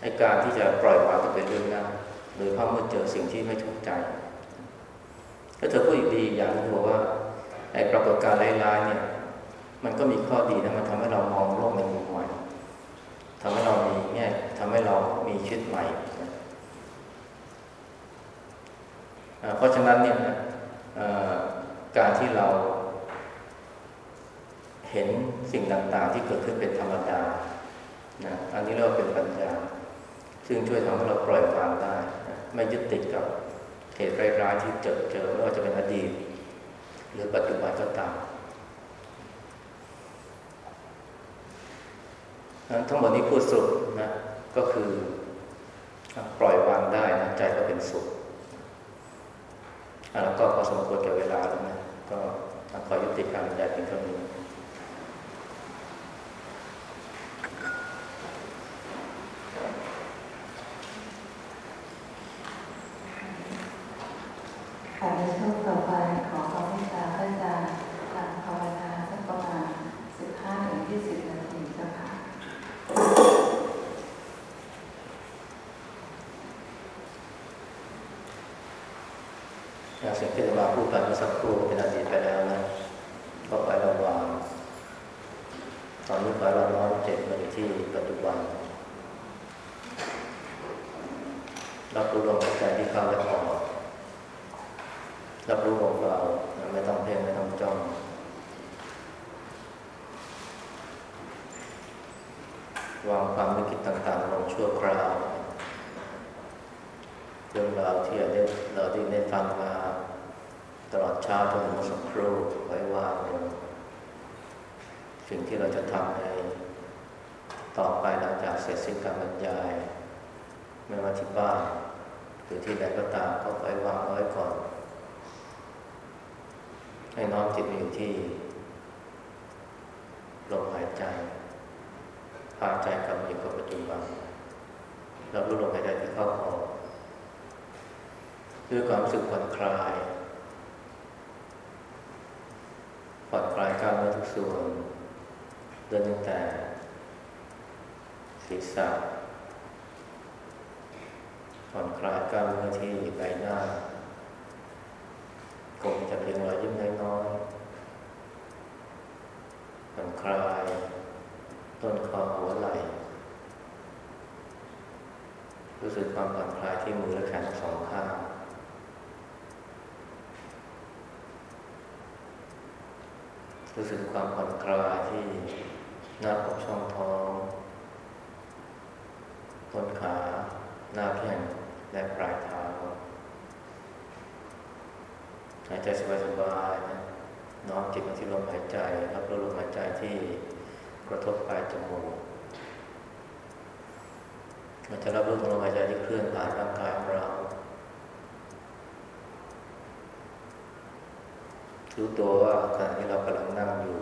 ไอการที่จะปล่อยวางจะเป็นเรื่องง่ายโดยเพราะเมื่อเจอสิ่งที่ไม่ถูกใจ ก็เธอพูดอีกดีอย่างนึงบอกว่าไอปรากฏการณ์ร้ายๆเนี่ย มันก็มีข้อดีนะมันทำให้เรามองโลกในมุมใหม่ทำให้เรามีแง่ยทำให้เรามีชีวิตใหม่เพราะฉะนั้นเนี่ยการที่เรา เห็นสิ่งต่างๆ ที่เกิดขึ้นเป็นธรรมดานะอันนี้เรียกว่าเป็นปัญญา ซึ่งช่วยทำให้เราปล่อยวางได้นะไม่ยึดติดกับเหตุร้ายๆที่เจอเจอไม่ว่าจะเป็นอดีต หรือปัจจุบันก็ตามทั้งหมดนี้พูดสุดนะก็คือปล่อยวางได้นะใจก็เป็นสุขแล้วก็พอสมควรแก่เวลาแล้วนะก็ขอยุติการบรรยายเพียงเท่านี้ค่ะในช่วงต่อไปขอความเมตตาท่านอาจารย์การภาวนาสักประมาณ15ถึง20นาทีเจ้าค่ะสิ่งที่มาพูดไปเมื่อสักครู่เป็นอดีตไปแล้วนะก็ไประวังตอนนี้ไปเราน้อมเจ็บมาอยู่ที่ปัจจุบันรับรู้ลมหายใจที่เข้าและออกรับรู้เบาๆไม่ต้องเพ่งไม่ต้องจ้องวางความนึกคิดต่างๆลงชั่วคราวเรื่องราวที่เราได้เราได้ฟังมาตลอดเช้าจนถึงสักครู่ไว้ว่างลงสิ่ง ที่เราจะทำในต่อไปหลังจากเสร็จสิ้นการบรรยาย ไม่ว่าที่บ้านหรือที่ใดก็ตามก็ไว้วางไว้ก่อน ให้น้อมจิตมาอยู่ที่ลมหายใจพาใจกลับมาอยู่กับปัจจุบันเรารู้ลมหายใจที่เข้าออกด้วยความรู้สึกผ่อนคลายผ่อนคลายกล้ามเนื้อทุกส่วน เดินตั้งแต่ศีรษะผ่อนคลายกล้ามเนื้อที่ใบหน้าคงจะเพียงรอยยิ้มน้อยๆผ่อนคลายต้นคอหัวไหล่รู้สึกความผ่อนคลายที่มือและแขนทั้งสองข้าง รู้สึกความผ่อนคลายที่หน้าอกช่องท้องต้นขาหน้าแข้งและปลายเท้าหายใจสบายๆนะน้อมจิตมาที่ลมหายใจรับรู้ลมหายใจที่กระทบปลายจมูกมันจะรับรู้ลมหายใจที่เคลื่อนผ่านร่างกายของเรารู้ตัวว่าขณะที่เรากำลัง นั่งอยู่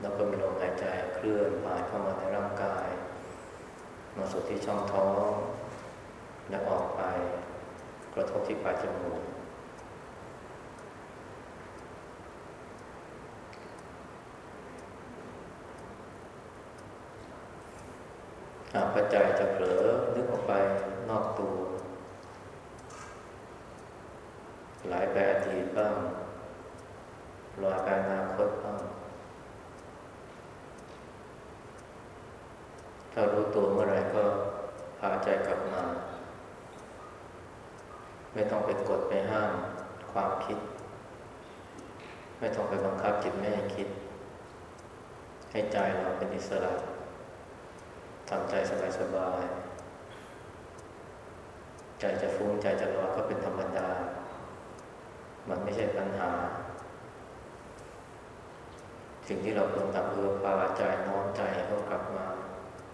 เราก็มีลมหายใจเคลื่อนผ่านเข้ามาในร่างกาย มาสู่ที่ช่องท้องแล้วออกไป กระทบที่ปลายจมูกหากปัจจัยจะเผลอนึกออกไปนอกตัวหลายแบบอดีตบ้างลอยไปอนาคตบ้างถ้ารู้ตัวเมื่อไรก็พาใจกลับมา ไม่ต้องไปกดไปห้ามความคิด ไม่ต้องไปบังคับจิตไม่ให้คิด ให้ใจเราเป็นอิสระทำใจสบายๆใจจะฟุ้งใจจะลอยก็เป็นธรรมดา มันไม่ใช่ปัญหา สิ่งที่เราควรทำคือพาใจน้อมใจให้เขากลับมา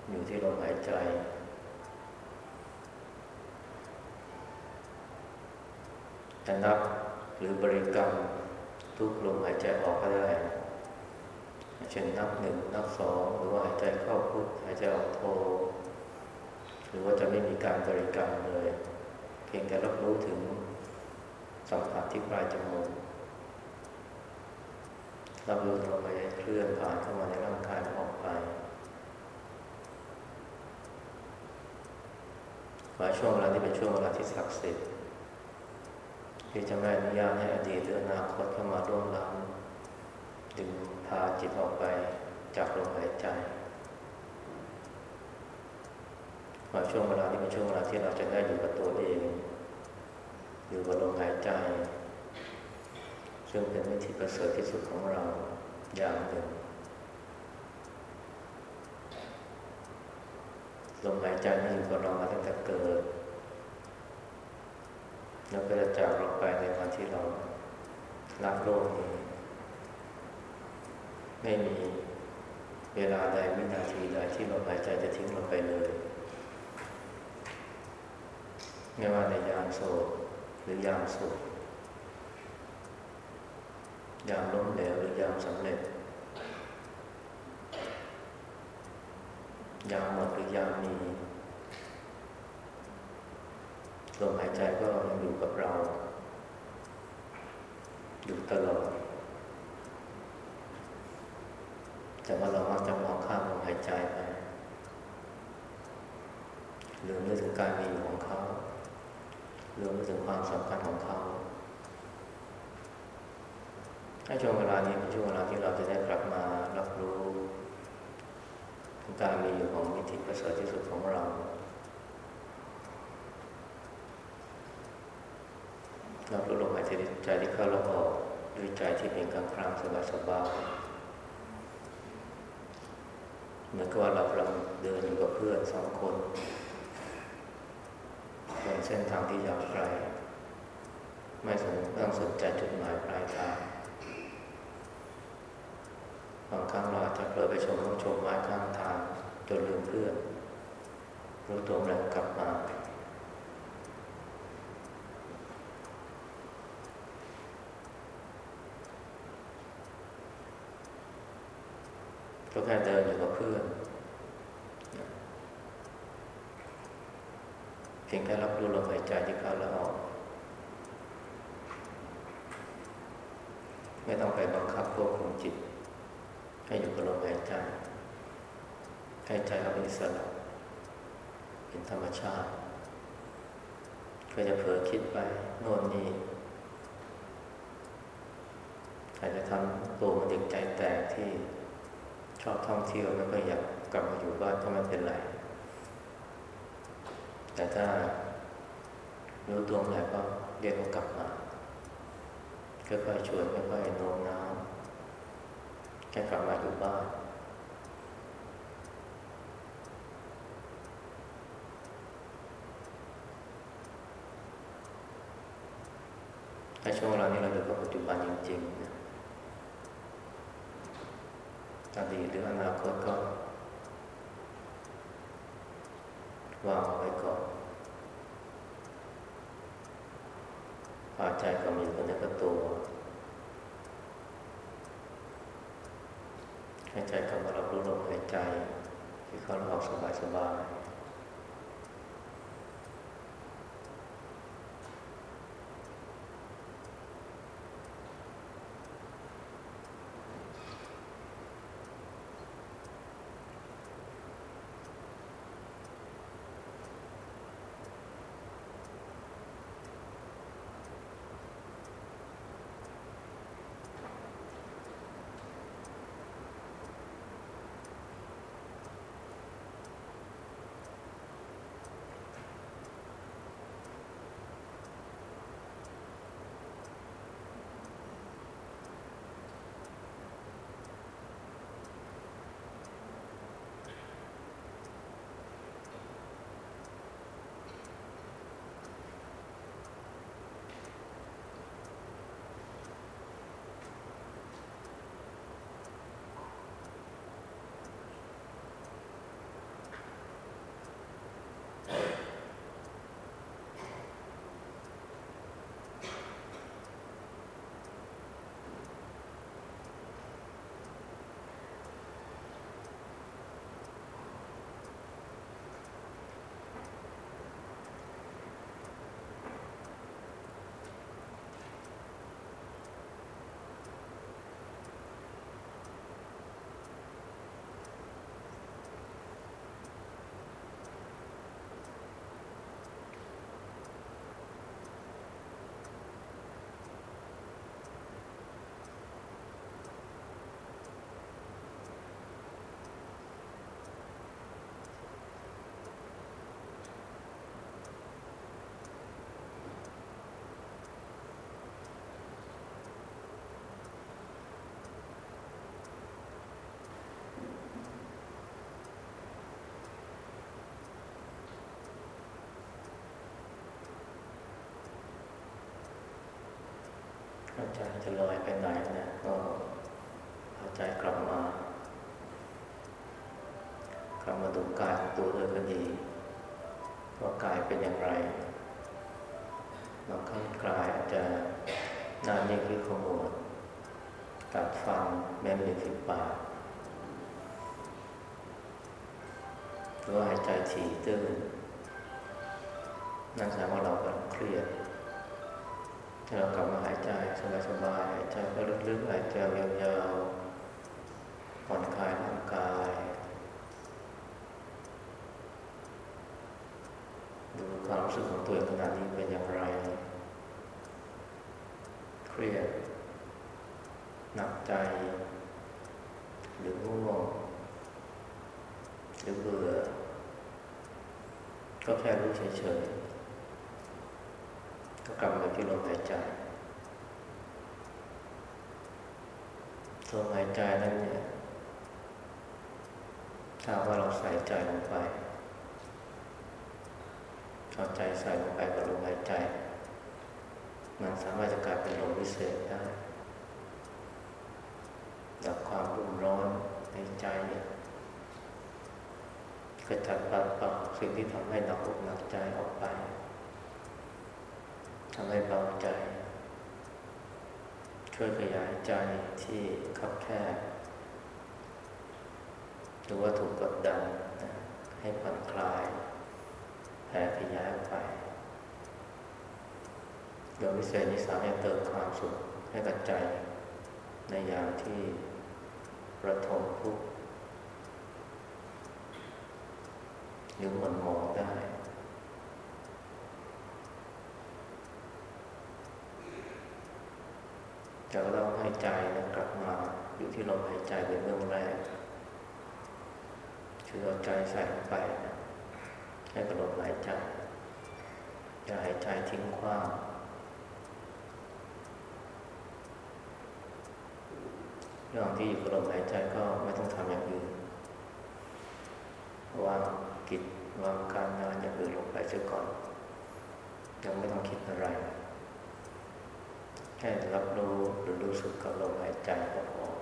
อยู่ที่ลมหายใจ จะนับหรือบริกรรมทุกลมหายใจออกก็ได้เช่นนับหนึ่งนับสองหรือว่าหายใจเข้าพุทหายใจออกโทหรือว่าจะไม่มีการบริกรรมเลย เพียงแต่รับรู้ถึงสัมผัสที่ปลายจมูกรับรู้ลมหายใจเคลื่อนผ่านเข้ามาในร่างกายและออกไปขอช่วงเวลาที่เป็นช่วงเวลาที่ศักดิ์สิทธิ์ ที่จะไม่อนุญาตให้อดีตหรืออนาคตเข้ามาร่วมล้ำดึงพาจิตออกไปจากลมหายใจมาช่วงเวลาที่เป็นช่วงเวลาที่เราจะได้อยู่กับตัวเอง อยู่กับลมหายใจ ซึ่งเป็นวิธีประเสริฐที่สุดของเราอย่างหนึ่งลมหายใจนี่อยู่กับเรามาตั้งแต่เกิด แล้วก็จะจากเราไปในวันที่เรารักโลกนี้ ไม่มีเวลาใดวินาทีใดที่ลมหายใจจะทิ้งเราไปเลย ไม่ว่าในยามโศกหรือยามสุขยามล้มเหลวหรือยามสำเร็จ ยามหมดหรือยามมี ลมหายใจก็ยังอยู่กับเรา อยู่ตลอด แต่ว่าเรามักจะมองข้ามลมหายใจไปลืมนึกถึงการมีอยู่ของเขาลืมนึกถึงความสำคัญของเขาให้ช่วงเวลานี้เป็นช่วงเวลาที่เราจะได้กลับมารับรู้การมีอยู่ของมิติประเสริฐที่สุดของเรา รับรู้ลมหายใจใจที่เข้าแล้วออกด้วยใจที่เป็นกลางกลางสบายสบายเหมือนกับว่าเรากำลังเดินอยู่กับเพื่อนสองคนบนเส้นทางที่ยาวไกล ไม่สนต้องสนใจจุดหมายปลายทางบางครั้งเราอาจจะเผลอไปชมต้องชมไม้ข้างทางจนลืมเพื่อนรู้ตัวเมื่อกลับมา ก็แค่เดินอยู่กับเพื่อนเพียงแค่รับรู้ลมหายใจที่เข้าและออกไม่ต้องไปบังคับควบคุมจิต ให้อยู่กับลมหายใจให้ใจเราเป็นอิสระเป็นธรรมชาติก็จะเผลอคิดไปโน่นนี่อาจจะทำตัวมันเด็กใจแตกที่ ชอบท่องเที่ยวแล้วก็อยากกลับมาอยู่บ้านก็ไม่เป็นไร แต่ถ้ารู้ตัวเมื่อไหร่ก็เรียกเขากลับมาค่อยๆชวนค่อยๆโน้มน้าวแค่กลับมาอยู่บ้านถ้าช่วงเวลานี้เราอยู่กับปัจจุบันจริงๆนะ อดีตหรืออนาคตก็วางไว้ก่อนพาใจก็มีคนในประตูให้ใจกำลังรับรู้ลมหายใจที่เขาออกสบายสบาย ใจจะลอยไปไหนนะก็เอาใจกลับมากลับมาดูกายของตัวเลยก็ดีว่ากายเป็นอย่างไรบางครั้งกายอาจจะนานนิ่งคือขมวดกัดฟันแม้มีฝีปากหรือว่าหายใจถี่ตื้นนั่นแสดงว่าเรากำลังเครียด เรากลับมาหายใจสบายๆหายใจก็ลึกๆหายใจยาวๆผ่อนคลายร่างกาย ดูความรู้สึกของตัวเองขณะนี้เป็นอย่างไร เครียด หนักใจ หรือง่วงหรือเบื่อ ก็แค่รู้เฉยๆ กลับมาที่ลมหายใจลมหายใจนั้นเนี่ยถ้าว่าเราใส่ใจลงไปเอาใจใส่ลงไปกับลมหายใจ มันสามารถจะกลายเป็นลมวิเศษได้ดับความรุ่มร้อนในใจกระจัดปัดเป่าสิ่งที่ทำให้หนักอกหนักใจออกไปำให้เบาใจ ช่วยขยายใจที่คับแคบหรือว่าถูกกดดันนะให้ผ่อนคลายแผ่ขยายไปโดยวิเศษนิสัยเติมความสุขให้กับใจ ในยามที่ประทมทุกข์หรือหมันหมองได้ แต่ก็ต้องให้ใจนะกลับมาอยู่ที่ลมหายใจเป็นเบื้องแรกคือเอาใจใส่ลงไปนะให้กระลมหายใจ อย่าหายใจทิ้งขว้างระหว่างที่อยู่กับลมหายใจก็ไม่ต้องทำอย่างอื่นวางกิจวางการงานอย่างอื่นลงไปเสียก่อน ยังไม่ต้องคิดอะไร แค่รับรู้หรือรู้สึกกับลมหายใจก็พอ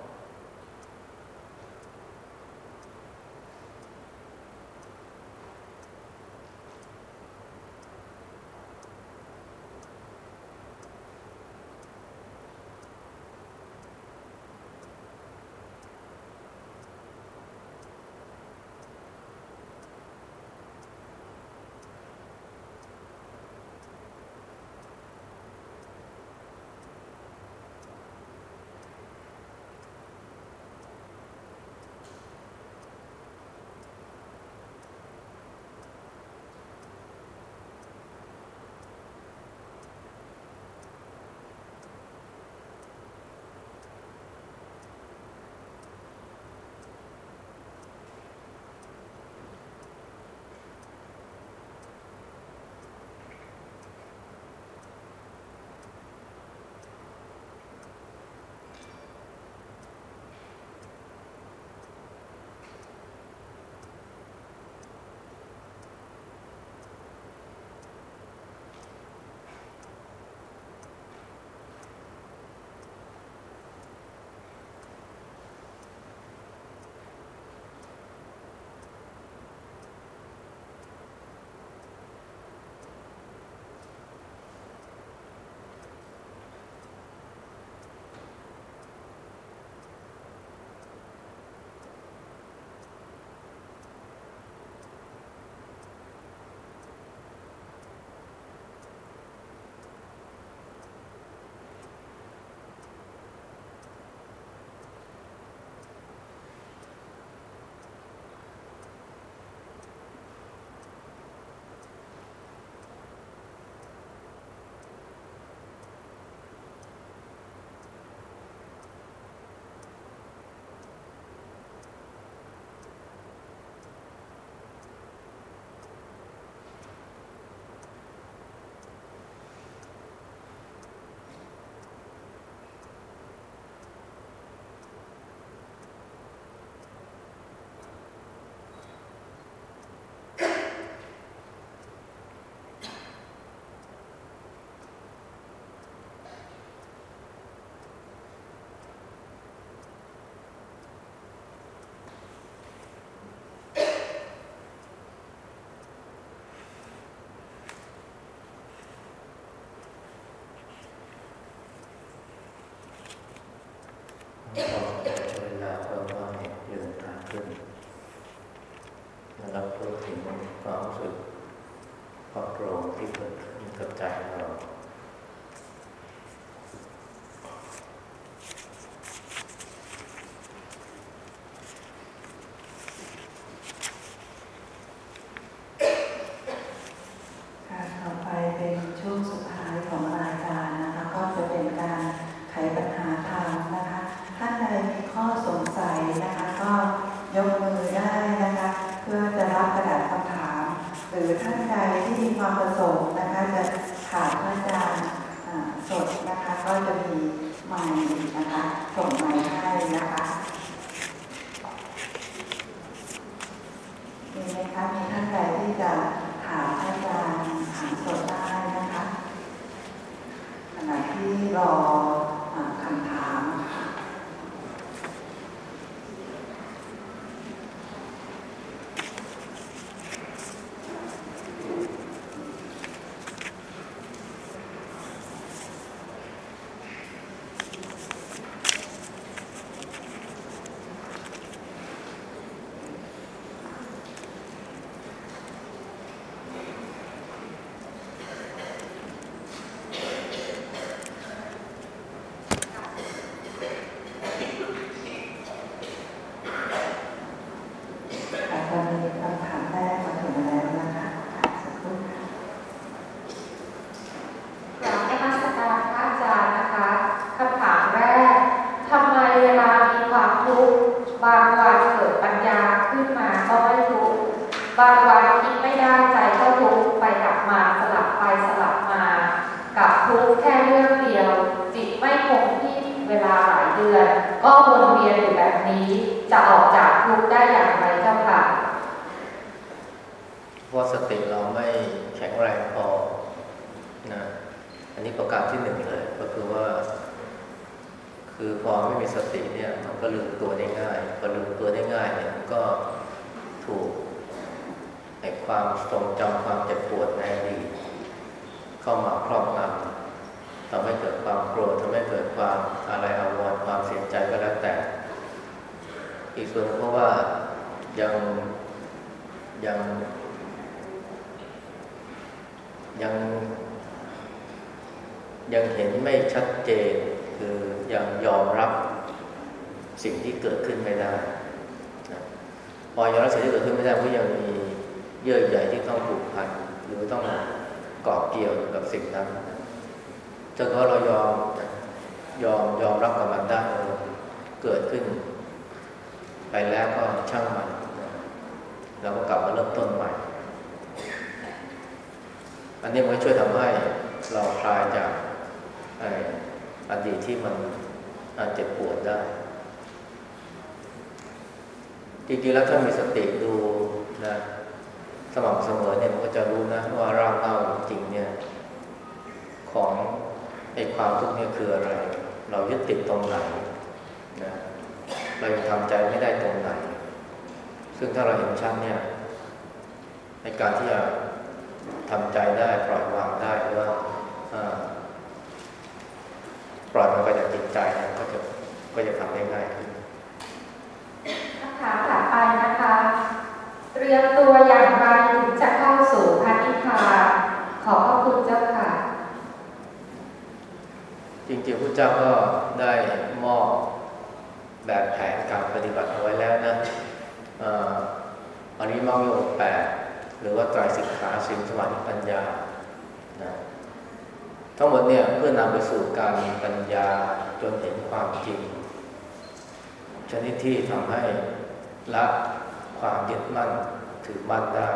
พอเวลาเราก็ลืมตาขึ้นแล้วรับรู้ถึงความรู้สึกปลอดโปร่งที่เกิดขึ้นกับใจเรา รียมตัวอย่างไรถึงจะเข้าสู่พระนิพพานขอพระคุณเจ้าค่ะ จริงๆพระเจ้าก็ได้มอบแบบแผนการปฏิบัติเอาไว้แล้วนะอันนี้มังโยกแปดหรือว่าไตรสิกขาสินสมาธิปัญญานะทั้งหมดเนี่ยเพื่อนำไปสู่การมีปัญญาจนเห็นความจริง ชนิดที่ทำให้ละความยึดมั่น ถือมั่นได้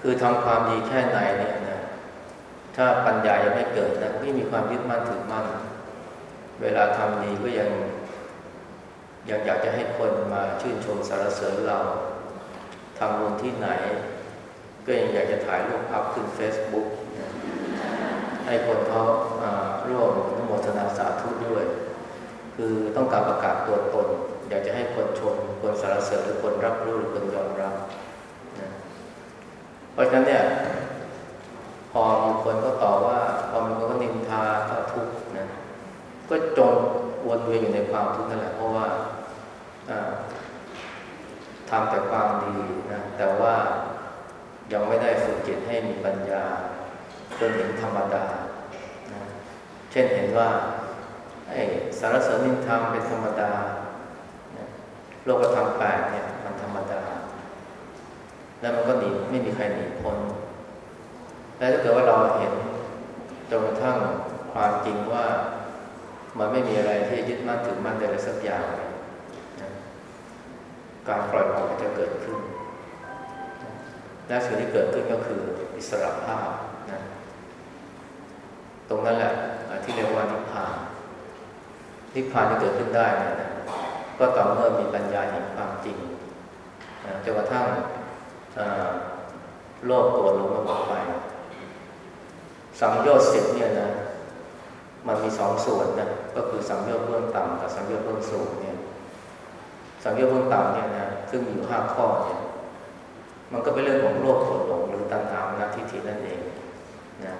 คือทำความดีแค่ไหนเนี่ยนะ ถ้าปัญญายังไม่เกิดนะไม่มีความยึดมั่นถือมั่น เวลาทำดีก็ยัง ยังอยากจะให้คนมาชื่นชมสรรเสริญเราทำบุญที่ไหน ก็ยังอยากจะถ่ายรูปอัพขึ้น Facebook ให้คนเขาอ่าร่วมอนุโมทนาสาธุด้วย คือต้องการประกาศตัวตน อยากจะให้คนชม คนสรรเสริญหรือคนรับรู้หรือคนยอมรับนะเพราะฉะนั้นเนี่ยพอมีคนก็ต่อว่า พอมีคนก็นินทาก็ทุกข์นะก็จงความทุกข์นั่นแหละเพราะว่าทำแต่ความดีนะแต่ว่ายังไม่ได้ฝึกจิตให้มีปัญญาจนเห็นธรรมดานะเช่นเห็นว่า สารเสริญนินทำเป็นธรรมดา โลกธรรมแปดเนี่ยมันธรรมดา แล้วมันก็หนีไม่มีใครหนีพ้นแล้วถ้าเกิดว่าเราเห็นจนกระทั่งความจริงว่ามันไม่มีอะไรที่ยึดมั่นถือมั่นใดสักอย่างการปล่อยวางจะเกิดขึ้น และสิ่งที่เกิดขึ้นก็คืออิสระภาพนะ ตรงนั้นแหละที่เรียกว่านิพพาน นิพพานที่เกิดขึ้นได้นะก็ต่อเมื่อมีปัญญาเห็นความจริงนะจนกระทั่งโลกโกรธลงมาหมดไป สังโยชน์สิบเนี่ยนะ มันมีสองส่วนนะก็คือสังโยชน์เบื้องต่ำกับสังโยชน์เบื้องสูงเนี่ย สังโยชน์เบื้องต่ำเนี่ยนะซึ่งมีอยู่ห้าข้อเนี่ยมันก็เป็นเรื่องของโลกโกรธหลงหรือตัณหานาทิฏฐินั่นเองนะ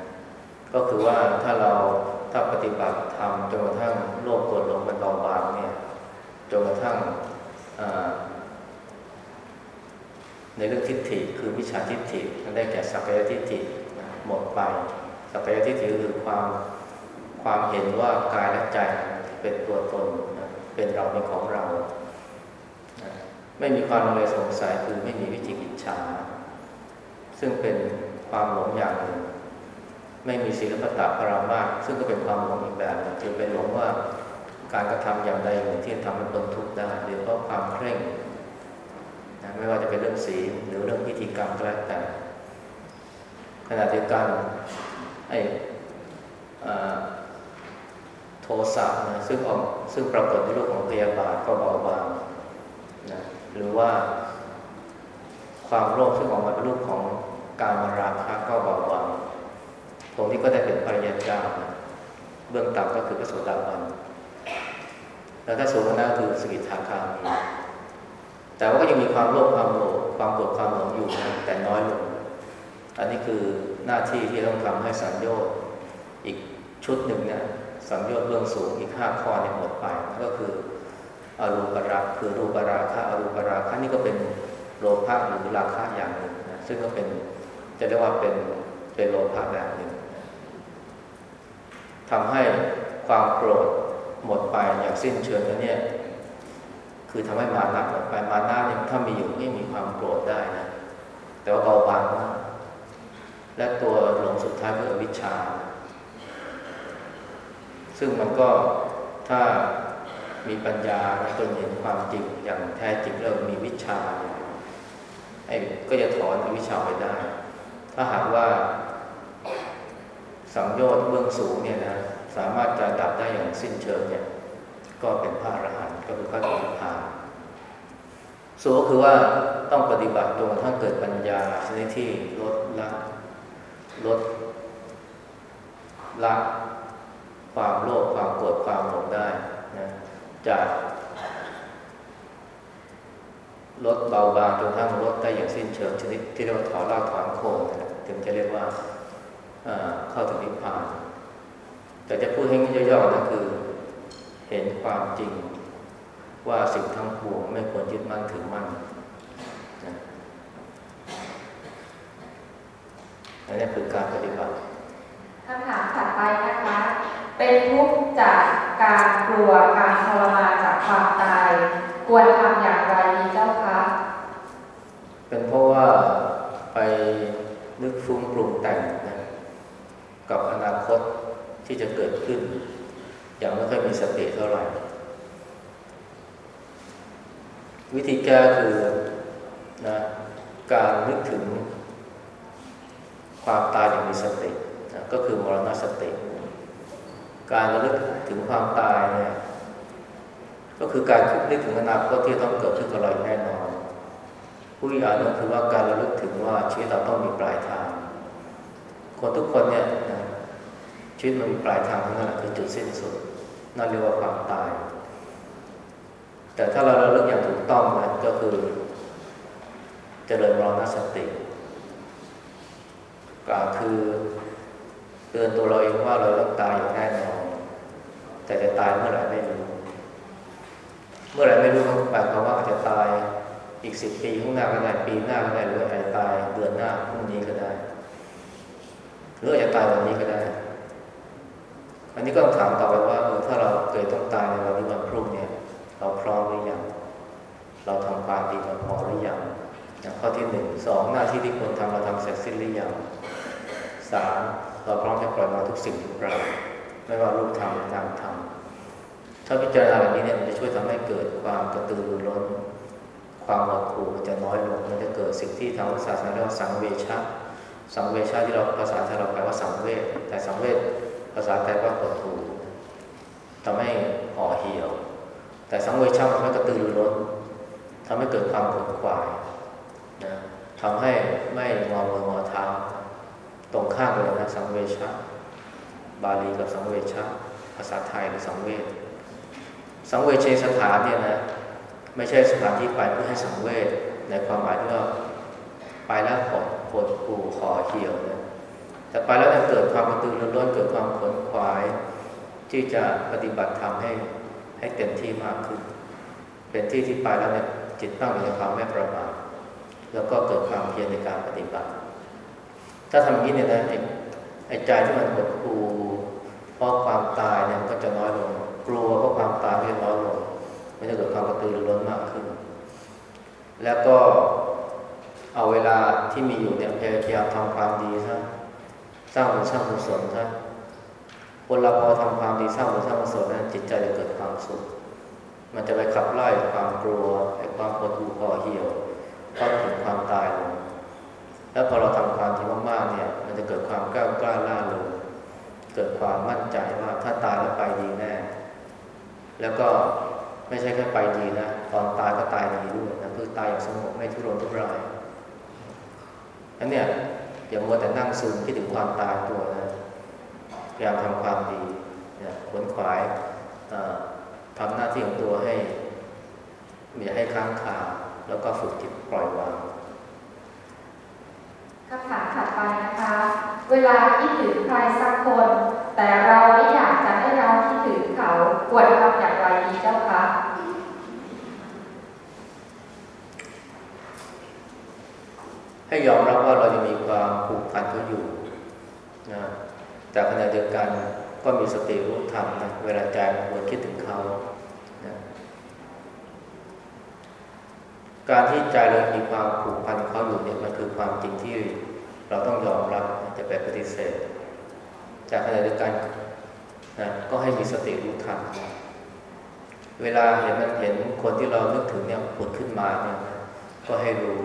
ก็คือว่าถ้าเรา ถ้าปฏิบัติทำจนกระทั่งโลกกรธหลงมันเบาบางเนี่ยจนกระทั่งในเรื่องทิฏฐิคือวิชาทิฏฐิมันได้แก่สักยทิฏฐิหมดไปสักยทิฏฐิคือความความเห็นว่ากายและใจเป็นตัวตนเป็นเราเป็นของเรา ไม่มีความเลยสงสัยคือไม่มีวิจิกิจฉาซึ่งเป็นความหลงอย่างหนึ่ง ไม่มีศีลปตะปรามาสซึ่งก็เป็นความหลงอีกแบบนึงคือเป็นหลงว่าการกระทำอย่างใดอย่างที่ทำให้ตนทุกข์ได้หรือเพราะความเคร่งนะไม่ว่าจะเป็นเรื่องศีลหรือเรื่องพิธีกรรมก็แล้วแต่ขณะเดียวกันไอ้โทสะนะซึ่งออกซึ่งปรากฏในรูปของพยาบาทก็เบาบางนะหรือว่า ความโลภซึ่งออกมาเป็นรูปของการมาราคะก็เบาบาง ตรงนี้ก็ได้เป็นปริญญาเจ้านะเบื้องต่ำก็คือพระโสดาบันแล้วถ้าสูงกว่านั้นคือสกิทาคามีแต่ว่าก็ยังมีความโลภความโลภความโกรธความหลงอยู่นะแต่น้อยลง อันนี้คือหน้าที่ที่ต้องทำให้สัญญาอีกชุดหนึ่งเนี่ยสัญญาเบื้องสูงอีกห้าข้อเนี่ยหมดไปก็คืออรูปราคือรูปราคะอรูปราคะนี่ก็เป็นโลภะหรือราคะอย่างหนึ่งนะซึ่งก็เป็นจะเรียกว่าเป็นเป็นโลภะแบบหนึ่ง ทำให้ความโกรธหมดไปอย่างสิ้นเชิงแล้วเนี่ย คือทำให้มานะหมดไปมานะเนี่ยถ้ามีอยู่ไม่มีความโกรธได้นะแต่ว่าเบาบางมากและตัวหลงสุดท้ายคือวิชา ซึ่งมันก็ถ้ามีปัญญาและจนเห็นความจริงอย่างแท้จริงแล้วมีวิชาไอ้ก็จะถอนอวิชชาไปได้ ถ้าหากว่า สังโยชน์เบื้องสูงเนี่ยนะสามารถจะดับได้อย่างสิ้นเชิงเนี่ยก็เป็นพระอรหันต์ก็คือพระนิพพานสูงคือว่าต้องปฏิบัติจนกระทั่งเกิดปัญญาชนิดที่ลดละลดละความโลภความโกรธความหลงได้นะจากลดเบาบางจนทั้งลดได้อย่างสิ้นเชิงชนิดที่เราถอนรากถอนโคนถึงจะเรียกว่า เข้าถึงนิพพาน แต่จะพูดให้ย่อๆนะคือ เห็นความจริงว่าสิ่งทั้งปวงไม่ควรยึดมั่นถือมั่นอันนี้คือการปฏิบัติคำถามถัดไปนะคะ เป็นทุกข์จากการกลัวการทรมานจากความตาย ควรทำอย่างไรดีเจ้าคะเป็นเพราะว่าไปนึกฟุ้งปรุงแต่งนะกับอนา คตที่จะเกิดขึ้น อย่างไม่ค่อยมีสติเท่าไหร่ วิธีแก้คือนะการนึกถึงความตายอย่างมีสตินะก็คือมรณสติ การระลึกถึงความตายเนี่ยก็คือการคิดนึกถึงอนาคตที่ต้องเกิดขึ้นกับเราแน่นอน ผู้ยานก็คือว่าการระลึกถึงว่าชีวิตเราต้องมีปลายทาง คนทุกคนเนี่ยนะ ชีวิตมันมีปลายทางทั้งนั้นแหละคือจุดสิ้นสุดนั่นเรียกว่าความตาย แต่ถ้าเราระลึกอย่างถูกต้องนะก็คือจเจริญมรณสติก็คือเตือนตัวเราเองว่าเราต้องตายอย่างแน่นอนแต่จะตายเมื่อไหร่ไม่รู้ เมื่อไหร่ไม่รู้มันหมายความว่าอาจจะตายอีกสิบปีข้างหน้าก็ได้ปีหน้าก็ได้หรืออาจจะตายเดือนหน้าพรุ่งนี้ก็ได้หรืออาจจะตายวันนี้ก็ได้ อันนี้ก็ต้องถามต่อไปว่าเออถ้าเราเกิดต้องตายในวันนี้วันพรุ่งเนี่ย เราพร้อมหรือยังเราทำความดีมาพอหรือยังอย่างข้อที่หนึ่งสองหน้าที่ที่ควรทำเราทำเสร็จสิ้นหรือยังสามเราพร้อมจะปล่อยวางทุกสิ่งทุกอย่างไม่ว่ารูปธรรมนามธรรมถ้าพิจารณาแบบนี้เนี่ยมันจะช่วยทำให้เกิดความกระตือรือร้น ความหดหู่มันจะน้อยลงมันจะเกิดสิ่งที่ทางศาสนาเรียกว่าสังเวชสังเวชที่เราภาษาไทยเราแปลว่าสังเวชแต่สังเวช ภาษาไทยว่าหดหู่ทำให้ห่อเหี่ยว แต่สังเวชะมันทำให้กระตือรือร้นทำให้เกิดความขนขวายนะทำให้ไม่งอมืองอเท้าตรงข้ามเลยนะสังเวชะบาลีกับสังเวชะภาษาไทยหรือสังเวชสังเวชสถานเนี่ยนะไม่ใช่สถานที่ไปเพื่อให้สังเวชในความหมายที่ว่าไปแล้วปวดปวดปูคอเหี่ยวนะ แต่ไปแล้วเกิดความกระตือรือร้นเกิดความขนขวาย ที่จะปฏิบัติธรรมให้ให้เต็มที่มากขึ้น เป็นที่ที่ไปแล้วเนี่ยจิตตั้งอยู่ในความไม่ประมาทแล้วก็เกิดความเพียรในการปฏิบัติ ถ้าทำอย่างนี้เนี่ยนะไอ้ใจที่มันหดหู่เพราะความตายเนี่ยก็จะน้อยลง กลัวเพราะความตายก็จะน้อยลงมันจะเกิดความกระตือรือร้นมากขึ้น แล้วก็เอาเวลาที่มีอยู่เนี่ยพยายามทำความดีซะ สร้างบุญสร้างกุศลซะคนเราพอทำความดีสร้างบุญสร้างกุศลนั้นจิตใจจะเกิดความสุข มันจะไปขับไล่ความกลัวไอ้ความปวดหูคอเหี่ยวเข้าถึงความตายลงแล้วพอเราทำความดีมากๆเนี่ย มันจะเกิดความกล้ากล้าล่าเริงเกิดความมั่นใจว่าถ้าตายแล้วไปดีแน่ แล้วก็ไม่ใช่แค่ไปดีนะ ตอนตายก็ตายดีด้วยนะคือตายอย่างสงบไม่ทุรนทุรายอันเนี้ย อย่ามัวแต่นั่งซึมคิดถึงความตายตัวนะพยายามทำความดีนะขวนขวายทำหน้าที่ของตัวให้อย่าให้ค้างคาแล้วก็ฝึกจิตปล่อยวางคำถามถัดไปนะคะ เวลาคิดถึงใครสักคน แต่เราไม่อยากจะให้เราคิดถึงเขาควรทำอย่างไรดีเจ้าคะ ให้ยอมรับว่าเราจะมีความผูกพันเขาอยู่นะแต่ขณะเดียวกันก็มีสติรู้ธรรมนะเวลาใจมันคิดถึงเขานะการที่ใจเรามีความผูกพันเขาอยู่เนี่ยมันคือความจริงที่เราต้องยอมรับจะไปปฏิเสธ จากขณะเดียวกันนะก็ให้มีสติรู้ทันเวลาเห็นมันเห็นคนที่เรานึกถึงเนี่ยผุดขึ้นมาเนี่ยก็ให้รู้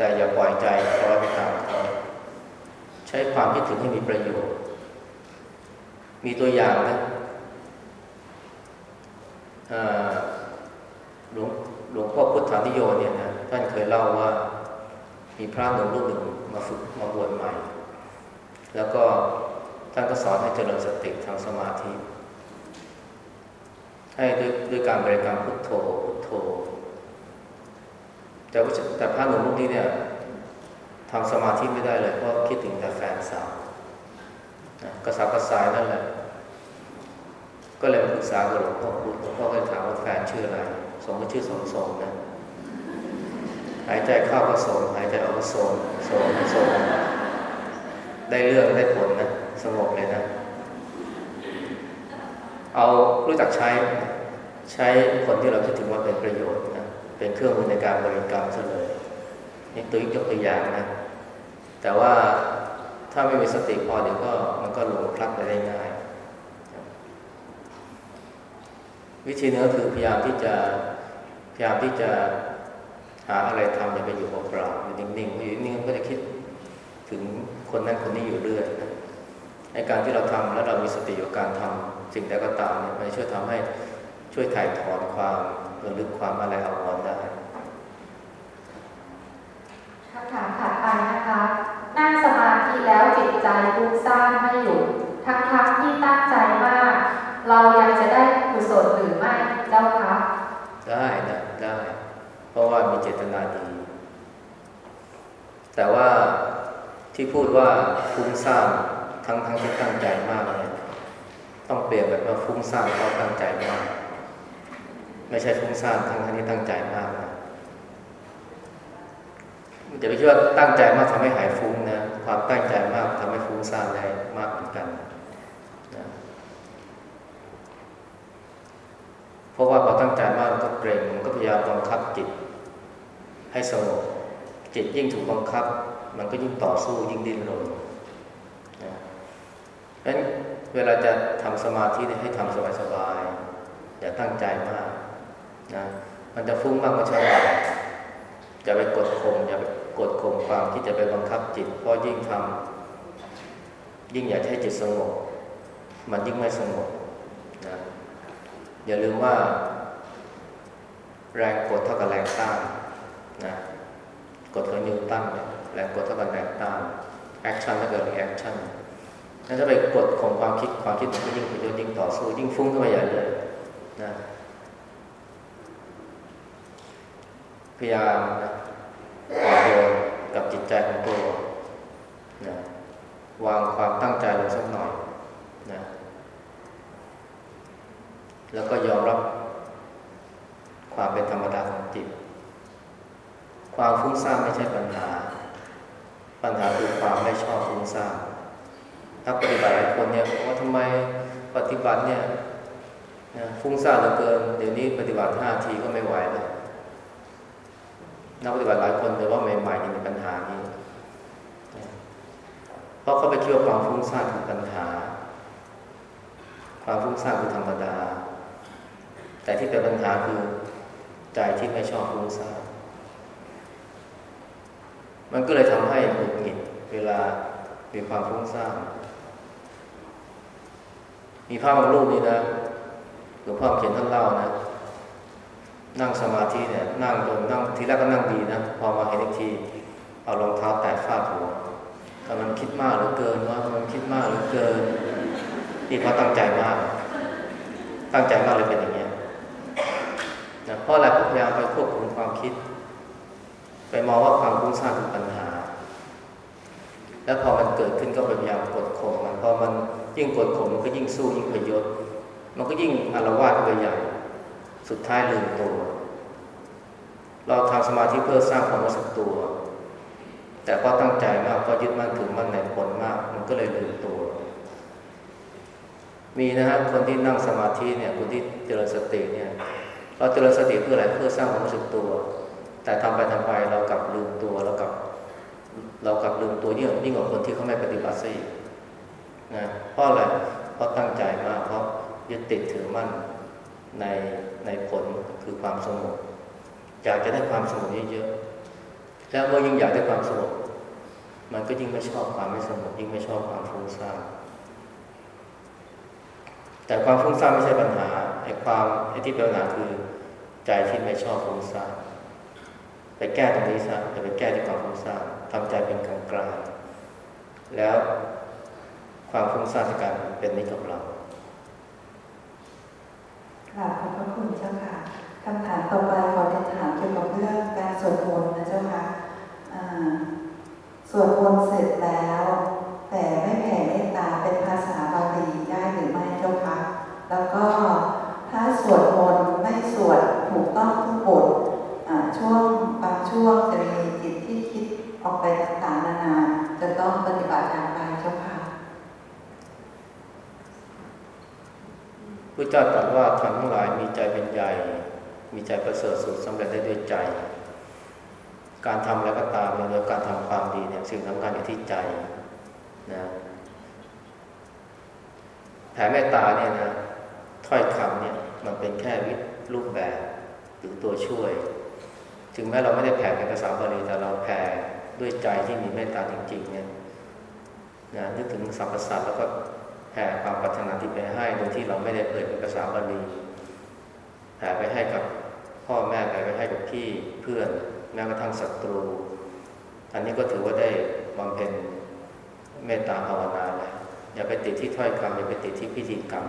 แต่อย่าปล่อยใจคล้อยไปตามเขาใช้ความคิดถึงให้มีประโยชน์ มีตัวอย่างนะหลวงหลวงพ่อพุทธานิโยเนี่ยนะท่านเคยเล่าว่า มีพระหนุ่มรูปหนึ่งมาฝึกมาบวชใหม่ แล้วก็ท่านก็สอนให้เจริญสติทางสมาธิ ให้ด้วยด้วยการบริกรรมพุทโธพุทโธ แต่แต่พระหนุ่มรูปนี้เนี่ยทำสมาธิไม่ได้เลยเพราะคิดถึงแต่แฟนสาวกระสับกระส่ายนั่นแหละ ก็เลยมาปรึกษากับหลวงพ่อพุธหลวงพ่อก็ถามว่าแฟนชื่ออะไร สมมติชื่อสมสมนะหายใจเข้าก็สมหายใจออกก็สมสมสมได้เรื่องได้ผลนะสงบเลยนะ เอารู้จักใช้ใช้คนที่เราคิดถึงว่าเป็นประโยชน์นะ เป็นเครื่องมือในการบริกรรมซะเลยนี่ตัวยกตัวอย่างนะ แต่ว่าถ้าไม่มีสติพอเดี๋ยวก็มันก็หลงพลัดไปได้ง่าย วิธีนี้ก็คือพยายามที่จะพยายามที่จะหาอะไรทำอย่าไปอยู่เปล่าอยู่นิ่งๆอยู่นิ่งๆก็จะคิดถึงคนนั้นคนนี้อยู่เรื่อยในการที่เราทำแล้วเรามีสติอยู่การทำสิ่งใดก็ตามเนี่ยมันช่วยทำให้ช่วยถ่ายถอนความ ระลึกความอะไรเอาวอนได้คำถามถัดไปนะคะ นั่งสมาธิแล้วจิตใจฟุ้งซ่านไม่หยุดทั้งๆที่ตั้งใจมาก เรายังจะได้กุศลหรือไม่เจ้าคะได้นะได้ เพราะว่ามีเจตนาดี แต่ว่าที่พูดว่าฟุ้งซ่านทั้งทั้งที่ตั้งใจมากเนี่ยต้องเปลี่ยนแบบว่าฟุ้งซ่านเพราะตั้งใจมาก ไม่ใช่ฟุ้งซ่านทั้งที่ตั้งใจมากนะจะไปเชื่อตั้งใจมากทำให้หายฟุ้งนะ ความตั้งใจมากทำให้ฟุ้งซ่านได้มากเหมือนกันนะเพราะว่าพอตั้งใจมากก็เกรงมันก็พยายามบังคับจิต ให้สงบจิตยิ่งถูกบังคับ มันก็ยิ่งต่อสู้ยิ่งดิ้นรนนะงั้นเวลาจะทำสมาธิให้ทำสบายๆอย่าตั้งใจมาก นะมันจะฟุ้งมากก็ช่างจะไปกดข่มอย่าไปกดข่มความที่จะไปบังคับจิตเพราะยิ่งทำยิ่งอยากให้จิตสงบมันยิ่งไม่สงบนะอย่าลืมว่า แรงกดเท่ากับแรงต้านนะกดของนิวตันเนี่ยแรงกดเท่ากับแรงต้านaction เท่ากับ reaction นั่นถ้าไปกดของความคิดความคิดมันก็ยิ่งพยศยิ่งต่อสู้ยิ่งฟุ้งขึ้นมาใหญ่เลยนะ พยายามนะอ่อนโยนกับจิตใจของตัวนะวางความตั้งใจลงสักหน่อยนะแล้วก็ยอมรับความเป็นธรรมดาของจิต ความฟุ้งซ่านไม่ใช่ปัญหา ปัญหาคือความไม่ชอบฟุ้งซ่านนักปฏิบัติหลายคนเนี่ยว่าทำไมปฏิบัติเนี่ยฟุ้งซ่านเหลือเกิน เดี๋ยวนี้ปฏิบัติห้าทีก็ไม่ไหวแล้ว นักปฏิบัติหลายคนเลยว่าใหม่ๆนี่มีปัญหานี้ เพราะเขาไปเชื่อความฟุ้งซ่านคือปัญหา ความฟุ้งซ่านคือธรรมดา แต่ที่เป็นปัญหาคือใจที่ไม่ชอบฟุ้งซ่านมันก็เลยทำให้หงุดหงิดเวลามีความฟุ้งซ่านมีภาพบางรูปนี้นะหลวงพ่อเขียนท่านเล่านะ นั่งสมาธิเนี่ยนั่งจนนั่งทีแรกก็นั่งดีนะ พอมาเห็นอีกที เอารองเท้าแตะฟาดหัวแต่มันคิดมากเหลือเกินว่ามันคิดมากเหลือเกินนี่เพราะตั้งใจมาก ตั้งใจมากเลยเป็นอย่างนี้ยนะเพราะอะไรพยายามไปควบคุมความคิด ไปมองว่าความฟุ้งซ่านเป็นปัญหา แล้วพอมันเกิดขึ้นก็พยายามกดข่มมันพอมันยิ่งกดข่มมันก็ยิ่งสู้ยิ่งพยศมันก็ยิ่งอารวาสไปใหญ่ สุดท้ายลืมตัว เราทำสมาธิเพื่อสร้างความรู้สึกตัว แต่พอตั้งใจมากพอยึดมั่นถือมั่นในผลมาก มันก็เลยลืมตัว มีนะฮะคนที่นั่งสมาธิเนี่ยคนที่เจริญสติเนี่ย เราเจริญสติเพื่ออะไรเพื่อสร้างความรู้สึกตัว แต่ทำไปทำไปเรากลับลืมตัวเรากลับ เรากลับลืมตัวยิ่งยิ่งกว่าคนที่เขาไม่ปฏิบัติซะอีกนะเพราะอะไรเพราะตั้งใจมากเพราะยึดติดถือมั่นใน ในผลคือความสงบอยากจะได้ความสงบเยอะๆแล้วเมื่อยิ่งอยากได้ความสงบมันก็ยิ่งไม่ชอบความไม่สงบยิ่งไม่ชอบความฟุ้งซ่านแต่ความฟุ้งซ่านไม่ใช่ปัญหาไอ้ความไอ้ที่เป็นปัญหาคือใจที่ไม่ชอบฟุ้งซ่านไปแก้ตรงนี้ซะอย่าไปแก้ที่ความฟุ้งซ่านทำใจเป็นกลางกลางแล้วความฟุ้งซ่านจะกลายเป็นนิจกับเรา กราบขอบพระคุณเจ้าค่ะคำถามต่อไปขอจะถามเกี่ยวกับเรื่องการสวดมนต์นะเจ้าค่ะสวดมนต์เสร็จแล้ว แต่ไม่แผ่เมตตาเป็นภาษาบาลีได้หรือไม่เจ้าคะแล้วก็ถ้าสวดมนต์ไม่สวดถูกต้องทุกบทอ่าช่วงบางช่วงจะมีจิตที่คิดออกไปต่างๆนานา จะต้องปฏิบัติอย่างไรเจ้าค่ะ พ ระเจ้าตรัสว่าท่านทั้งหลายมีใจเป็นใหญ่ มีใจประเสริฐสุดสำเร็จได้ด้วยใจ การทำอะไรก็ตามหรือการทำความดีเนี่ยสิ่งสำคัญอยู่ที่ใจนะแผ่เมตตาเนี่ยนะถ้อยคำเนี่ยมันเป็นแค่วิรูปแบบหรือตัวช่วย ถึงแม้เราไม่ได้แผ่เป็นภาษาบาลีแต่เราแผ่ด้วยใจที่มีเมตตาจริงๆเนี่ยนะนึกถึงสรรพสัตว์แล้วก็ แผ่ความปรารถนาที่ไปให้โดยที่เราไม่ได้เปิดเป็นภาษาบาลีแผ่ไปให้กับพ่อแม่แผ่ไปให้กับพี่เพื่อนแม้กระทั่งศัตรู อันนี้ก็ถือว่าได้บำเพ็ญเมตตาภาวนาเลยอย่าไปติดที่ถ้อยคำอย่าไปติดที่พิธีกรรม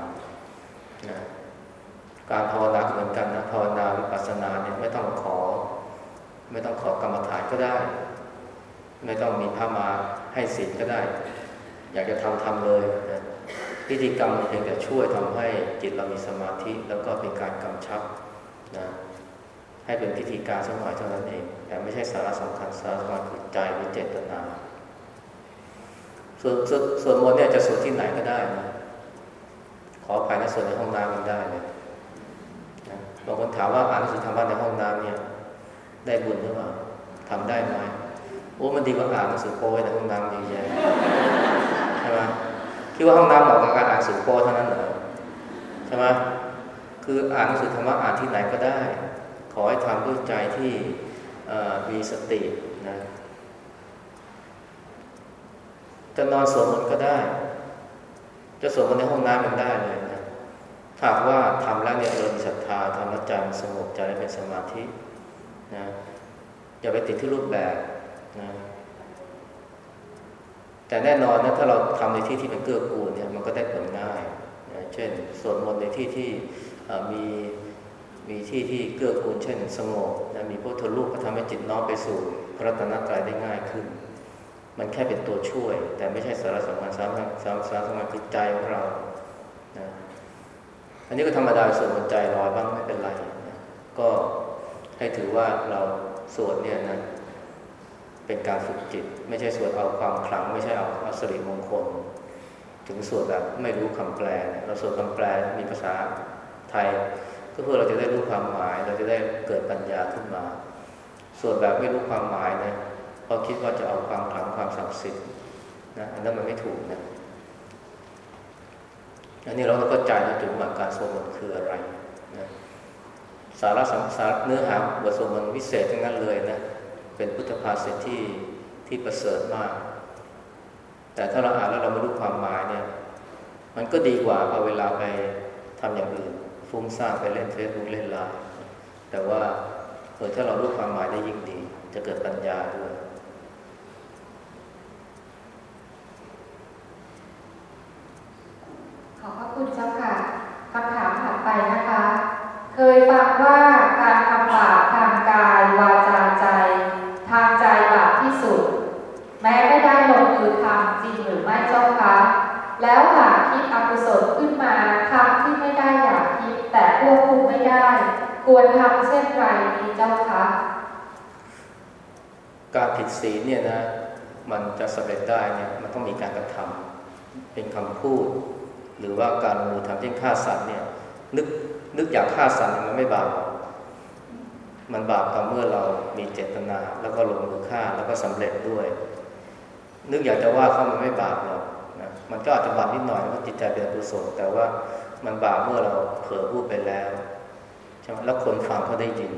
นะการภาวนาเหมือนกันนะภาวนาวิปัสสนาเนี่ยไม่ต้องขอ ไม่ต้องขอกรรมฐานก็ได้ ไม่ต้องมีพระมาให้ศีลก็ได้ อยากจะทำทำเลยนะ พิธีกรรมมันเพียงแต่ช่วยทำให้จิตเรามีสมาธิ แล้วก็เป็นการกำชับนะให้เป็นพิธีการสักหน่อยเท่านั้นเอง แต่ไม่ใช่สาระสำคัญสาระสำคัญคือใจหรือเจตนาส่วนส่วนส่วนมนเนี่ยจะสวดที่ไหนก็ได้นะขอภายในส่วนในห้องน้ำมันได้เลยบางคนถามว่าอ่านหนังสือธรรมะในห้องน้ำเนี่ย ได้บุญหรือเปล่าทำได้ไหมโอ้มันดีกว่าอ่านหนังสือโป้ในห้องน้ำเยอะแยะใช่ไหม คิดว่าห้องน้ำเหมาะกับการอ่านหนังสือโป้เท่านั้นเหรอใช่ไหมคืออ่านหนังสือธรรมะอ่านที่ไหนก็ได้ ขอให้ทำด้วยใจที่มีสตินะจะนอนสวดมนต์ก็ได้ จะสวดมนต์ในห้องน้ำมันได้เลยนะถ้าว่าทำแล้วเนี่ยเรามีศรัทธาทำแล้วใจมันสงบใจเป็นสมาธินะอย่าไปติดที่รูปแบบนะ แต่แน่นอนนะถ้าเราทำในที่ที่เป็นเกื้อกูลเนี่ยมันก็ได้ผลง่ายนะเช่นสวดมนต์ในที่ที่มีมีที่ที่เกื้อกูลเช่น สงบนะมีพุทธรูปก็ทำให้จิตน้อมไปสู่พระรัตนตรัยได้ง่ายขึ้น มันแค่เป็นตัวช่วย แต่ไม่ใช่สาระสำคัญสาระสาระสำคัญคือใจของเรานะอันนี้ก็ธรรมดาส่วนหัวใจลอยบ้างไม่เป็นไรนะก็ให้ถือว่าเราสวดเนี่ยนะ เป็นการฝึกจิต ไม่ใช่สวดเอาความขลัง ไม่ใช่เอาอาสิริมงคล ถึงสวดแบบไม่รู้คำแปล เราสวดคำแปลมีภาษาไทย ก็เพื่อเราจะได้รู้ความหมาย เราจะได้เกิดปัญญาขึ้นมาสวดแบบไม่รู้ความหมายนะพราะคิดว่าจะเอาความขลังความศักดิ์สิทธิ์นะอันนั้นมันไม่ถูกนะอันนี้เราต้องเข้าใจนะถึงว่าการสวดมนต์คืออะไรนะสาระสำคัญเนื้อหาบทสวดมนต์วิเศษทั้งนั้นเลยนะ เป็นพุทธภาษิตที่ที่ประเสริฐมาก แต่ถ้าเราอ่านแล้วเราไม่รู้ความหมายเนี่ย มันก็ดีกว่าเอาเวลาไปทำอย่างอื่น ฟุ้งซ่านไปเล่นเฟซบุ๊กเล่นไลน์แต่ว่าเออถ้าเรารู้ความหมายได้ยิ่งดี จะเกิดปัญญาด้วยขอบพระคุณเจ้าค่ะคำถามถัดไปนะคะ เคยฟังว่าการทำบาปทางกายวาจาใจ ทางใจบาปที่สุด แม้ไม่ได้ลงมือทำจริงหรือไม่เจ้าคะแล้วหากคิดอกุศลขึ้นมาทำที่ไม่ได้อยากคิดแต่ควบคุมไม่ได้ ควรทำเช่นไรดีเจ้าคะการผิดศีลเนี่ยนะมันจะสำเร็จได้เนี่ยมันต้องมีการกระทำเป็นคำพูด หรือว่าการลงมือทำเช่นฆ่าสัตว์เนี่ยนึกนึกอยากฆ่าสัตว์มันไม่บาป มันบาปต่อเมื่อเรามีเจตนา แล้วก็ลงมือฆ่าแล้วก็สำเร็จด้วย นึกอยากจะว่าเขามันไม่บาปหรอกนะมันก็อาจจะบาปนิดหน่อยเพราะจิตใจเป็นกุศลแต่ว่ามันบาปเมื่อเราเผลอพูดไปแล้วใช่ไหมแล้วคนฟังเขาได้ยิน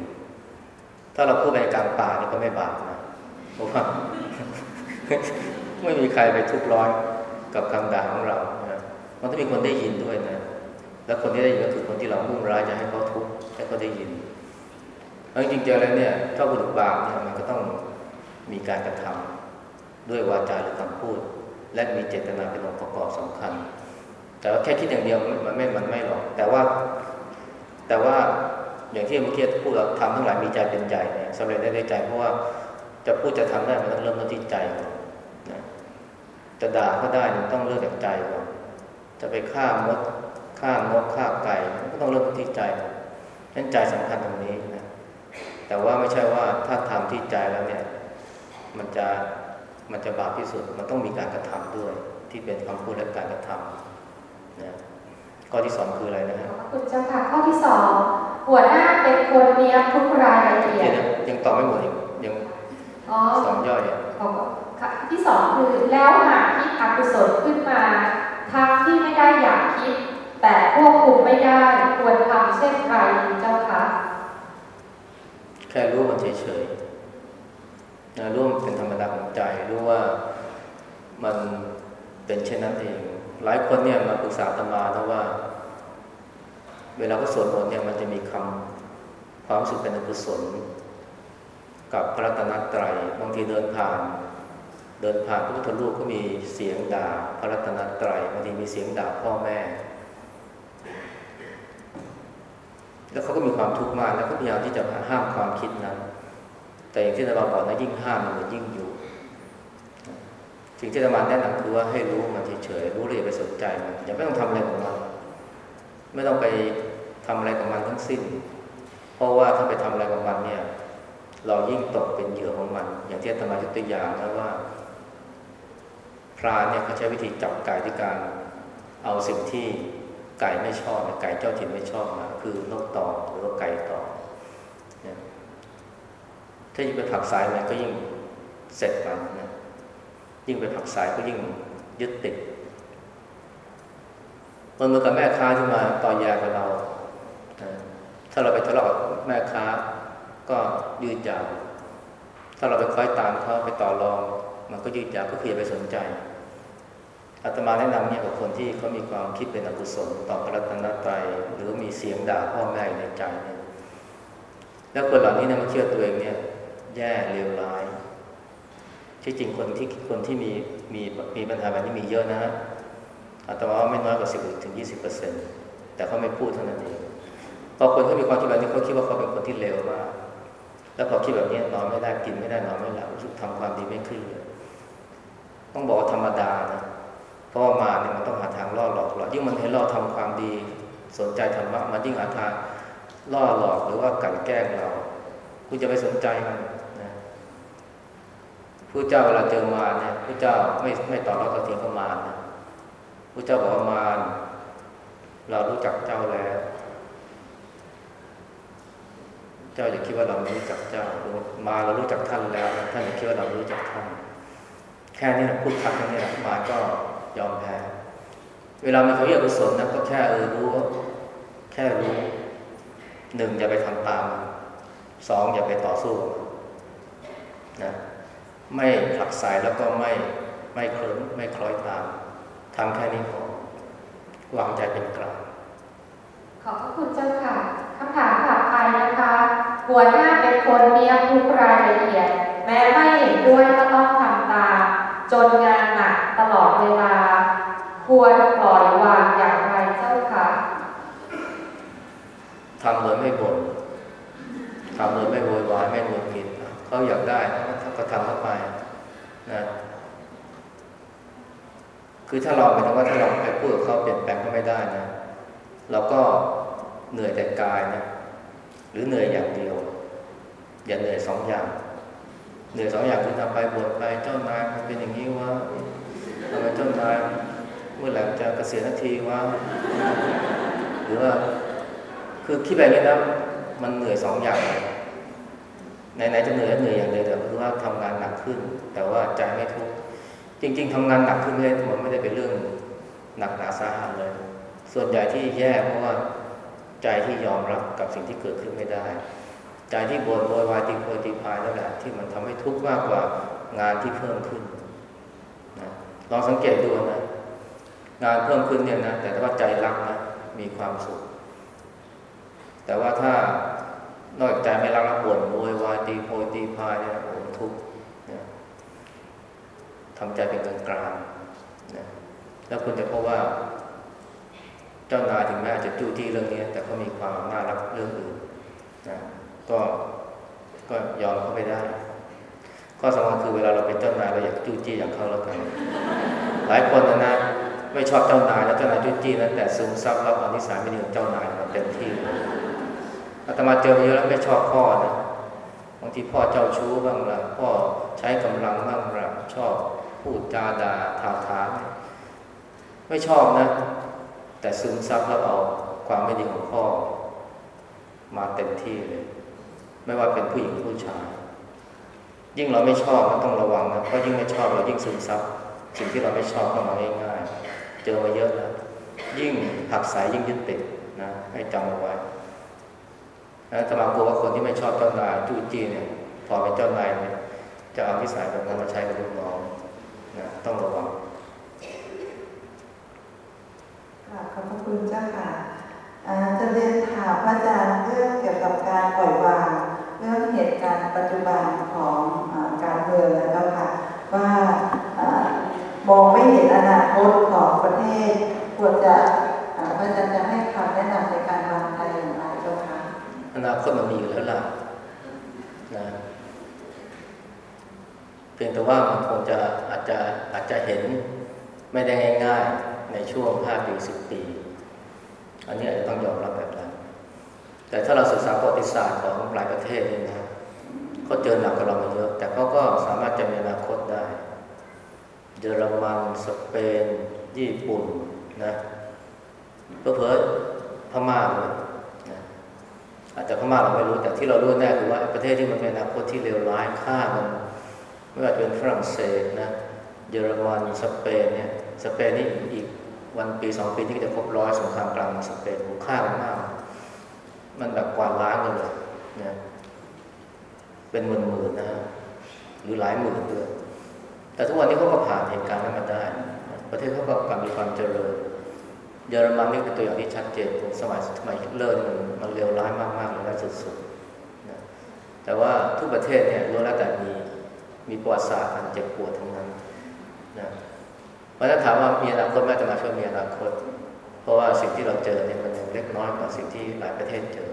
ถ้าเราพูดไปกลางป่านี่ก็ไม่บาปนะเพราะว่าไม่มีใครไปทุกข์ร้อนกับคำด่าของเรานะมันต้องมีคนได้ยินด้วยนะ แล้วคนที่ได้ยินก็คือคนที่เรามุ่งร้ายจะให้เขาทุกข์ให้เขาได้ยิน แล้วจริงๆแล้วเนี่ยถ้าบุรุษบาปเนี่ยมันก็ต้องมีการกระทำด้วยวาจาหรือคำพูด และมีเจตนาเป็นองค์ประกอบสำคัญ แต่ว่าแค่คิดอย่างเดียวมันไม่มันไม่หรอก แต่ว่า แต่ว่าอย่างที่เมื่อกี้พูดเราทำทั้งหลายมีใจเป็นใจเนี่ยสำเร็จได้ด้วยใจเพราะว่าจะพูดจะทำได้มันต้องเริ่มต้นที่ใจก่อนจะด่าก็ได้มันต้องเริ่มจากใจก่อนจะไปฆ่ามดฆ่านกฆ่าไก่ก็ต้องเริ่มต้นที่ใจนั้นใจสำคัญตรงนี้ แต่ว่าไม่ใช่ว่าถ้าทำที่ใจแล้วเนี่ย มันจะมันจะบาปที่สุด มันต้องมีการกระทำด้วย ที่เป็นคำพูดและการกระทำนะข้อที่สองคืออะไรนะฮะขอบคุณเจ้าค่ะข้อที่สองหัวหน้าเป็นคนเนียบทุกรายละเอียดยังยังตอบไม่หมดอีกยังอ๋อสองย่อยอะของที่สองคือแล้วหากคิดอกุศลขึ้นมาทางที่ไม่ได้อยากคิด แต่ควบคุมไม่ได้ควรทำเช่นไรดีเจ้าคะ แค่รู้มันเฉยๆนะรู้มันเป็นธรรมดาของใจ รู้ว่ามันเป็นเช่นนั้นเอง หลายคนเนี่ยมาปรึกษาอาตมานะว่า เวลาเขาสวดมนต์เนี่ยมันจะมีคำความรู้สึกเป็นอกุศลกับพระรัตนตรัยบางทีเดินผ่าน เดินผ่านพระพุทธรูปก็มีเสียงด่าพระรัตนตรัยบางทีมีเสียงด่าพ่อแม่ แล้วเขาก็มีความทุกข์มากแล้วก็พยายามที่จะห้ามความคิดนั้น แต่อย่างที่อาจารย์บอกนะยิ่งห้ามมันยิ่งอยู่สิ่งที่อาจารย์แนะนำคือว่าให้รู้มันเฉยๆรู้เลยาอย่าไปสนใจมันอย่าไม่ต้องทำอะไรกับมันไม่ต้องไปทำอะไรกับมันทั้งสิ้น เพราะว่าถ้าไปทำอะไรกับมันเนี่ย เรายิ่งตกเป็นเหยื่อของมัน อย่างที่ธรรมายกตัวอย่างนะว่า พรานเนี่ยเขาใช้วิธีจับไก่ที่การเอาสิ่งที่ไก่ไม่ชอบไก่เจ้าถิ่นไม่ชอบมา คือนกต่อหรือว่าไก่ต่อนี่ยถ้ายิ่งไปผักสายมันก็ยิ่งเสร็จมันนะยิ่งไปผักสายก็ยิ่งยึดติดมันเหมือนกับแม่ค้าที่มาต่อยากับเรา ถ้าเราไปทะเลาะกับแม่ค้าก็ยืดยาว ถ้าเราไปคอยตามเขาไปต่อรอง มันก็ยืดยาวก็คืออย่าไปสนใจ อาตมาแนะนำเนี่ยกับคนที่เขามีความคิดเป็นอกุศลต่อพระรัตนตรัยหรือมีเสียงด่าพ่อแม่ในใจเนี่ยแล้วคนเหล่านี้เนี่ยมันเชื่อตัวเองเนี่ยแย่เลวร้ายที่จริงคนที่คนที่มีมีมีปัญหาแบบนี้มีเยอะนะฮะอาตมาว่าไม่น้อยกว่าสิบถึงยี่สิบเปอร์เซ็นต์แต่เขาไม่พูดเท่านั้นเองพอคนเขามีความคิดแบบนี้เขาคิดว่าเขาเป็นคนที่เลวมากแล้วพอคิดแบบนี้นอนไม่ได้กินไม่ได้นอนไม่หลับรู้สึกทำความดีไม่ขึ้นเลยต้องบอกว่าธรรมดานะ เพราะมาเนี่ยมันต้องหาทางล่อหลอกหลอกยิ่งมันให้ล่อทำความดี สนใจธรรมะมันยิ่งหาทางล่อหลอกหรือว่ากันแกล้งเรา คุณจะไปสนใจมันนะผู้เจ้าเวลาเจอมาเนี่ยผู้เจ้าไม่ไม่ตอบรับกระเทียมก็มานะผู้เจ้าบอกว่ามารเรารู้จักเจ้าแล้ว เจ้าอย่าคิดว่าเราไม่รู้จักเจ้า มาเรารู้จักท่านแล้ว ท่านอย่าคิดว่าเรารู้จักท่าน แค่นี้นะพูดทักนี้นะมาก็ ยอมแพ้ เวลามีเขาอยกกุศลนะก็แค่เออรู้แค่รู้หนึ่งอย่าไปทำตามสองอย่าไปต่อสู้นะไม่ผลักสายแล้วก็ไม่ไม่เคลิ้มไม่คล้อยตามทำแค่นี้พอวางใจเป็นกลางขอบพระคุณเจ้าค่ะคำถามถัดไปนะคะหัวหน้าเป็นคนเนียบทุกรายละเอียด แม้ไม่เห็นด้วยก็ต้องทำตาม จนงานหนักตลอดเวลา ควรปล่อยวางอย่างไรเจ้าค่ะทำเลยไม่บ่นทำเลยไม่โวยวายไม่หงุดหงิดเขาอยากได้ก็ทำเข้าไปนะคือถ้าเราหมายถึงว่าถ้าเราไปพูดกับเขาเปลี่ยนแปลงเขาไม่ได้นะเราก็เหนื่อยแต่กายนะหรือเหนื่อยอย่างเดียว อย่าเหนื่อยสองอย่าง เหนื่อยสองอย่างคือทำไปบ่นไปเจ้านายมันเป็นอย่างนี้ว่าทำไมเจ้านายเมื่อไหร่จะเกษียณนาทีว่าหรือว่าคือคิดแบบนี้นะมันเหนื่อยสองอย่างไหนๆจะเหนื่อยเหนื่อยอย่างเดียวแต่คือว่าทำงานหนักขึ้น แต่ว่าใจไม่ทุกข์จริง ๆทำงานหนักขึ้นไม่ได้มันไม่ได้เป็นเรื่องหนักหนาสาหัสเลย ส่วนใหญ่ที่แย่เพราะว่าใจที่ยอมรับกับสิ่งที่เกิดขึ้นไม่ได้ ใจที่บ่นโวยวายตีโพยตีพายนั่นแหละที่มันทำให้ทุกข์มากกว่างานที่เพิ่มขึ้นนะลองสังเกตดูนะงานเพิ่มขึ้นเนี่ยนะแต่ถ้าว่าใจรักนะมีความสุข แต่ว่าถ้านอกจากใจไม่รักแล้วบ่นโวยวายตีโพยตีพายเนี่ยโอ้ทุกข์ทำใจเป็นกลางกลางนะแล้วคุณจะพบว่า เจ้านายถึงแม้จะจู้จี้เรื่องนี้แต่เขามีความน่ารักเรื่องอื่นนะ ก็ก็ยอมเขาไม่ได้ ข้อสำคัญคือเวลาเราเป็นเจ้านายเราอยากจู้จี้อย่างเขาแล้วกัน หลายคนนะนะไม่ชอบเจ้านายแล้วเจ้านายจู้จี้นะแต่ซึมซับรับเอานิสัยไม่ดีของเจ้านายมาเต็มที่อาตมาเจอเยอะแล้วไม่ชอบพ่อนะบางทีพ่อเจ้าชู้บ้างละพ่อใช้กำลังบ้างละชอบพูดจาด่าท้าทามไม่ชอบนะ แต่ซึมซับแล้วเอาความไม่ดีของพ่อ มาเต็มที่เลย ไม่ว่าเป็นผู้หญิงผู้ชาย ยิ่งเราไม่ชอบก็ต้องระวังนะเพราะยิ่งไม่ชอบเรายิ่งซึมซับสิ่งที่เราไม่ชอบเข้ามาง่ายๆเจอมาเยอะแล้ว ยิ่งหักสายยิ่งยึดติดนะให้จำเอาไว้นะธรรมากลัวว่าคนที่ไม่ชอบเจ้านายจู้จี้เนี่ยพอเป็นเจ้านายเนี่ยจะเอาพิสัยแบบนั้นมาใช้กับลูกน้องนะต้องระวังค่ะขอบพระคุณเจ้าค่ะจะเรียนถามพระอาจารย์เรื่องเกี่ยวกับการปล่อยวาง เรื่องเหตุการณ์ปัจจุบันของอการเมืองนะเจ้าค่ะว่ามองไม่เห็นอนาคตของประเทศ ควรจะพระอาจารย์จะให้คำแนะนำในการวางใจอย่างไรเจ้าค่ะอนาคตมันมีอยู่แล้วล่ะนะเพียงแต่ว่ามันคงจะอาจจะอาจจะเห็นไม่ได้ง่าย ๆ ในช่วงห้าปีสิบปี อันนี้อาจจะต้องยอมรับแบบนั้น แต่ถ้าเราศึกษาประวัติศาสตร์ของหลายประเทศเนี่ยนะเขาเจอหนักกว่าเรามาเยอะ แต่เขาก็สามารถจะมีอนาคตได้ เยอรมัน สเปน ญี่ปุ่นนะเพื่อพม่าเลยอาจจะพม่าเราไม่รู้แต่ที่เรารู้แน่คือว่าประเทศที่มันเป็นอนาคตที่เลวร้ายฆ่ามันไม่ว่าจะเป็นฝรั่งเศสนะเยอรมันสเปนเนี่ยสเปนนี่อีกวันปีสองปีที่จะครบร้อยสงครามกลางสเปนหูฆ่ามันมาก มันแบบกวาดล้างกันเลยนะเป็นหมื่นๆนะฮะหรือหลายหมื่นด้วยแต่ทุกวันนี้เขาก็ผ่านเหตุการณ์นั้นมาได้ ประเทศเขาก็กลับมีความเจริญ เยอรมันนี่เป็นตัวอย่างที่ชัดเจนสมัยสมัยฮิตเลอร์มันมันเลวร้ายมากๆเลยและสุดๆนะแต่ว่าทุกประเทศเนี่ยล้วนแล้วแต่มีมีประวัติศาสตร์อันเจ็บปวดทั้งนั้นนะเพราะถ้าถามว่ามีอนาคตแม่จะมาช่วยมีอนาคต เพราะว่าสิ่งที่เราเจอเนี่ยมันยังเล็กน้อยกว่าสิ่งที่หลายประเทศเจอ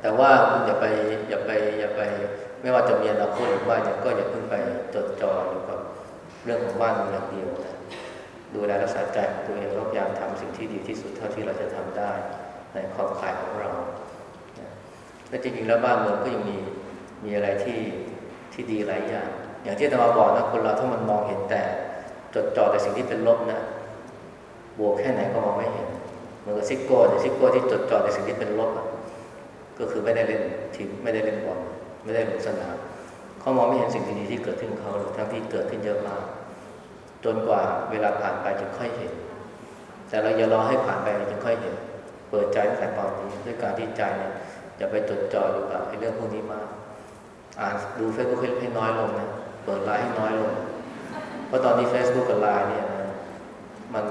แต่ว่าคุณอย่าไปอย่าไปอย่าไป ไม่ว่าจะมีอนาคตหรือว่าเนี่ยก็อย่าเพิ่งไปจดจ่ออยู่กับเรื่องของบ้านเมืองเดียวนะดูแลรักษาใจของตัวเองพยายามทำสิ่งที่ดีที่สุดเท่าที่เราจะทำได้ ในขอบข่ายของเราและจริงๆแล้วบ้านเมืองก็ยังมีมีอะไรที่ที่ดีหลายอย่าง อย่างที่ตมาบอกนะคนเราถ้ามันมองเห็นแต่จดจ่อแต่สิ่งที่เป็นลบนะ บวกแค่ไหนก็มองไม่เห็นเหมือนกับซิกโก้เนี่ยซิกโก้ที่จดจ่อแต่สิ่งที่เป็นลบอะก็คือไม่ได้เล่นทีมไม่ได้เล่นบอลไม่ได้ลงสนามเขามองไม่เห็นสิ่งดีๆที่เกิดขึ้นเขาหรือทั้งที่เกิดขึ้นเยอะมากจนกว่าเวลาผ่านไปจึงค่อยเห็น แต่เราอย่ารอให้ผ่านไปจึงค่อยเห็น เปิดใจตั้งแต่ตอนนี้ด้วยการที่ใจเนี่ยอย่าไปจดจ่ออยู่กับไอ้เรื่องพวกนี้มาก อ่านดูเฟซบุ๊กให้น้อยลงนะเปิดไลน์ให้น้อยลง เพราะตอนนี้ Facebook กับไลน์เนี่ยมัน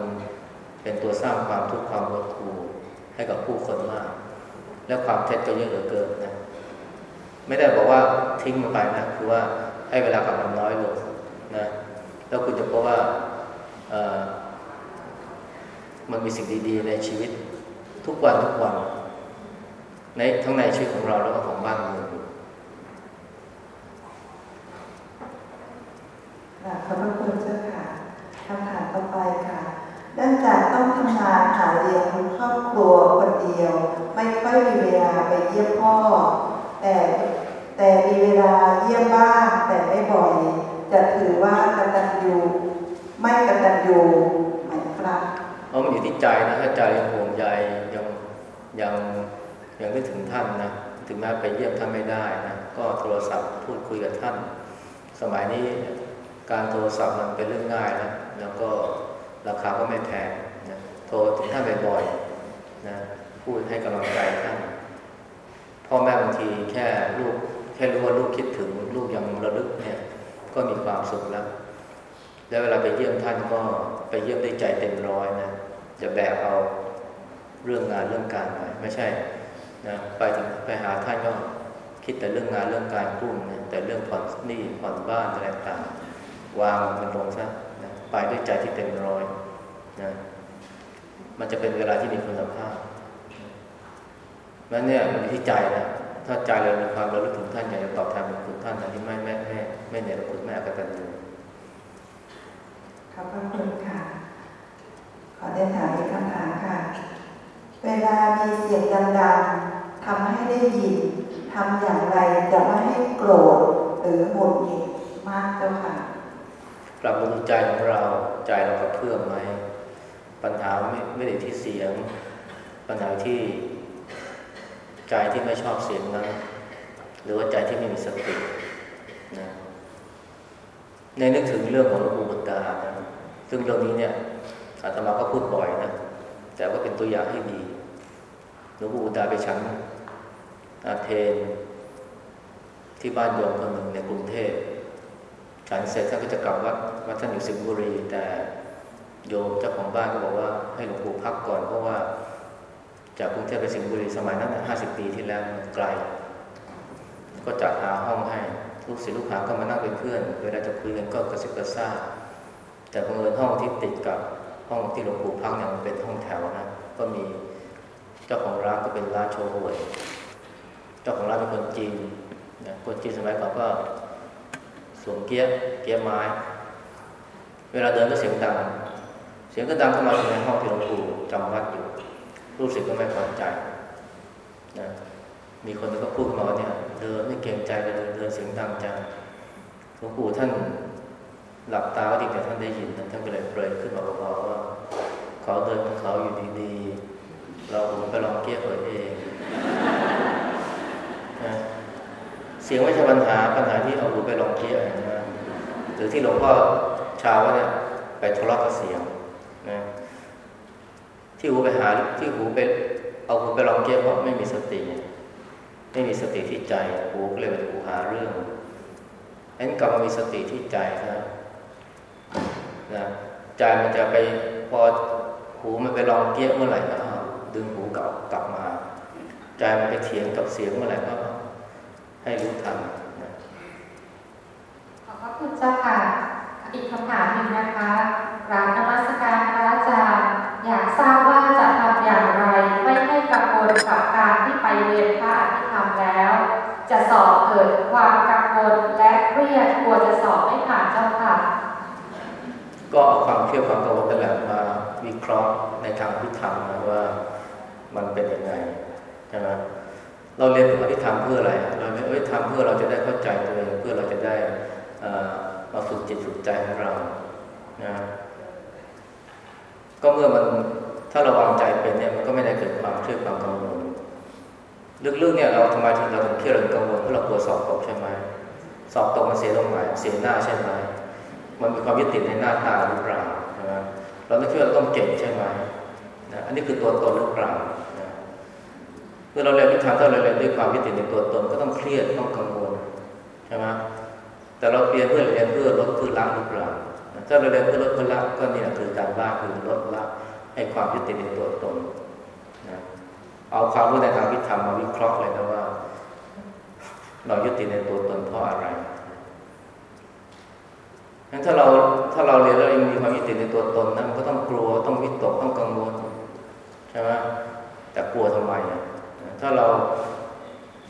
เป็นตัวสร้างความทุกข์ความหดหู่ให้กับผู้คนมาก และความเท็จก็เยอะเหลือเกินนะ ไม่ได้บอกว่าทิ้งมันไปนะคือว่าให้เวลากับมันน้อยลงนะแล้วคุณจะพบว่ามันมีสิ่งดีๆในชีวิตทุกวันทุกวัน ในทั้งในชีวิตของเราแล้วก็ของบ้านเมืองขอบพระคุณเจ้าค่ะคำถามต่อไปค่ะ เนื่องจากต้องทำงานหาเลี้ยงครอบครัวคนเดียว ไม่ค่อยมีเวลาไปเยี่ยมพ่อ แต่แต่มีเวลาเยี่ยมบ้างแต่ไม่บ่อย จะถือว่ากตัญญูไม่กตัญญูไหมครับเพราะมันอยู่ที่ใจนะถ้าใจยังห่วงใยยังยังยังไม่ถึงท่านนะถึงแม้ไปเยี่ยมท่านไม่ได้นะก็โทรศัพท์พูดคุยกับท่าน สมัยนี้การโทรศัพท์มันเป็นเรื่องง่ายนะแล้วก็ ราคาก็ไม่แพงนะโทรถึงท่านบ่อยๆนะพูดให้กำลังใจท่านพ่อแม่บางทีแค่ลูกแค่รู้ว่าลูกคิดถึงลูกยังระลึกเนี่ย ก็มีความสุขแล้ว แล้วเวลาไปเยี่ยมท่านก็ไปเยี่ยมด้วยใจเต็มร้อยนะจะแบกเอาเรื่องงานเรื่องการไปไม่ใช่นะไปถึงไปหาท่านก็คิดแต่เรื่องงานเรื่องการกุ้มนะแต่เรื่องผ่อนหนี้ผ่อนบ้านอะไรต่างวางมันลงซะ ไปด้วยใจที่เต็มร้อยนะมันจะเป็นเวลาที่มีคุณภาพนั้นเนี่ยมันอยู่ที่ใจนะถ้าใจเรามีความระลึกถึงท่านอยากจะตอบแทนบุญคุณท่านอันนี้ไม่ไม่ไม่ไม่เนือคุณแม่กตัญญูขอบพระคุณค่ะ ขอได้ถามอีกคำถามค่ะ เวลามีเสียงดังๆทำให้ได้ยินทำอย่างไรจะไม่ให้โกรธหรือหงุดหงิดมากเจ้าค่ะ กลับมาดูใจของเราใจเรากระเพื่อมไหม ปัญหาไม่ไม่ได้ที่เสียง ปัญหาที่ใจที่ไม่ชอบเสียงนั้น หรือว่าใจที่ไม่มีสตินะในนึกถึงเรื่องของหลวงปู่บุตตานะซึ่งเรื่องนี้เนี่ยอาตมาก็พูดบ่อยนะแต่ว่าเป็นตัวอย่างให้ดีหลวงปู่บุตตาไปฉันอาเพนที่บ้านโยมคนหนึ่งในกรุงเทพ ฉันเสร็จท่านก็จะกลับวัดวัดท่านอยู่สิงห์บุรี แต่โยมเจ้าของบ้านก็บอกว่าให้หลวงปู่พักก่อน เพราะว่า จากกรุงเทพไปสิงห์บุรีสมัยนั้นห้าสิบปีที่แล้วไกล ก็จัดหาห้องให้ลูกศิษย์ลูกหาก็มานั่งเป็นเพื่อน เวลาจะคุยกันก็กระซิบกระซาบแต่บังเอิญห้องที่ติดกับห้องที่หลวงปู่พักเนี่ยมันเป็นห้องแถวนะก็มีเจ้าของร้านก็เป็นร้านโชว์หวย เจ้าของร้านเป็นคนจีนนะคนจีนสมัยก่อนก็ สวมเกียร์เกียร์ไม้ เวลาเดินก็เสียงดัง เสียงก็ดังเข้ามาในห้องที่หลวงปู่จำวัดอยู่รู้สึกก็ไม่พอใจนะมีคนก็พูดมาว่าเนี่ยเดินไม่เกรงใจเลยเดินเสียงดังจังหลวงปู่ท่านหลับตาก็ดีแต่ท่านได้ยินท่านก็เลยเปรยขึ้นมาเบาๆว่าเขาเดินของเขาอยู่ดีๆเราไปลองเกี้ยเอเองนะ เสียงไม่ใช่ปัญหาปัญหาที่เอาหูไปลองเกี้ยนะหรือที่หลวงพ่อชาวเนี่ยไปทะเลาะกับเสียงนะที่หูไปหาที่หูไปเอาหูไปลองเกี้ยเพราะไม่มีสติ ไม่มีสติที่ใจหูก็เลยไปหูหาเรื่องงั้นกลับมามีสติที่ใจนะนะใจมันจะไปพอหูมันไปลองเกี้ยเมื่อไหร่ก็ดึงหูกลับกลับมา ใจมันไปเถียงกับเสียงเมื่อไหร่ก็ ให้รู้ทันนะขอบพระคุณเจ้าค่ะ อีกคำถามหนึ่งนะคะกราบนมัสการพระอาจารย์อยากทราบว่าจะทำอย่างไร ไม่ให้กังวลกับการที่ไปเรียนพระอภิธรรมแล้ว จะสอบเกิดความกังวลและเครียดกลัวจะสอบไม่ผ่านเจ้าค่ะ ก็เอาความเชื่อความกังวลนั่นแหละมาวิเคราะห์ในทางพิธรรมนะว่ามันเป็นยังไงใช่ไหม เราเรียนอภิธรรมเพื่ออะไรเราเรียนอภิธรรมเพื่อเราจะได้เข้าใจตัวเองเพื่อเราจะได้มาฝึกจิตฝึกใจของเรานะก็เมื่อมันถ้าเราวางใจเป็นเนี่ยมันก็ไม่ได้เกิดความเครียดความกังวลลึกๆเนี่ยเราทำไมถึงเราถึงเครียดหรือกังวลเพราะเรากลัวสอบตกใช่ไหมสอบตกมันเสียตรงไหนเสียหน้าใช่ไหมมันมีความยึดติดในหน้าตาหรือเปล่าใช่ไหมเราต้องคิดว่าเราต้องเก่งใช่ไหมนะอันนี้คือตัวตนหรือเปล่า เมื่อเราเรียนวิชาถ้าเราเรียนด้วยความยึดติดในตัวตนก็ต้องเครียดต้องกังวลใช่ไหมแต่เราเรียนเพื่อเรียนเพื่อลดเพื่อละหรือเปล่าถ้าเราเรียนเพื่อลดเพื่อละก็นี่แหละคือการบ้าคือลดละให้ความยึดติดในตัวตนนะเอาความรู้ในทางวิธรรมมาวิเคราะห์เลยนะว่า เรายึดติดในตัวตนเพราะอะไรงั้นถ้าเราถ้าเราเรียนแล้วยังมีความยึดติดในตัวตนนะมันก็ต้องกลัวต้องวิตกต้องกังวลใช่ไหมแต่กลัวทำไมอะ ถ้าเรา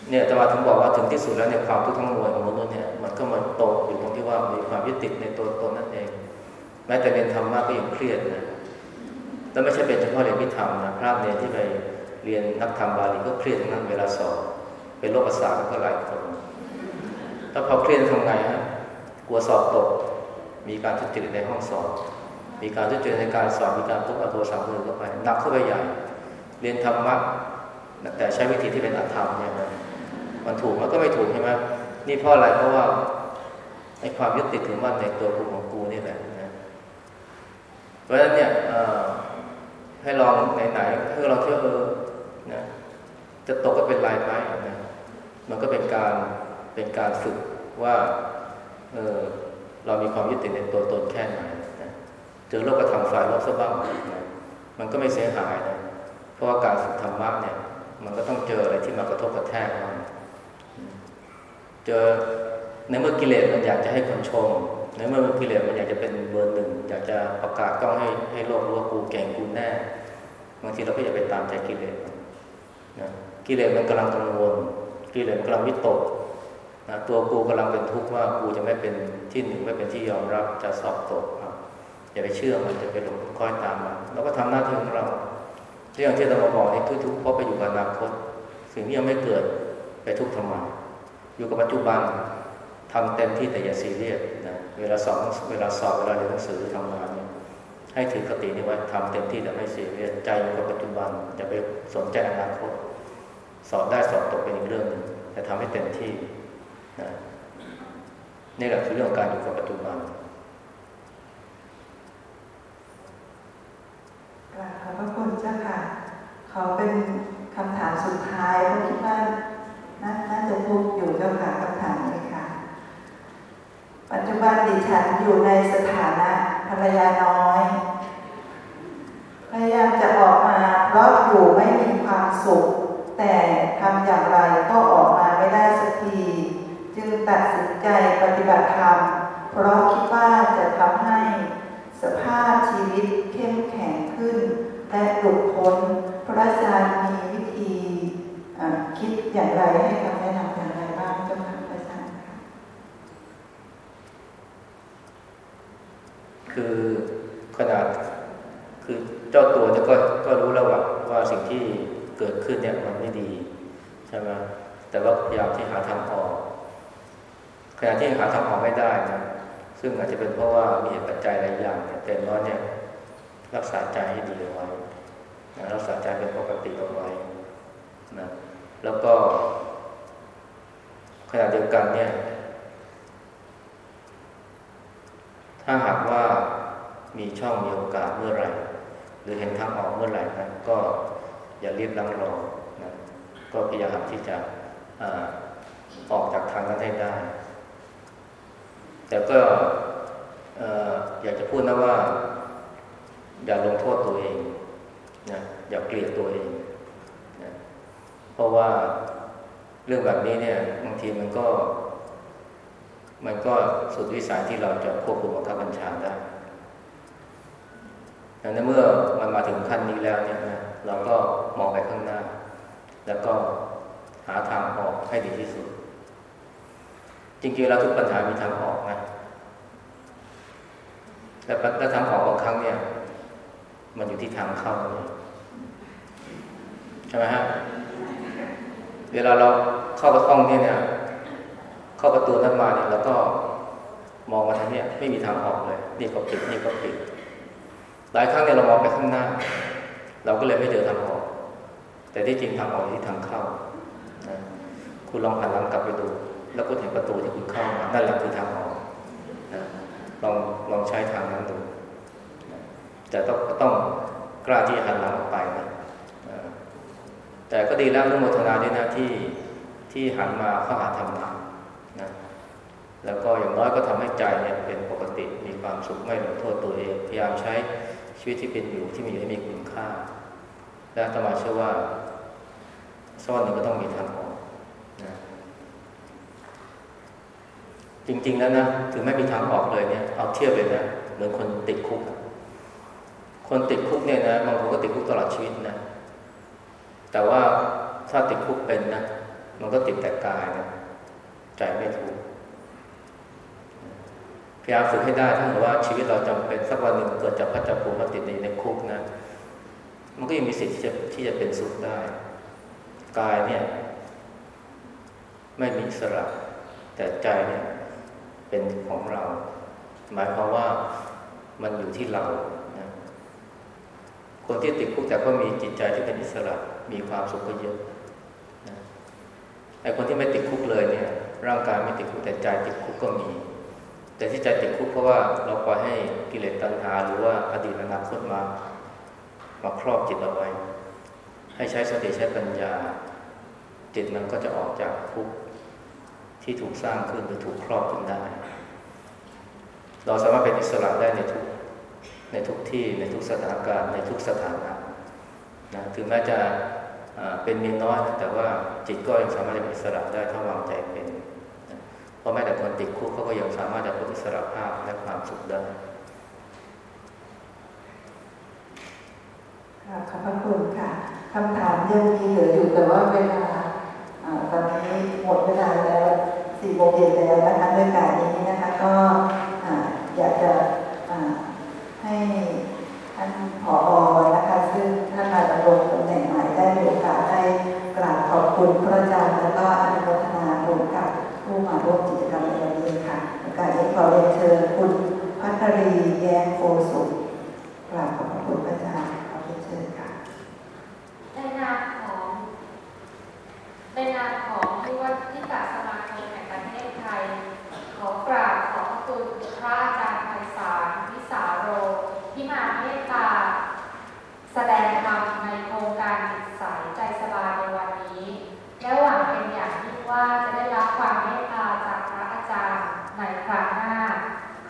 เนี่ยจะมาถึงบอกว่าถึงที่สุดแล้วเนี่ยความทุกข์ทั้งมวลของมนุษย์เนี่ยมันก็มาตกอยู่ตรงที่ว่ามีความยึดติดในตัวตนนั่นเอง แม้แต่เรียนธรรมะก็ยังเครียดนะแล้วไม่ใช่เป็นเฉพาะเรียนพิธรรมนะพระเนรที่ไปเรียนนักธรรมบาลีก็เครียดทั้งนั้นเวลาสอบเป็นโรคประสาทก็หลายคนถ้าพอเครียดทำไงฮะกลัวสอบตก มีการทุจริตในห้องสอบ มีการทุจริตในการสอบมีการพกเอาโทรศัพท์มือเข้าไปหนักเข้าไปใหญ่ เรียนธรรมะ แต่ใช้วิธีที่เป็นอธรรมเนี่ยนะมันถูกมันก็ไม่ถูกใช่ไหมนี่เพราะอะไรเพราะว่าไอ้ความยึดติดถือมั่นในตัวกูของกูนี่แหละนะเพราะฉะนั้นเนี่ยให้ลองไหนๆให้เราเที่ยวเออนะจะตกก็เป็นลายไปนะมันก็เป็นการเป็นการฝึกว่าเออเรามีความยึดติดในตัวตนแค่ไหนนะเจอโลกธรรมฝ่ายลบซะบ้างนะมันก็ไม่เสียหายนะเพราะว่าการฝึกธรรมะเนี่ย มันก็ต้องเจออะไรที่มากระทบกระแทกมันเจอในเมื่อกิเลสมันอยากจะให้คนชม ในเมื่อกิเลสมันอยากจะเป็นเบอร์หนึ่งอยากจะประกาศต้องให้ให้โลกรู้ว่ากูเก่งกูแน่บางทีเราก็อย่าไปตามใจกิเลสนะกิเลสมันกำลังกังวลกิเลสมันกำลังวิตกนะตัวกูกำลังเป็นทุกข์ว่ากูจะไม่เป็นที่หนึ่งไม่เป็นที่ยอมรับจะสอบตกอย่าไปเชื่อมันจะไปหลงคอยตามมันเราก็ทำหน้าที่ของเรา ที่อย่างที่เรามาบอกนี่ทุกๆเพราะไปอยู่กับอนาคต สิ่งที่ยังไม่เกิดไปทุกทำไมอยู่กับปัจจุบันทำเต็มที่แต่อย่าซีเรียสนะเวลาสอบเวลาสอบเวลาเรียนหนังสือทำงานเนี่ยให้ถือกตินี้ไว้ทำเต็มที่แต่ไม่ซีเรียสใจอยู่กับปัจจุบันอย่าไปสนใจอนาคต สอบได้สอบตกเป็นอีกเรื่องหนึ่งแต่ทำให้เต็มที่นะนี่แหละคือเรื่องการอยู่กับปัจจุบัน กราบขอบพระคุณเจ้าค่ะ ขอเป็นคำถามสุดท้ายเพราะคิดว่าน่าน่าจะทุกอยู่เจ้าค่ะคำถามนี้ค่ะ ปัจจุ บันดิฉันอยู่ในสถานะภรรยาน้อย พยายามจะออกมาเพราะอยู่ไม่มีความสุข แต่ทำอย่างไรก็ออกมาไม่ได้สักที จึงตัดสินใจปฏิบัติธรรม เพราะคิดว่าจะทำให้สภาพชีวิตเข้มแข็งขึ้น และหลุดพ้นพระอาจารย์มีวิธีคิดอย่างไรให้คำแนะนำอย่างไรบ้างเจ้าค่ะพระอาจารย์ค่ะ คือขนาดคือเจ้าตัวเนี่ยก็ก็รู้แล้วว่าว่าสิ่งที่เกิดขึ้นเนี่ยมันไม่ดี ใช่ไหมแต่ว่าพยายามที่หาทางออกขณะที่หาทางออกไม่ได้นะซึ่งอาจจะเป็นเพราะว่ามีเหตุปัจจัยหลายอย่างเนี่ยแต่น้อยเนี่ย รักษาใจให้ดีเอาไว้นะรักษาใจเป็นปกติเอาไว้นะแล้วก็ขณะเดียวกันเนี่ย ถ้าหากว่ามีช่องมีโอกาสเมื่อไหร่ หรือเห็นทางออกเมื่อไหร่นะก็อย่ารีบลังรอ ก็พยายามที่จะออกจากทางนั้นให้ได้ แต่ก็อยากจะพูดนะว่า อย่าลงโทษตัวเองนะอย่าเกลียดตัวเองนะเพราะว่าเรื่องแบบนี้เนี่ยบางทีมันก็ มันก็สุดวิสัยที่เราจะควบคุมบังคับบัญชาได้ดังนั้นเมื่อมันมาถึงขั้นนี้แล้วเนี่ยนะเราก็มองไปข้างหน้า แล้วก็หาทางออกให้ดีที่สุด จริงๆแล้วทุกปัญหามีทางออกนะแต่และทางออกบางครั้งเนี่ย มันอยู่ที่ทางเข้าใช่ไหมฮะเวลาเราเข้ากระห้องเนี่ยเนี่ย เข้าประตูนั้นมาเนี่ยเราก็มองมาทางเนี้ยไม่มีทางออกเลยนี่ก็ปิดนี่ก็ปิดหลายครั้งเนี่ยเรามองไปข้างหน้า เราก็เลยไม่เจอทางออก แต่ที่จริงทางออกที่ทางเข้านะคุณลองหันหลังกลับไปดู แล้วก็เห็นประตูที่คุณเข้ามานั่นแหละคือทางออกนะลองลองใช้ทางนั้นดูนะแต่ต้องต้องกล้าที่หันหลังออกไปนะแต่ก็ดีแล้วนุโมทนาด้วยนะที่ที่หันมาเข้าหาธรรมะนะแล้วก็อย่างน้อยก็ทำให้ใจเนี่ยเป็นปกติมีความสุขไม่ลงโทษตัวเอง พยายามใช้ชีวิตที่เป็นอยู่ที่มีอยู่ให้มีคุณค่า และธรรมาเชื่อว่าสักวันหนึ่งก็ต้องมีทางออกนะจริง ๆ แล้วนะถึงไม่มีทางออกเลยเนี่ยเอาเทียบเลยนะเหมือนคนติดคุก คนติดคุกเนี่ยนะบางคนก็ติดคุกตลอดชีวิตนะแต่ว่าถ้าติดคุกเป็นนะมันก็ติดแต่กายนะใจไม่ทุกพยายามฝึกให้ได้ถ้าเกิดว่าชีวิตเราจำเป็นสักวันหนึ่งเกิดจากพระจักรภูมิมาติดในในคุกนะ มันก็ยังมีสิทธิ์ที่จะที่จะเป็นสุขได้ กายเนี่ย ไม่มีอิสระ แต่ใจเนี่ยเป็นของเรา หมายความว่ามันอยู่ที่เรานะคนที่ติดคุกแต่ก็มีจิตใจที่เป็นอิสระ มีความสุขก็เยอะนะไอ้คนที่ไม่ติดคุกเลยเนี่ย ร่างกายไม่ติดคุกแต่ใจติดคุกก็มี แต่ที่ใจติดคุกเพราะว่าเราปล่อยให้กิเลสตัณหาหรือว่าอดีตอนาคตมา มาครอบจิตเอาไว้ ให้ใช้สติใช้ปัญญา จิตมันก็จะออกจากคุกที่ถูกสร้างขึ้นหรือถูกครอบขึ้นได้ เราสามารถเป็นอิสระได้ในทุกในทุกที่ในทุกสถานการณ์ในทุกสถานะนะถึงแม้จะเป็นมีน้อยแต่ว่าจิตก็ยังสามารถเป็นอิสระได้ถ้าวางใจเป็นเพราะแม้แต่คนติดคุกเขาก็ยังสามารถจะพบอิสระภาพและความสุขได้ ขอบพระคุณค่ะคำถามยังมีเหลืออยู่แต่ว่าเวลาตอนนี้หมดเวลาแล้วสี่โมงเย็นแล้วนะคะด้วยการนี้นะคะก็อยากจะให้ท่านผอนะคะซึ่งท่านมาดำรงตำแหน่งใหม่ได้มีโอกาสได้กราบขอบคุณพระอาจารย์แล้วก็อนุโมทนาบุญกับผู้มาร่วมกิจกรรมในวันนี้ค่ะโอกาสนี้ขอเรียนเชิญคุณพัทรีแย้มโกสุกราบขอบคุณพระอาจารย์ขอเรียนเชิญค่ะในนามของ ในนามของที่ว่าที่กาสมาคมแห่งประเทศไทย ขอกราบขอบคุณพระอาจารย์ไพศาลวิสาโร ที่มาเมตตา แสดงธรรมในโครงการจิตใสใจสบายในวันนี้ และหวังเป็นอย่างยิ่งว่าจะได้รับความเมตตาจากพระอาจารย์ในครั้งหน้า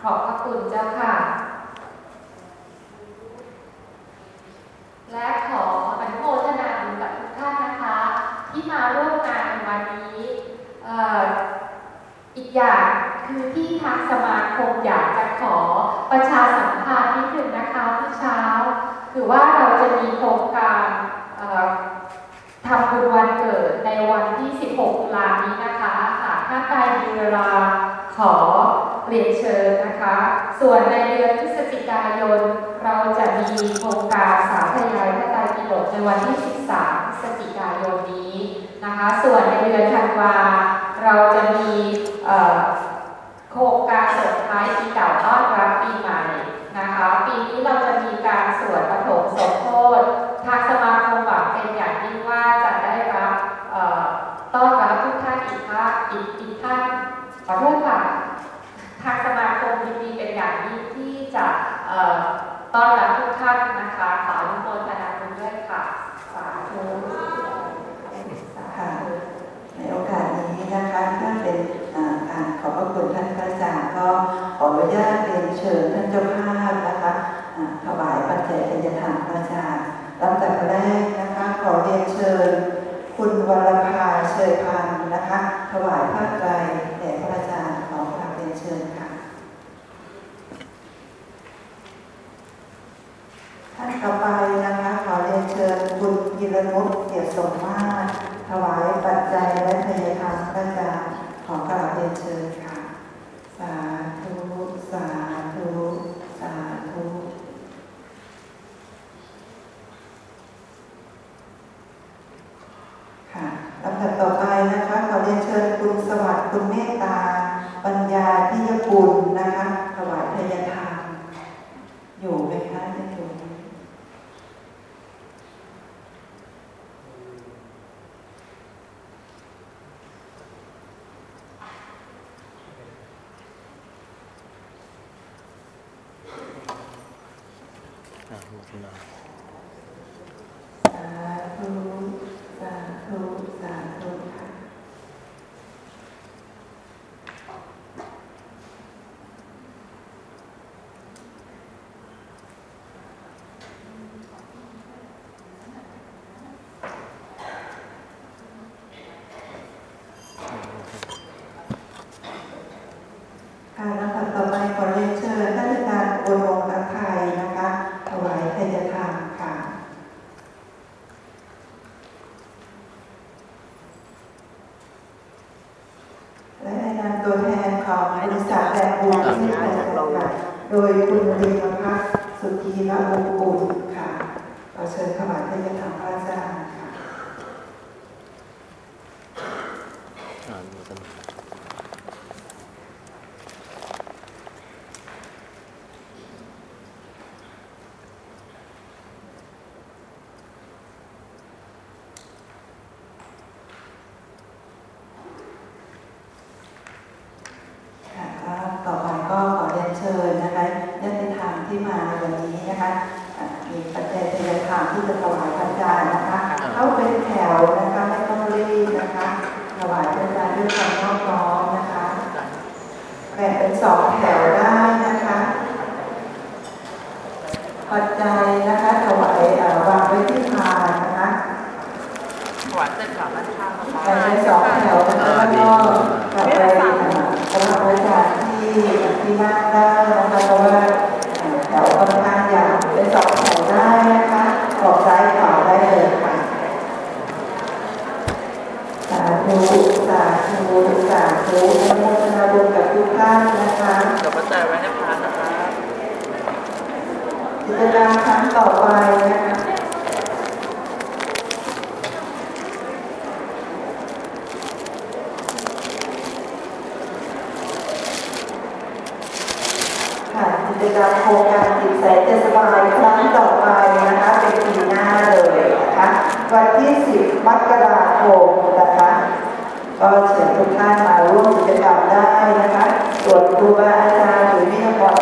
ขอบพระคุณเจ้าค่ะ และขออนุโมทนาบุญกับทุกท่านนะคะ ที่มาร่วมงานในวันนี้ อยางคือที่ทางสมาคมอยากจะขอประชาสัมพันธ์นิดนึงนะคะเมื่เช้า คือว่าเราจะมีโครงการทำบุญวันเกิดในวันที่ 16ตุลานี้นะคะหากถ้าใครมีเวลาขอเรียนเชิญนะคะ ส่วนในเดือนพฤศจิกายน เราจะมีโครงการสาธยายพระไตรปิฎกในวันที่ 13พฤศจิกายนนี้นะคะ ส่วนในเดือนธันวาเราจะมี โครงการส่งท้ายปีเก่าต้อนรับปีใหม่นะคะ ปีนี้เราจะมีการสวดปฐมสมโภชทางสมาคมหวังเป็นอย่างยิ่งว่าจะได้รับต้อนรับทุกท่านอีกท่านอีกอีกท่านขอโทษค่ะทางสมาคมยินดีเป็นอย่างยิ่งที่จะต้อนรับทุกท่านนะคะขออนุโมทนาบุญด้วยค่ะสาธุสาค่ะในโอกาสนี้นะคะเพื่อเป็นอ่าการ ขอบพระคุณท่านพระอาจารย์ก็ขออนุญาตเรียนเชิญท่านเจ้าภาพนะคะถวายปัจจัยทายทานพระอาจารย์ลำดับแรกนะคะขอเรียนเชิญ คุณวรภาเชยพันธ์นะคะ ถวายผ้าไตรแด่พระอาจารย์ขอกราบเรียนเชิญค่ะท่านต่อไปนะคะขอเรียนเชิญคุณกิรนุชเกียรติสมมาตรถวายปัจจัยและพยธรรมพระอาจารย์ อกราบเรียนเชิญค่ะ สาธุ สาธุ สาธุค่ะลำดับต่อไปนะคะขอเรียนเชิญคุณสวัสดิ์คุณเมตตา